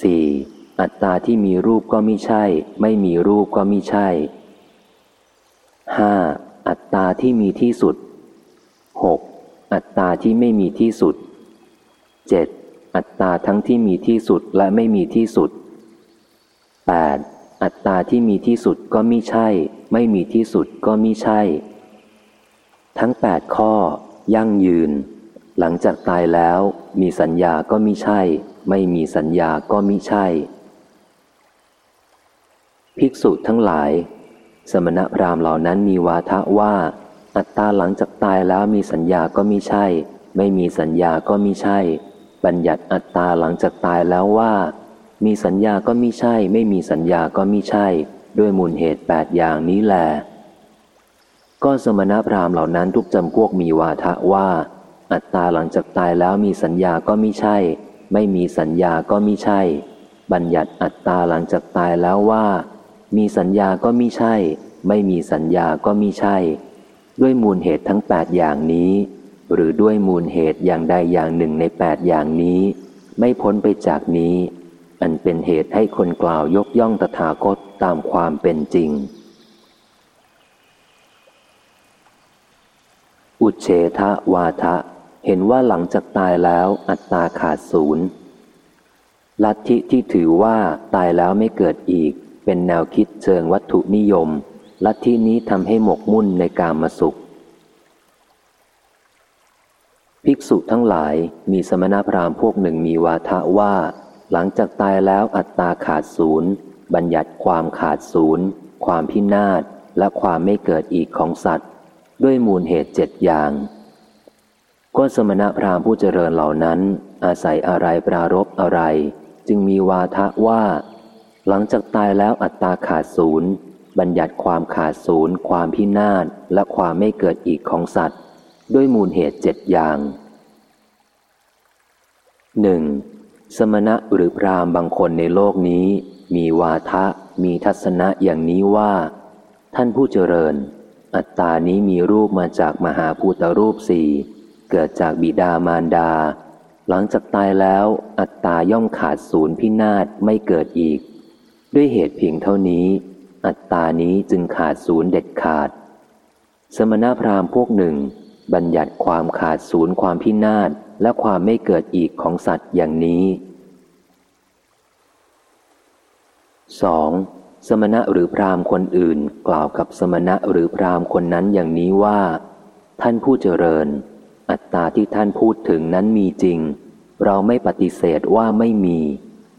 4. อัตตาที่มีรูปก็ไม่ใช่ ไม่มีรูปก็ไม่ใช่ 5. อัตตาที่มีที่สุด 6. อัตตาที่ไม่มีที่สุด 7. อัตตาทั้งที่มีที่สุดและไม่มีที่สุด 8. อัตตาที่มีที่สุดก็ไม่ใช่ ไม่มีที่สุดก็ม่ใช่ ทั้ง8ข้อ ยั่งยืน หลังจากตายแล้วมีสัญญาก็ม่ใช่ ไม่มีสัญญาก็ม่ใช่ ภิกษุทั้งหลาย สมณพราหมณ์เหล่านั้นมีวาทะว่า อัตตาหลังจากตายแล้วมีสัญญาก็ม่ใช่ ไม่มีสัญญาก็ม่ใช่ บัญญัติอัตตาหลังจากตายแล้วว่า มีสัญญาก็ม่ใช่ ไม่มีสัญญาก็ม่ใช่ ด้วยมูลเหตุแปดอย่างนี้แหละก็สมณพราหมณ์เหล่านั้นทุกจำพวกมีวาทะว่า อัตตาหลังจากตายแล้วมีสัญญาก็ม่ใช่ ไม่มีสัญญาก็ม่ใช่ บัญญัติอัตตาหลังจากตายแล้วว่า มีสัญญาก็ม่ใช่ ไม่มีสัญญาก็ม่ใช่ ด้วยมูลเหตุทั้งแปดอย่างนี้ หรือด้วยมูลเหตุอย่างใดอย่างหนึ่งในแปดอย่างนี้ ไม่พ้นไปจากนี้อันเป็นเหตุให้คนกล่าวยกย่องตถาคต ตามความเป็นจริง อุเฉทะวาทะ เห็นว่าหลังจากตายแล้วอัตตาขาดศูนย์ลัทธิที่ถือว่าตายแล้วไม่เกิดอีก เป็นแนวคิดเชิงวัตถุนิยม ลัทธินี้ทำให้หมกมุ่นในการมสุข ภิกษุทั้งหลายมีสมณพราหมณ์พวกหนึ่งมีวาทะว่า หลังจากตายแล้วอัตตาขาดศูนย์ บัญญัติความขาดศูนย์ ความพินาศ และความไม่เกิดอีกของสัตว์ ด้วยมูลเหตุเจ็ดอย่าง ก็สมณพราหมณ์ผู้เจริญเหล่านั้น อาศัยอะไรปรารบอะไร จึงมีวาทะว่า หลังจากตายแล้วอัตตาขาดศูนย์ บัญญัติความขาดศูนย์ ความพินาศ และความไม่เกิดอีกของสัตว์ ด้วยมูลเหตุเจ็ดอย่างหนึ่งสมณะหรือพราหมณ์บางคนในโลกนี้ มีวาทะมีทัศนะอย่างนี้ว่า ท่านผู้เจริญ อัตตานี้มีรูปมาจากมหาภูตรูปสี่เกิดจากบิดามารดา หลังจากตายแล้ว อัตตาย่อมขาดศูนย์พินาศไม่เกิดอีก ด้วยเหตุเพียงเท่านี้ อัตตานี้จึงขาดศูนย์เด็ดขาด สมณพราหมณ์พวกหนึ่ง บัญญัติความขาดศูนย์ความพินาศและความไม่เกิดอีกของสัตว์อย่างนี้ 2. สมณะหรือพราหมณ์คนอื่น กล่าวกับสมณะหรือพราหมณ์คนนั้นอย่างนี้ว่า ท่านผู้เจริญ อัตตาที่ท่านพูดถึงนั้นมีจริง เราไม่ปฏิเสธว่าไม่มี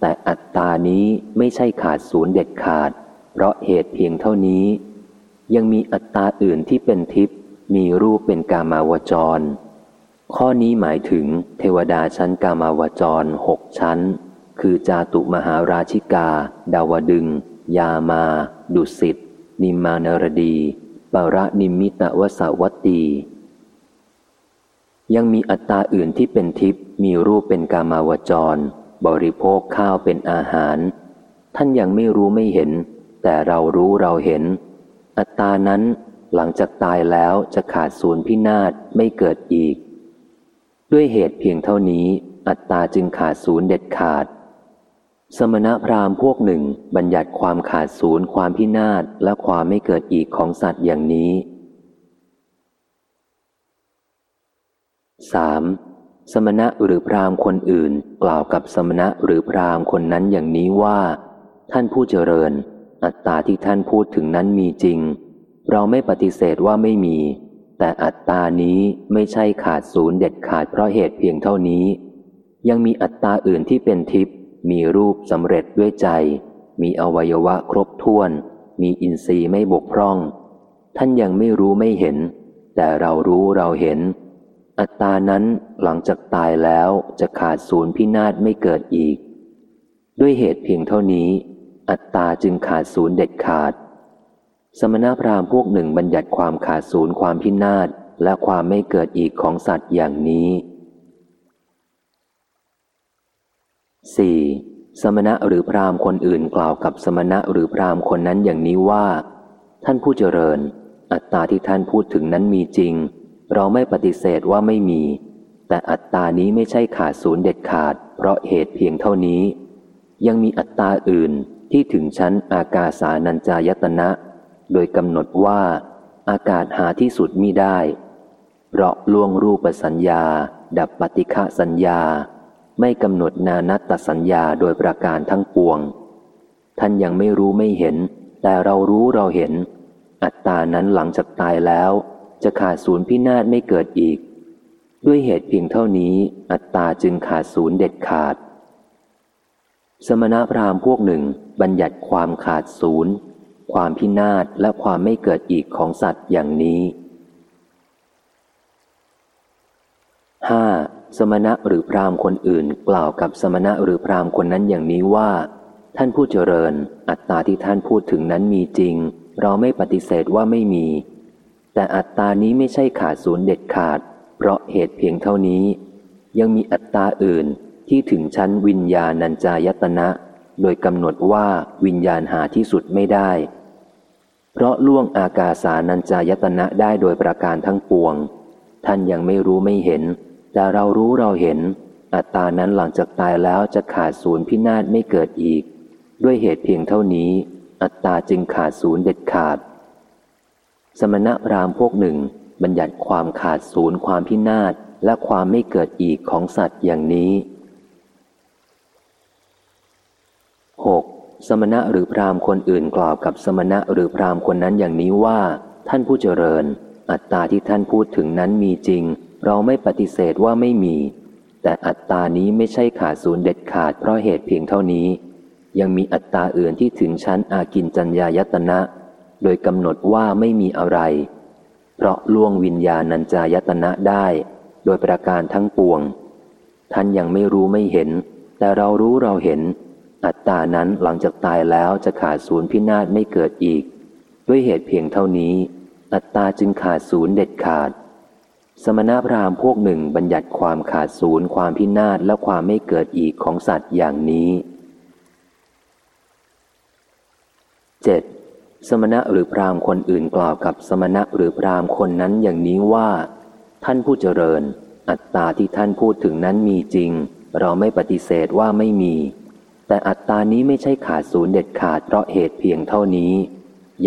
แต่อัตตานี้ไม่ใช่ขาดศูนย์เด็ดขาด เพราะเหตุเพียงเท่านี้ ยังมีอัตตาอื่นที่เป็นทิพย์มีรูปเป็นกามาวจร ข้อนี้หมายถึงเทวดาชั้นกามาวจรหกชั้น คือจาตุมหาราชิกา ดาวดึง ยามา ดุสิต นิมานรดีประนิมิตวสวัตตียังมีอัตตาอื่นที่เป็นทิพย์มีรูปเป็นกามาวจร บริโภคข้าวเป็นอาหาร ท่านยังไม่รู้ไม่เห็น แต่เรารู้เราเห็น อัตตานั้นหลังจากตายแล้วจะขาดศูนย์พินาศไม่เกิดอีก ด้วยเหตุเพียงเท่านี้ อัตตาจึงขาดศูนย์เด็ดขาด สมณพราหมณ์พวกหนึ่งบัญญัติความขาดศูนย์ความพินาศและความไม่เกิดอีกของสัตว์อย่างนี้ 3. สมณะหรือพราหมณ์คนอื่น กล่าวกับสมณะหรือพราหมณ์คนนั้นอย่างนี้ว่า ท่านผู้เจริญ อัตตาที่ท่านพูดถึงนั้นมีจริง เราไม่ปฏิเสธว่าไม่มี แต่อัตตานี้ไม่ใช่ขาดศูนย์เด็ดขาดเพราะเหตุเพียงเท่านี้ ยังมีอัตตาอื่นที่เป็นทิพย์ มีรูปสำเร็จด้วยใจ มีอวัยวะครบถ้วน มีอินทรีย์ไม่บกพร่อง ท่านยังไม่รู้ไม่เห็น แต่เรารู้เราเห็น อัตตานั้นหลังจากตายแล้วจะขาดศูนย์พินาศไม่เกิดอีก ด้วยเหตุเพียงเท่านี้ อัตตาจึงขาดศูนย์เด็ดขาด สมณพราหมณ์พวกหนึ่งบัญญัติความขาดศูนย์ความพินาศและความไม่เกิดอีกของสัตว์อย่างนี้ 4. สมณะหรือพราหมณ์คนอื่นกล่าวกับสมณะหรือพราหมณ์คนนั้นอย่างนี้ว่า ท่านผู้เจริญ อัตตาที่ท่านพูดถึงนั้นมีจริง เราไม่ปฏิเสธว่าไม่มี แต่อัตตานี้ไม่ใช่ขาดศูนย์เด็ดขาด เพราะเหตุเพียงเท่านี้ ยังมีอัตตาอื่นที่ถึงชั้นอากาสานัญจายตนะ โดยกำหนดว่า อากาศหาที่สุดมิได้ เพราะล่วงรูปสัญญา ดับปฏิฆะสัญญา ไม่กำหนดนานัตตสัญญาโดยประการทั้งปวง ท่านยังไม่รู้ไม่เห็น แต่เรารู้เราเห็น อัตตานั้นหลังจากตายแล้ว จะขาดศูนย์พินาศไม่เกิดอีก ด้วยเหตุเพียงเท่านี้ อัตตาจึงขาดศูนย์เด็ดขาด สมณพราหมณ์พวกหนึ่งบัญญัติความขาดศูนย์ ความพินาศและความไม่เกิดอีกของสัตว์อย่างนี้ 5. สมณะหรือพราหมณ์คนอื่น กล่าวกับสมณะหรือพราหมณ์คนนั้นอย่างนี้ว่า ท่านผู้เจริญ อัตตาที่ท่านพูดถึงนั้นมีจริง เราไม่ปฏิเสธว่าไม่มี แต่อัตตานี้ไม่ใช่ขาดศูนย์เด็ดขาด เพราะเหตุเพียงเท่านี้ ยังมีอัตตาอื่นที่ถึงชั้นวิญญาณัญจายตนะ โดยกำหนดว่าวิญญาณหาที่สุดไม่ได้ เพราะล่วงอากาสานัญจายตนะได้โดยประการทั้งปวง ท่านยังไม่รู้ไม่เห็น แต่เรารู้เราเห็น อัตตานั้นหลังจากตายแล้วจะขาดศูนย์พินาศไม่เกิดอีก ด้วยเหตุเพียงเท่านี้ อัตตาจึงขาดศูนย์เด็ดขาด สมณะพราหมณ์พวกหนึ่ง บัญญัติความขาดศูนย์ความพินาศและความไม่เกิดอีกของสัตว์อย่างนี้ 6. สมณะหรือพราหมณ์คนอื่นกล่าวกับสมณะหรือพราหมณ์คนนั้นอย่างนี้ว่า ท่านผู้เจริญ อัตตาที่ท่านพูดถึงนั้นมีจริง เราไม่ปฏิเสธว่าไม่มี แต่อัตตานี้ไม่ใช่ขาดศูนย์เด็ดขาดเพราะเหตุเพียงเท่านี้ ยังมีอัตตาอื่นที่ถึงชั้นอากินจัญญายตนะ โดยกำหนดว่าไม่มีอะไร เพราะล่วงวิญญาณัญจายตนะได้ โดยประการทั้งปวง ท่านยังไม่รู้ไม่เห็น แต่เรารู้เราเห็น อัตตานั้นหลังจากตายแล้วจะขาดศูนย์พินาศไม่เกิดอีก ด้วยเหตุเพียงเท่านี้ อัตตาจึงขาดศูนย์เด็ดขาด สมณพราหมณ์พวกหนึ่งบัญญัติความขาดศูนย์ความพินาศและความไม่เกิดอีกของสัตว์อย่างนี้ 7. สมณะหรือพราหมณ์คนอื่นกล่าวกับสมณะหรือพราหมณ์คนนั้นอย่างนี้ว่า ท่านผู้เจริญ อัตตาที่ท่านพูดถึงนั้นมีจริง เราไม่ปฏิเสธว่าไม่มี แต่อัตตานี้ไม่ใช่ขาดศูนย์เด็ดขาดเพราะเหตุเพียงเท่านี้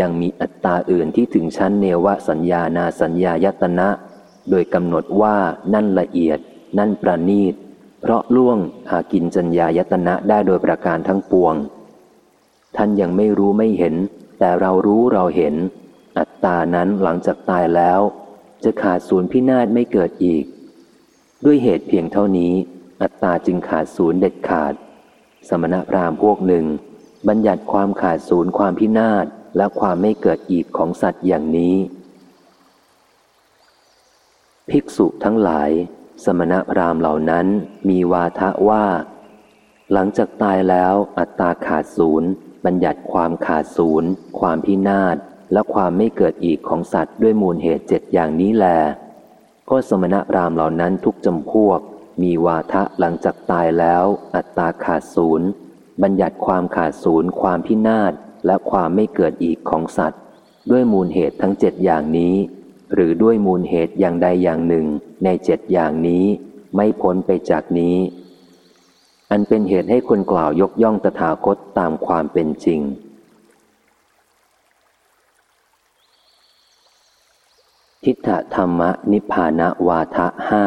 ยังมีอัตตาอื่นที่ถึงชั้นเนวสัญญานาสัญญายตนะ โดยกำหนดว่านั่นละเอียด นั่นประณีต เพราะล่วงหากินจัญญายตนะได้โดยประการทั้งปวง ท่านยังไม่รู้ไม่เห็น แต่เรารู้เราเห็น อัตตานั้นหลังจากตายแล้ว จะขาดศูนย์พินาศไม่เกิดอีก ด้วยเหตุเพียงเท่านี้ อัตตาจึงขาดศูนย์เด็ดขาด สมณพราหมณ์พวกหนึ่ง บัญญัติความขาดศูนย์ความพินาศและความไม่เกิดอีกของสัตว์อย่างนี้ ภิกษุทั้งหลาย สมณพราหมณ์เหล่านั้นมีวาทะว่า หลังจากตายแล้วอัตตาขาดศูนย์บัญญัติความขาดศูนย์ความพินาศและความไม่เกิดอีกของสัตว์ด้วยมูลเหตุเจ็ดอย่างนี้แล ก็สมณพราหมณ์เหล่านั้นทุกจำพวก มีวาทะหลังจากตายแล้ว อัตตาขาดศูนย์บัญญัติความขาดศูนย์ความพินาศและความไม่เกิดอีกของสัตว์ ด้วยมูลเหตุทั้งเจ็ดอย่างนี้ หรือด้วยมูลเหตุอย่างใดอย่างหนึ่งในเจ็ดอย่างนี้ไม่พ้นไปจากนี้ อันเป็นเหตุให้คนกล่าวยกย่องตถาคตตามความเป็นจริง ทิฏฐธรรมนิพพานวาทะห้า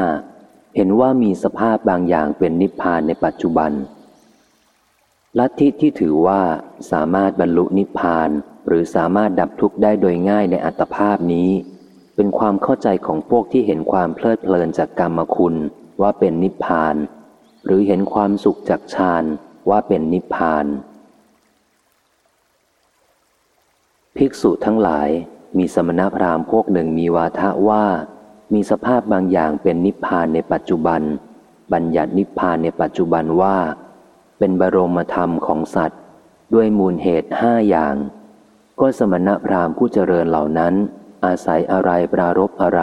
เห็นว่ามีสภาพบางอย่างเป็นนิพพานในปัจจุบัน ลัทธิที่ถือว่าสามารถบรรลุนิพพานหรือสามารถดับทุกข์ได้โดยง่ายในอัตภาพนี้ เป็นความเข้าใจของพวกที่เห็นความเพลิดเพลินจากกรรมคุณว่าเป็นนิพพาน หรือเห็นความสุขจากฌานว่าเป็นนิพพาน ภิกษุทั้งหลายมีสมณพราหมณ์พวกหนึ่งมีวาทะว่า มีสภาพบางอย่างเป็นนิพพานในปัจจุบัน บัญญัตินิพพานในปัจจุบันว่า เป็นบรมธรรมของสัตว์ ด้วยมูลเหตุห้าอย่าง ก็สมณพราหมณ์ผู้เจริญเหล่านั้น อาศัยอะไรปรารบอะไร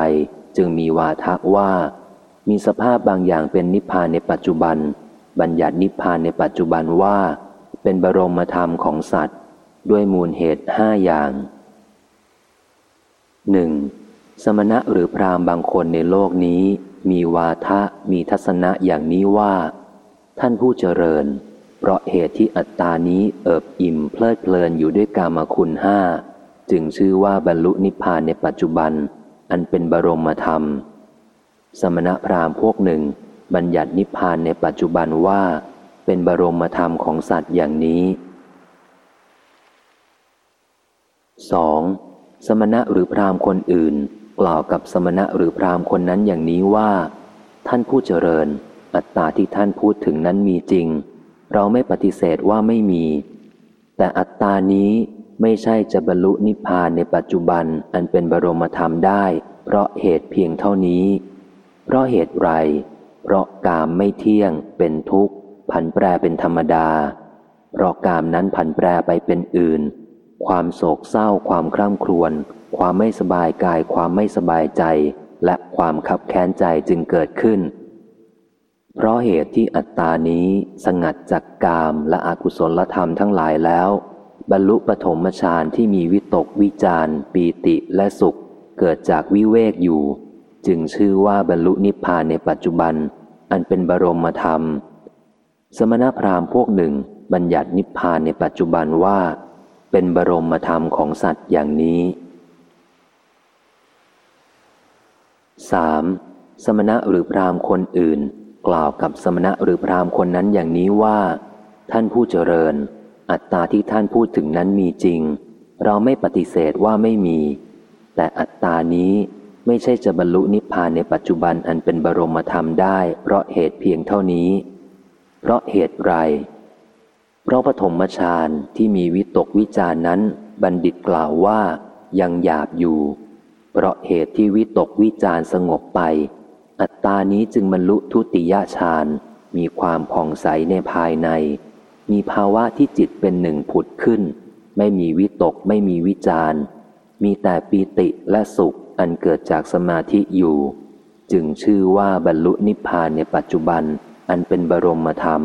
จึงมีวาทะว่า มีสภาพบางอย่างเป็นนิพพานในปัจจุบัน บัญญัตินิพพานในปัจจุบันว่า เป็นบรมธรรมของสัตว์ ด้วยมูลเหตุห้าอย่างหนึ่งสมณะหรือพราหมณ์บางคนในโลกนี้ มีวาทะมีทัศนะอย่างนี้ว่า ท่านผู้เจริญโปราะเหตุที่อัตตานี้เอิบอิ่มเพลิดเพลินอยู่ด้วยกามคุณห้า จึงชื่อว่าบรรลุนิพพานในปัจจุบัน อันเป็นบรมธรรม สมณพราหมณ์พวกหนึ่ง บัญญัตินิพพานในปัจจุบันว่า เป็นบรมธรรมของสัตว์อย่างนี้ 2. สมณะหรือพราหมณ์คนอื่น กล่าวกับสมณะหรือพราหมณ์คนนั้นอย่างนี้ว่า ท่านผู้เจริญ อัตตาที่ท่านพูดถึงนั้นมีจริง เราไม่ปฏิเสธว่าไม่มี แต่อัตตานี้ ไม่ใช่จะบรรลุนิพพานในปัจจุบันอันเป็นบรมธรรมได้ เพราะเหตุเพียงเท่านี้ เพราะเหตุไร เพราะกามไม่เที่ยง เป็นทุกข์ ผันแปรเป็นธรรมดา เพราะกามนั้นผันแปรไปเป็นอื่น ความโศกเศร้าความคร่ำครวญ ความไม่สบายกายความไม่สบายใจ และความขับแค้นใจจึงเกิดขึ้น เพราะเหตุที่อัตตานี้สงัดจากกามและอกุศลธรรมทั้งหลายแล้ว บรรลุปฐมฌานที่มีวิตกวิจารปีติและสุข เกิดจากวิเวกอยู่ จึงชื่อว่าบรรลุนิพพานในปัจจุบัน อันเป็นบรมธรรม สมณพราหมณ์พวกหนึ่งบัญญัตินิพพานในปัจจุบันว่า เป็นบรมธรรมของสัตว์อย่างนี้ 3. สมณะหรือพราหมณ์คนอื่น กล่าวกับสมณะหรือพราหมณ์คนนั้นอย่างนี้ว่า ท่านผู้เจริญ อัตตาที่ท่านพูดถึงนั้นมีจริง เราไม่ปฏิเสธว่าไม่มี แต่อัตตานี้ไม่ใช่จะบรรลุนิพพานในปัจจุบันอันเป็นบรมธรรมได้ เพราะเหตุเพียงเท่านี้ เพราะเหตุไร เพราะปฐมฌานที่มีวิตกวิจารนั้น บัณฑิตกล่าวว่ายังหยาบอยู่ เพราะเหตุที่วิตกวิจารสงบไป อัตตานี้จึงบรรลุทุติยฌานมีความผ่องใสในภายใน มีภาวะที่จิตเป็นหนึ่งผุดขึ้น ไม่มีวิตกไม่มีวิจารมีแต่ปีติและสุขอันเกิดจากสมาธิอยู่ จึงชื่อว่าบรรลุนิพพานในปัจจุบันอันเป็นบรมธรรม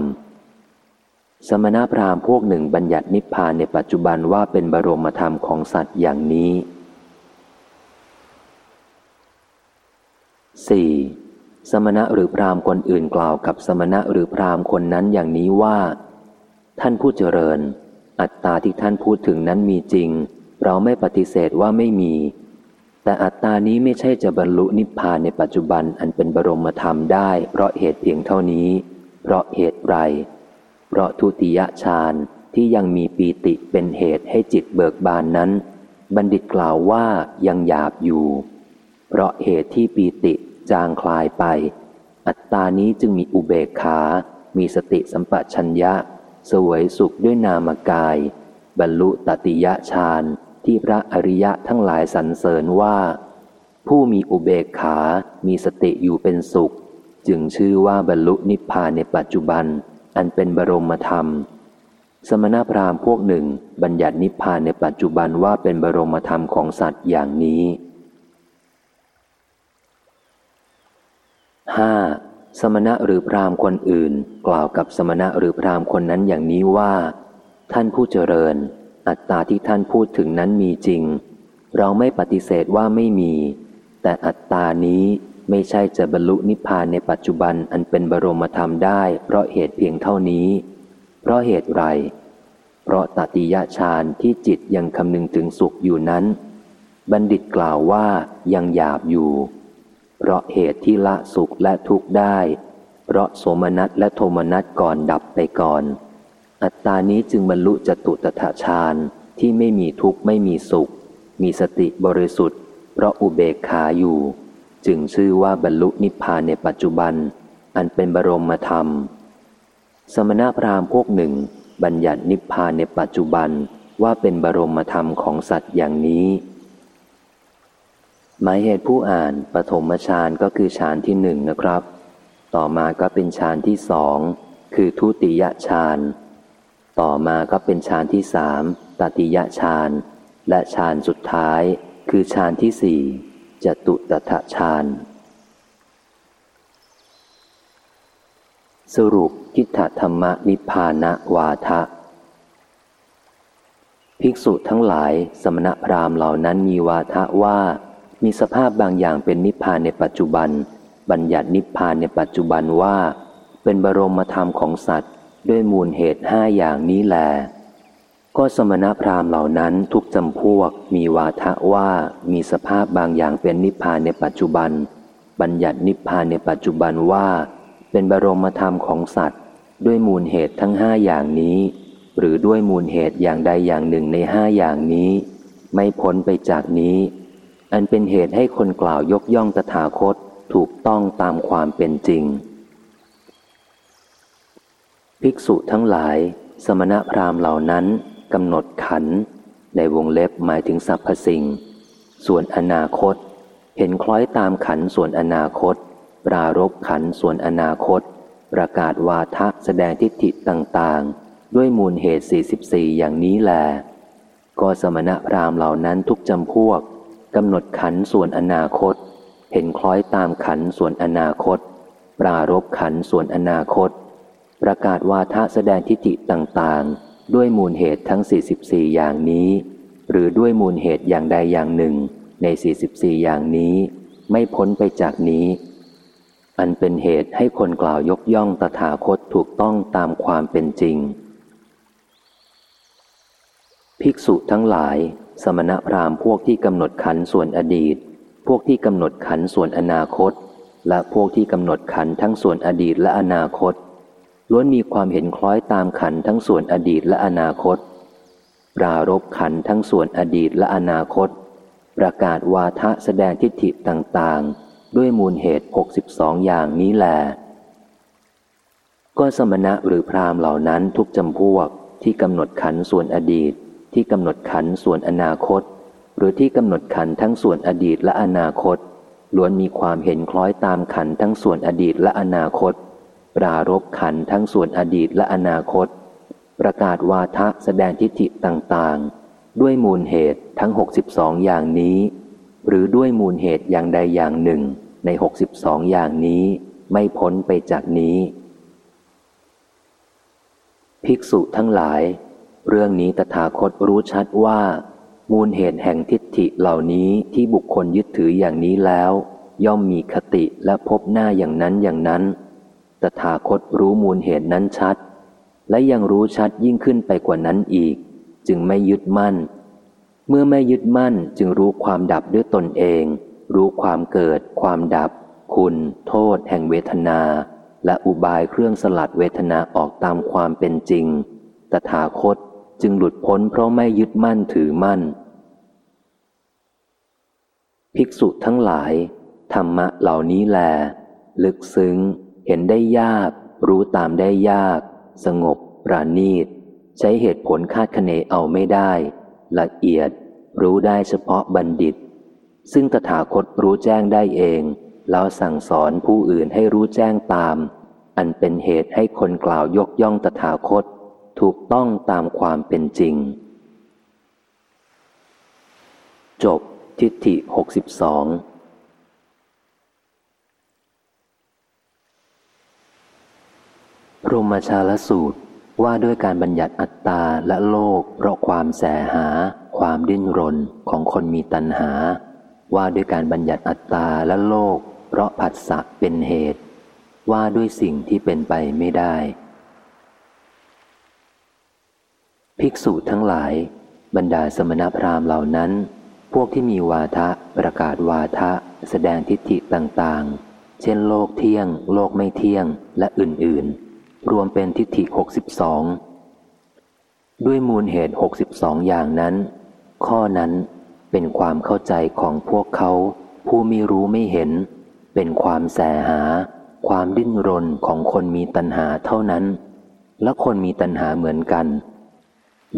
สมณพราหมณ์พวกหนึ่งบัญญัตินิพพานในปัจจุบันว่าเป็นบรมธรรมของสัตว์อย่างนี้ 4. สมณะหรือพราหมณ์คนอื่นกล่าวกับสมณะหรือพราหมณ์คนนั้นอย่างนี้ว่า ท่านผู้เจริญ อัตตาที่ท่านพูดถึงนั้นมีจริง เราไม่ปฏิเสธว่าไม่มี แต่อัตตานี้ไม่ใช่จะบรรลุนิพพานในปัจจุบันอันเป็นบรมธรรมได้ เพราะเหตุเพียงเท่านี้ เพราะเหตุไร เพราะทุติยฌานที่ยังมีปีติเป็นเหตุให้จิตเบิกบานนั้น บัณฑิตกล่าวว่ายังหยาบอยู่ เพราะเหตุที่ปีติจางคลายไป อัตตานี้จึงมีอุเบกขา มีสติสัมปชัญญะ สวยสุขด้วยนามกาย บรรลุตติยฌานที่พระอริยะทั้งหลายสรรเสริญว่า ผู้มีอุเบกขา มีสติอยู่เป็นสุข จึงชื่อว่าบรรลุนิพพานในปัจจุบัน อันเป็นบรมธรรม สมณพราหมณ์พวกหนึ่งบัญญัตินิพพานในปัจจุบันว่าเป็นบรมธรรมของสัตว์อย่างนี้ห้า สมณะหรือพราหมณ์คนอื่น กล่าวกับสมณะหรือพราหมณ์คนนั้นอย่างนี้ว่า ท่านผู้เจริญ อัตตาที่ท่านพูดถึงนั้นมีจริง เราไม่ปฏิเสธว่าไม่มี แต่อัตตานี้ไม่ใช่จะบรรลุนิพพานในปัจจุบันอันเป็นบรมธรรมได้ เพราะเหตุเพียงเท่านี้ เพราะเหตุไร เพราะตติยะฌานที่จิตยังคำนึงถึงสุขอยู่นั้น บัณฑิตกล่าวว่ายังหยาบอยู่ เพราะเหตุที่ละสุขและทุกข์ได้ เพราะโสมนัสและโทมนัสก่อนดับไปก่อน อัตตานี้จึงบรรลุจตุตถาฌานที่ไม่มีทุกข์ไม่มีสุข มีสติบริสุทธิ์ เพราะอุเบกขาอยู่ จึงชื่อว่าบรรลุนิพพานในปัจจุบัน อันเป็นบรมธรรม สมณพราหมณ์พวกหนึ่ง บัญญัตินิพพานในปัจจุบันว่าเป็นบรมธรรมของสัตว์อย่างนี้ หมายเหตุผู้อ่านปฐมฌานก็คือฌานที่หนึ่งนะครับ ต่อมาก็เป็นฌานที่สองคือทุติยฌาน ต่อมาก็เป็นฌานที่สามตติยฌาน และฌานสุดท้าย คือฌานที่สี่จตุตถฌานสรุปทิฏธรรมนิพพานวาทะ ภิกษุทั้งหลายสมณพราหมณ์เหล่านั้นมีวาทะว่า มีสภาพบางอย่างเป็นนิพพานในปัจจุบัน บัญญัตินิพพานในปัจจุบันว่า เป็นบรมธรรมของสัตว์ ด้วยมูลเหตุห้าอย่างนี้แล ก็สมณพราหมณ์เหล่านั้นทุกจำพวกมีวาทะว่ามีสภาพบางอย่างเป็นนิพพานในปัจจุบัน บัญญัตินิพพานในปัจจุบันว่า เป็นบรมธรรมของสัตว์ ด้วยมูลเหตุทั้งห้าอย่างนี้ หรือด้วยมูลเหตุอย่างใดอย่างหนึ่งในห้าอย่างนี้ ไม่พ้นไปจากนี้ อันเป็นเหตุให้คนกล่าวยกย่องตถาคตถูกต้องตามความเป็นจริง ภิกษุทั้งหลาย สมณพราหมณ์เหล่านั้นกำหนดขัน ในวงเล็บหมายถึงสรรพสิ่ง ส่วนอนาคต เห็นคล้อยตามขันส่วนอนาคต ปรารบขันส่วนอนาคต ประกาศวาทะแสดงทิฏฐิต่างๆ ด้วยมูลเหตุ 44 อย่างนี้แล ก็สมณพราหมณ์เหล่านั้นทุกจำพวก กำหนดขันส่วนอนาคต เห็นคล้อยตามขันส่วนอนาคต ปรารบขันส่วนอนาคต ประกาศวาทะแสดงทิฏฐิต่างๆ ด้วยมูลเหตุทั้ง 44 อย่างนี้ หรือด้วยมูลเหตุอย่างใดอย่างหนึ่งใน 44 อย่างนี้ ไม่พ้นไปจากนี้ อันเป็นเหตุให้คนกล่าวยกย่องตถาคตถูกต้องตามความเป็นจริง ภิกษุทั้งหลาย สมณพราหมณ์พวกที่กำหนดขันส่วนอดีต พวกที่กำหนดขันส่วนอนาคต และพวกที่กำหนดขันทั้งส่วนอดีตและอนาคต ล้วนมีความเห็นคล้อยตามขันทั้งส่วนอดีตและอนาคต ปรารบขันทั้งส่วนอดีตและอนาคต ประกาศวาทะแสดงทิฏฐิต่างๆ ด้วยมูลเหตุ 62 อย่างนี้แลก็สมณะหรือพราหมณ์เหล่านั้นทุกจำพวกที่กำหนดขันส่วนอดีต ที่กำหนดขันส่วนอนาคต หรือที่กำหนดขันทั้งส่วนอดีตและอนาคตล้วนมีความเห็นคล้อยตามขันทั้งส่วนอดีตและอนาคต ปรารบขันทั้งส่วนอดีตและอนาคต ประกาศวาทะแสดงทิฏฐิต่างๆ ด้วยมูลเหตุทั้ง 62 อย่างนี้ หรือด้วยมูลเหตุอย่างใดอย่างหนึ่งใน 62 อย่างนี้ไม่พ้นไปจากนี้ ภิกษุทั้งหลาย เรื่องนี้ตถาคตรู้ชัดว่า มูลเหตุแห่งทิฏฐิเหล่านี้ที่บุคคลยึดถืออย่างนี้แล้ว ย่อมมีคติและพบหน้าอย่างนั้นอย่างนั้น ตถาคตรู้มูลเหตุนั้นชัด และยังรู้ชัดยิ่งขึ้นไปกว่านั้นอีก จึงไม่ยึดมั่น เมื่อไม่ยึดมั่นจึงรู้ความดับด้วยตนเอง รู้ความเกิด ความดับ คุณ โทษ แห่งเวทนา และอุบายเครื่องสลัดเวทนาออกตามความเป็นจริง ตถาคต จึงหลุดพ้นเพราะไม่ยึดมั่นถือมั่น ภิกษุทั้งหลาย ธรรมะเหล่านี้แล ลึกซึ้ง เห็นได้ยาก รู้ตามได้ยาก สงบ ปราณีต ใช้เหตุผลคาดคะเนเอาไม่ได้ ละเอียด รู้ได้เฉพาะบัณฑิต ซึ่งตถาคตรู้แจ้งได้เองแล้วสั่งสอนผู้อื่นให้รู้แจ้งตาม อันเป็นเหตุให้คนกล่าวยกย่องตถาคต ถูกต้องตามความเป็นจริง จบทิฏฐิหกสิบสองพรมชาลสูตรว่าด้วยการบัญญัติอัตตาและโลกเพราะความแสหา ความดิ้นรนของคนมีตัณหา ว่าด้วยการบัญญัติอัตตาและโลก เพราะผัสสะเป็นเหตุ ว่าด้วยสิ่งที่เป็นไปไม่ได้ ภิกษุทั้งหลาย บรรดาสมณพราหมณ์เหล่านั้น พวกที่มีวาทะประกาศวาทะ แสดงทิฏฐิต่างๆ เช่นโลกเที่ยง โลกไม่เที่ยงและอื่นๆ รวมเป็นทิฏฐิ 62 ด้วยมูลเหตุ 62 อย่างนั้น ข้อนั้นเป็นความเข้าใจของพวกเขา ผู้ม่รู้ไม่เห็น เป็นความแสหา ความดิ้นรนของคนมีตัณหาเท่านั้น และคนมีตัณหาเหมือนกัน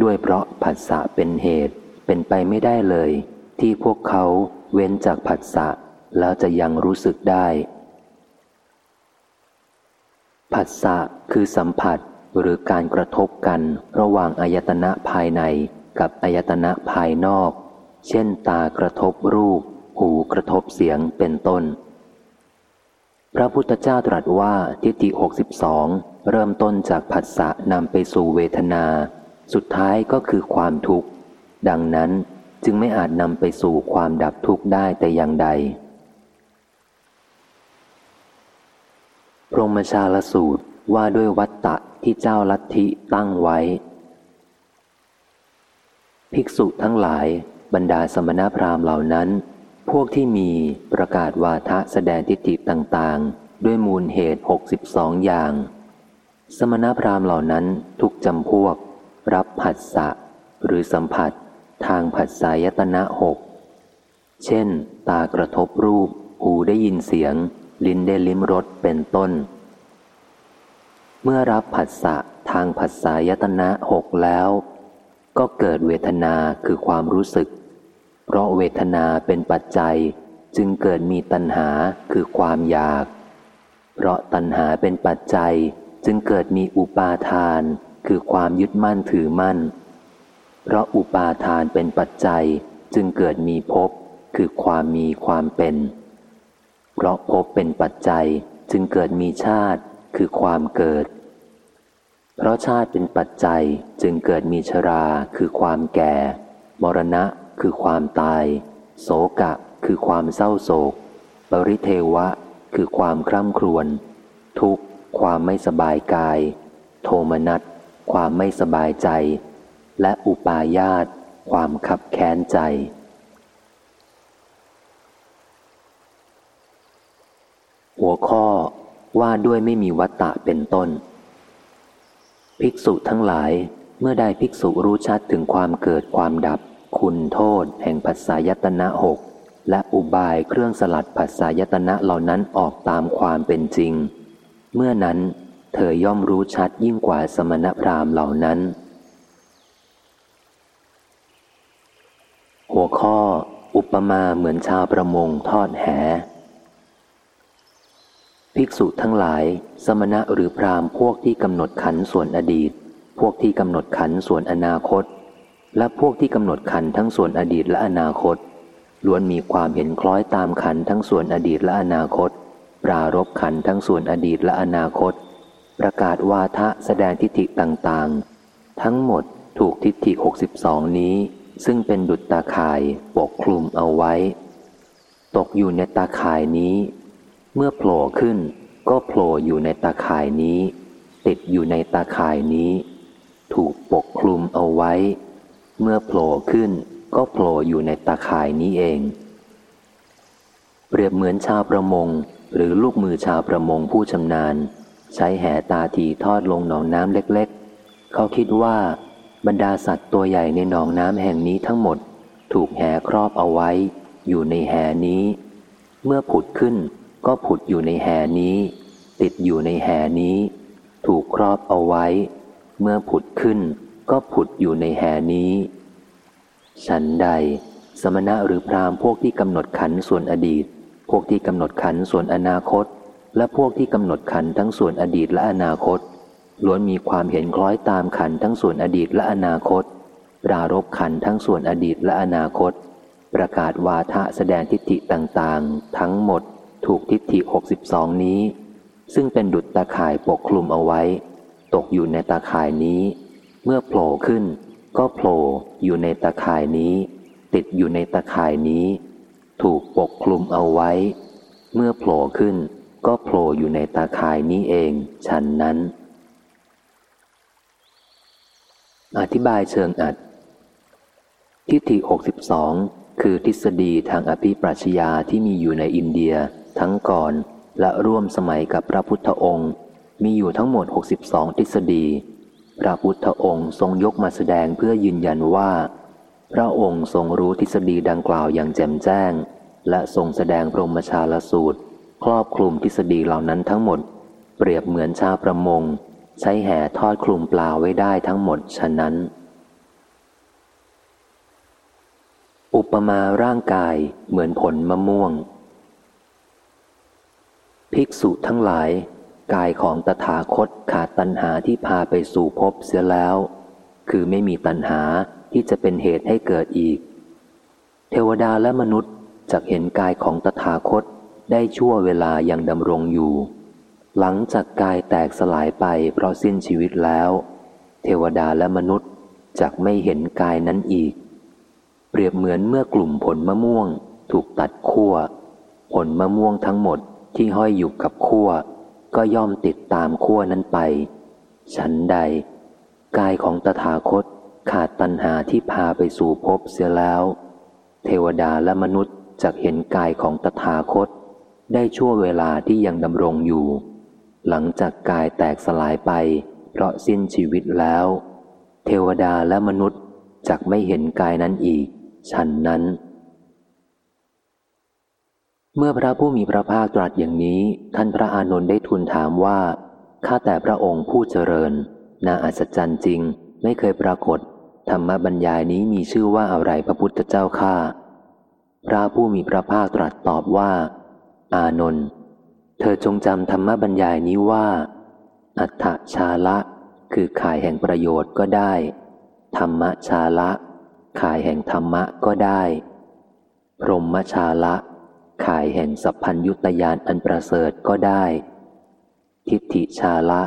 ด้วยเพราะผัสสะเป็นเหตุ เป็นไปไม่ได้เลย ที่พวกเขาเว้นจากผัสสะแล้วจะยังรู้สึกได้ ผัสสะคือสัมผัสหรือการกระทบกันระหว่างอายตนะภายในกับอายตนะภายนอก เช่นตากระทบรูป หูกระทบเสียงเป็นต้น พระพุทธเจ้าตรัสว่าทิฏฐิ62 เริ่มต้นจากผัสสะนำไปสู่เวทนา สุดท้ายก็คือความทุกข์ ดังนั้นจึงไม่อาจนำไปสู่ความดับทุกข์ได้แต่อย่างใด พรหมชาลสูตรว่าด้วยวัตตะที่เจ้าลัทธิตั้งไว้ ภิกษุทั้งหลายบรรดาสมณพราหมณ์เหล่านั้น พวกที่มีประกาศวาทะแสดงทิฏฐิต่างๆ ด้วยมูลเหตุ 62 อย่าง สมณพราหมณ์เหล่านั้นทุกจำพวก รับผัสสะหรือสัมผัสทางผัสสายตนะหก เช่น ตากระทบรูป หูได้ยินเสียง ลิ้นได้ลิ้มรสเป็นต้น เมื่อรับผัสสะทางผัสสายตนะหกแล้ว ก็เกิดเวทนาคือความรู้สึก เพราะเวทนาเป็นปัจจัยจึงเกิดมีตัณหาคือความอยาก เพราะตัณหาเป็นปัจจัยจึงเกิดมีอุปาทาน คือความยึดมั่นถือมั่น เพราะอุปาทานเป็นปัจจัยจึงเกิดมีภพคือความมีความเป็น เพราะภพเป็นปัจจัยจึงเกิดมีชาติคือความเกิด เพราะชาติเป็นปัจจัยจึงเกิดมีชราคือความแก่ มรณะคือความตายโสกะคือความเศร้าโศก ปริเทวะคือความคร่ำครวญ ทุกข์ ความไม่สบายกาย โทมนัส ความไม่สบายใจ และอุปาญาต ความขับแค้นใจ หัวข้อว่าด้วยไม่มีวัตตะเป็นต้น ภิกษุทั้งหลายเมื่อได้ภิกษุรู้ชัดถึงความเกิดความดับ คุณโทษ แห่งผัสสายตนะหกและอุบายเครื่องสลัดผัสสายตนะเหล่านั้นออกตามความเป็นจริง เมื่อนั้น เธอย่อมรู้ชัดยิ่งกว่าสมณพราหมณ์เหล่านั้น หัวข้อ อุปมาเหมือนชาวประมงทอดแห ภิกษุทั้งหลาย สมณะหรือพราหมณ์พวกที่กำหนดขันส่วนอดีต พวกที่กำหนดขันส่วนอนาคต และพวกที่กำหนดขันทั้งส่วนอดีตและอนาคตล้วนมีความเห็นคล้อยตามขันทั้งส่วนอดีตและอนาคต ปรารบขันทั้งส่วนอดีตและอนาคต ประกาศวาทะแสดงทิฏฐิต่างๆ ทั้งหมดถูกทิฏฐิ 62 นี้ ซึ่งเป็นดุจตาข่ายปกคลุมเอาไว้ ตกอยู่ในตาข่ายนี้ เมื่อโผล่ขึ้นก็โผล่อยู่ในตาข่ายนี้ ติดอยู่ในตาข่ายนี้ ถูกปกคลุมเอาไว้ เมื่อโผล่ขึ้นก็โผล่อยู่ในตาข่ายนี้เอง เปรียบเหมือนชาวประมง หรือลูกมือชาวประมงผู้ชำนาญ ใช้แห่ตาทีทอดลงหนองน้ำเล็กๆ เขาคิดว่าบรรดาสัตว์ตัวใหญ่ในหนองน้ำแห่งนี้ทั้งหมด ถูกแห่ครอบเอาไว้ อยู่ในแห่นี้ เมื่อผุดขึ้นก็ผุดอยู่ในแห่นี้ ติดอยู่ในแห่นี้ ถูกครอบเอาไว้ เมื่อผุดขึ้นก็ผุดอยู่ในแห่นี้ ฉันใด สมณะหรือพราหมณ์พวกที่กำหนดขันส่วนอดีต พวกที่กำหนดขันส่วนอนาคต และพวกที่กำหนดขันทั้งส่วนอดีตและอนาคต ล้วนมีความเห็นคล้อยตามขันทั้งส่วนอดีตและอนาคต ปรารบขันทั้งส่วนอดีตและอนาคต ประกาศวาทะแสดงทิฏฐิต่างๆ ทั้งหมดถูกทิฏฐิ 62 นี้ ซึ่งเป็นดุจตาข่ายปกคลุมเอาไว้ ตกอยู่ในตาข่ายนี้ เมื่อโผล่ขึ้น ก็โผล่อยู่ในตาข่ายนี้ ติดอยู่ในตาข่ายนี้ ถูกปกคลุมเอาไว้ เมื่อโผล่ขึ้น ก็โผล่อยู่ในตาข่ายนี้เองฉันนั้น อธิบายเชิงอัด ทิฏฐิ 62 คือทฤษฎีทางอภิปรัชญาที่มีอยู่ในอินเดีย ทั้งก่อนและร่วมสมัยกับพระพุทธองค์ มีอยู่ทั้งหมด 62 ทฤษฎี พระพุทธองค์ทรงยกมาแสดงเพื่อยืนยันว่า พระองค์ทรงรู้ทฤษฎีดังกล่าวอย่างแจ่มแจ้ง และทรงแสดงพรหมชาลสูตร ครอบคลุมทฤษฎีเหล่านั้นทั้งหมด เปรียบเหมือนชาวประมง ใช้แห่ทอดคลุมปลาไว้ได้ทั้งหมดฉะนั้น อุปมาร่างกายเหมือนผลมะม่วง ภิกษุทั้งหลาย กายของตถาคตขาดตัณหาที่พาไปสู่ภพเสียแล้ว คือไม่มีตัณหาที่จะเป็นเหตุให้เกิดอีก เทวดาและมนุษย์จะเห็นกายของตถาคต ได้ชั่วเวลายังดำรงอยู่ หลังจากกายแตกสลายไปเพราะสิ้นชีวิตแล้ว เทวดาและมนุษย์จะไม่เห็นกายนั้นอีก เปรียบเหมือนเมื่อกลุ่มผลมะม่วง ถูกตัดขั้วผลมะม่วงทั้งหมดที่ห้อยอยู่กับขั้วก็ย่อมติดตามขั้วนั้นไป ฉันใด กายของตถาคตขาดตัณหาที่พาไปสู่ภพเสียแล้ว เทวดาและมนุษย์จะเห็นกายของตถาคต ได้ชั่วเวลาที่ยังดำรงอยู่ หลังจากกายแตกสลายไป เพราะสิ้นชีวิตแล้ว เทวดาและมนุษย์จักไม่เห็นกายนั้นอีก ฉันนั้น เมื่อพระผู้มีพระภาคตรัสอย่างนี้ ท่านพระอานนท์ได้ทูลถามว่า ข้าแต่พระองค์ผู้เจริญ น่าอัศจรรย์จริง ไม่เคยปรากฏ ธรรมบรรยายนี้มีชื่อว่าอะไรพระพุทธเจ้าข้าพระผู้มีพระภาคตรัสตอบว่า อานนท์เธอจงจำธรรมบรรยายนี้ว่า อัฏฐชาละ คือข่ายแห่งประโยชน์ก็ได้ ธรรมชาละข่ายแห่งธรรมะก็ได้ พรหมชาละข่ายแห่งสัพพัญยุตยานอันประเสริฐก็ได้ ทิฏฐิชาละ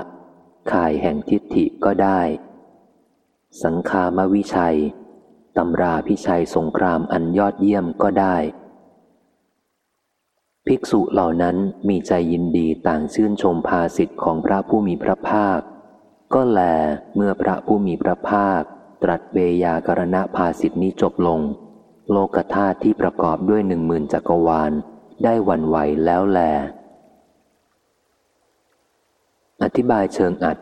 ข่ายแห่งทิฏฐิก็ได้ สังคามวิชัยตำราพิชัยสงครามอันยอดเยี่ยมก็ได้ ภิกษุเหล่านั้นมีใจยินดีต่างชื่นชมภาสิทธิ์ของพระผู้มีพระภาค ก็แลเมื่อพระผู้มีพระภาค ตรัสเบยากรณะภาสิทธินี้จบลง โลกธาตุที่ประกอบด้วยหนึ่งหมื่นจักรวาล ได้หวันไหวแล้วแล อธิบายเชิงอัด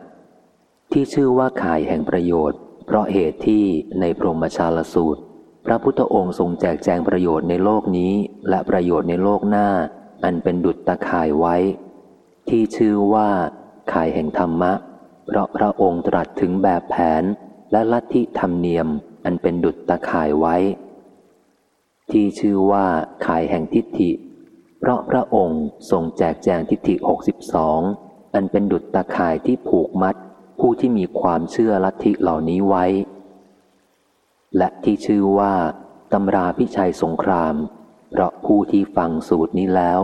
ที่ชื่อว่าข่ายแห่งประโยชน์ เพราะเหตุที่ในพรหมชาลสูตร พระพุทธองค์ทรงแจกแจงประโยชน์ในโลกนี้ และประโยชน์ในโลกหน้า อันเป็นดุจตะข่ายไว้ ที่ชื่อว่าข่ายแห่งธรรมะ เพราะพระองค์ตรัสถึงแบบแผนและลัทธิธรรมเนียม อันเป็นดุจตะข่ายไว้ ที่ชื่อว่าข่ายแห่งทิฏฐิ เพราะพระองค์ทรงแจกแจงทิฏฐิหกสิบสองอันเป็นดุจตะข่ายที่ผูกมัด ผู้ที่มีความเชื่อลัทธิเหล่านี้ไว้ และที่ชื่อว่าตำราพิชัยสงคราม เพราะผู้ที่ฟังสูตรนี้แล้ว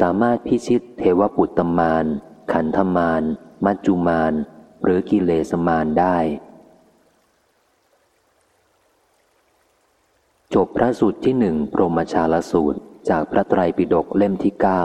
สามารถพิชิตเทวปุตตมาน ขันธมาน มัจจุมาน หรือกิเลสมานได้ จบพระสูตรที่หนึ่งพรมชาลสูตรจากพระไตรปิฎกเล่มที่เก้า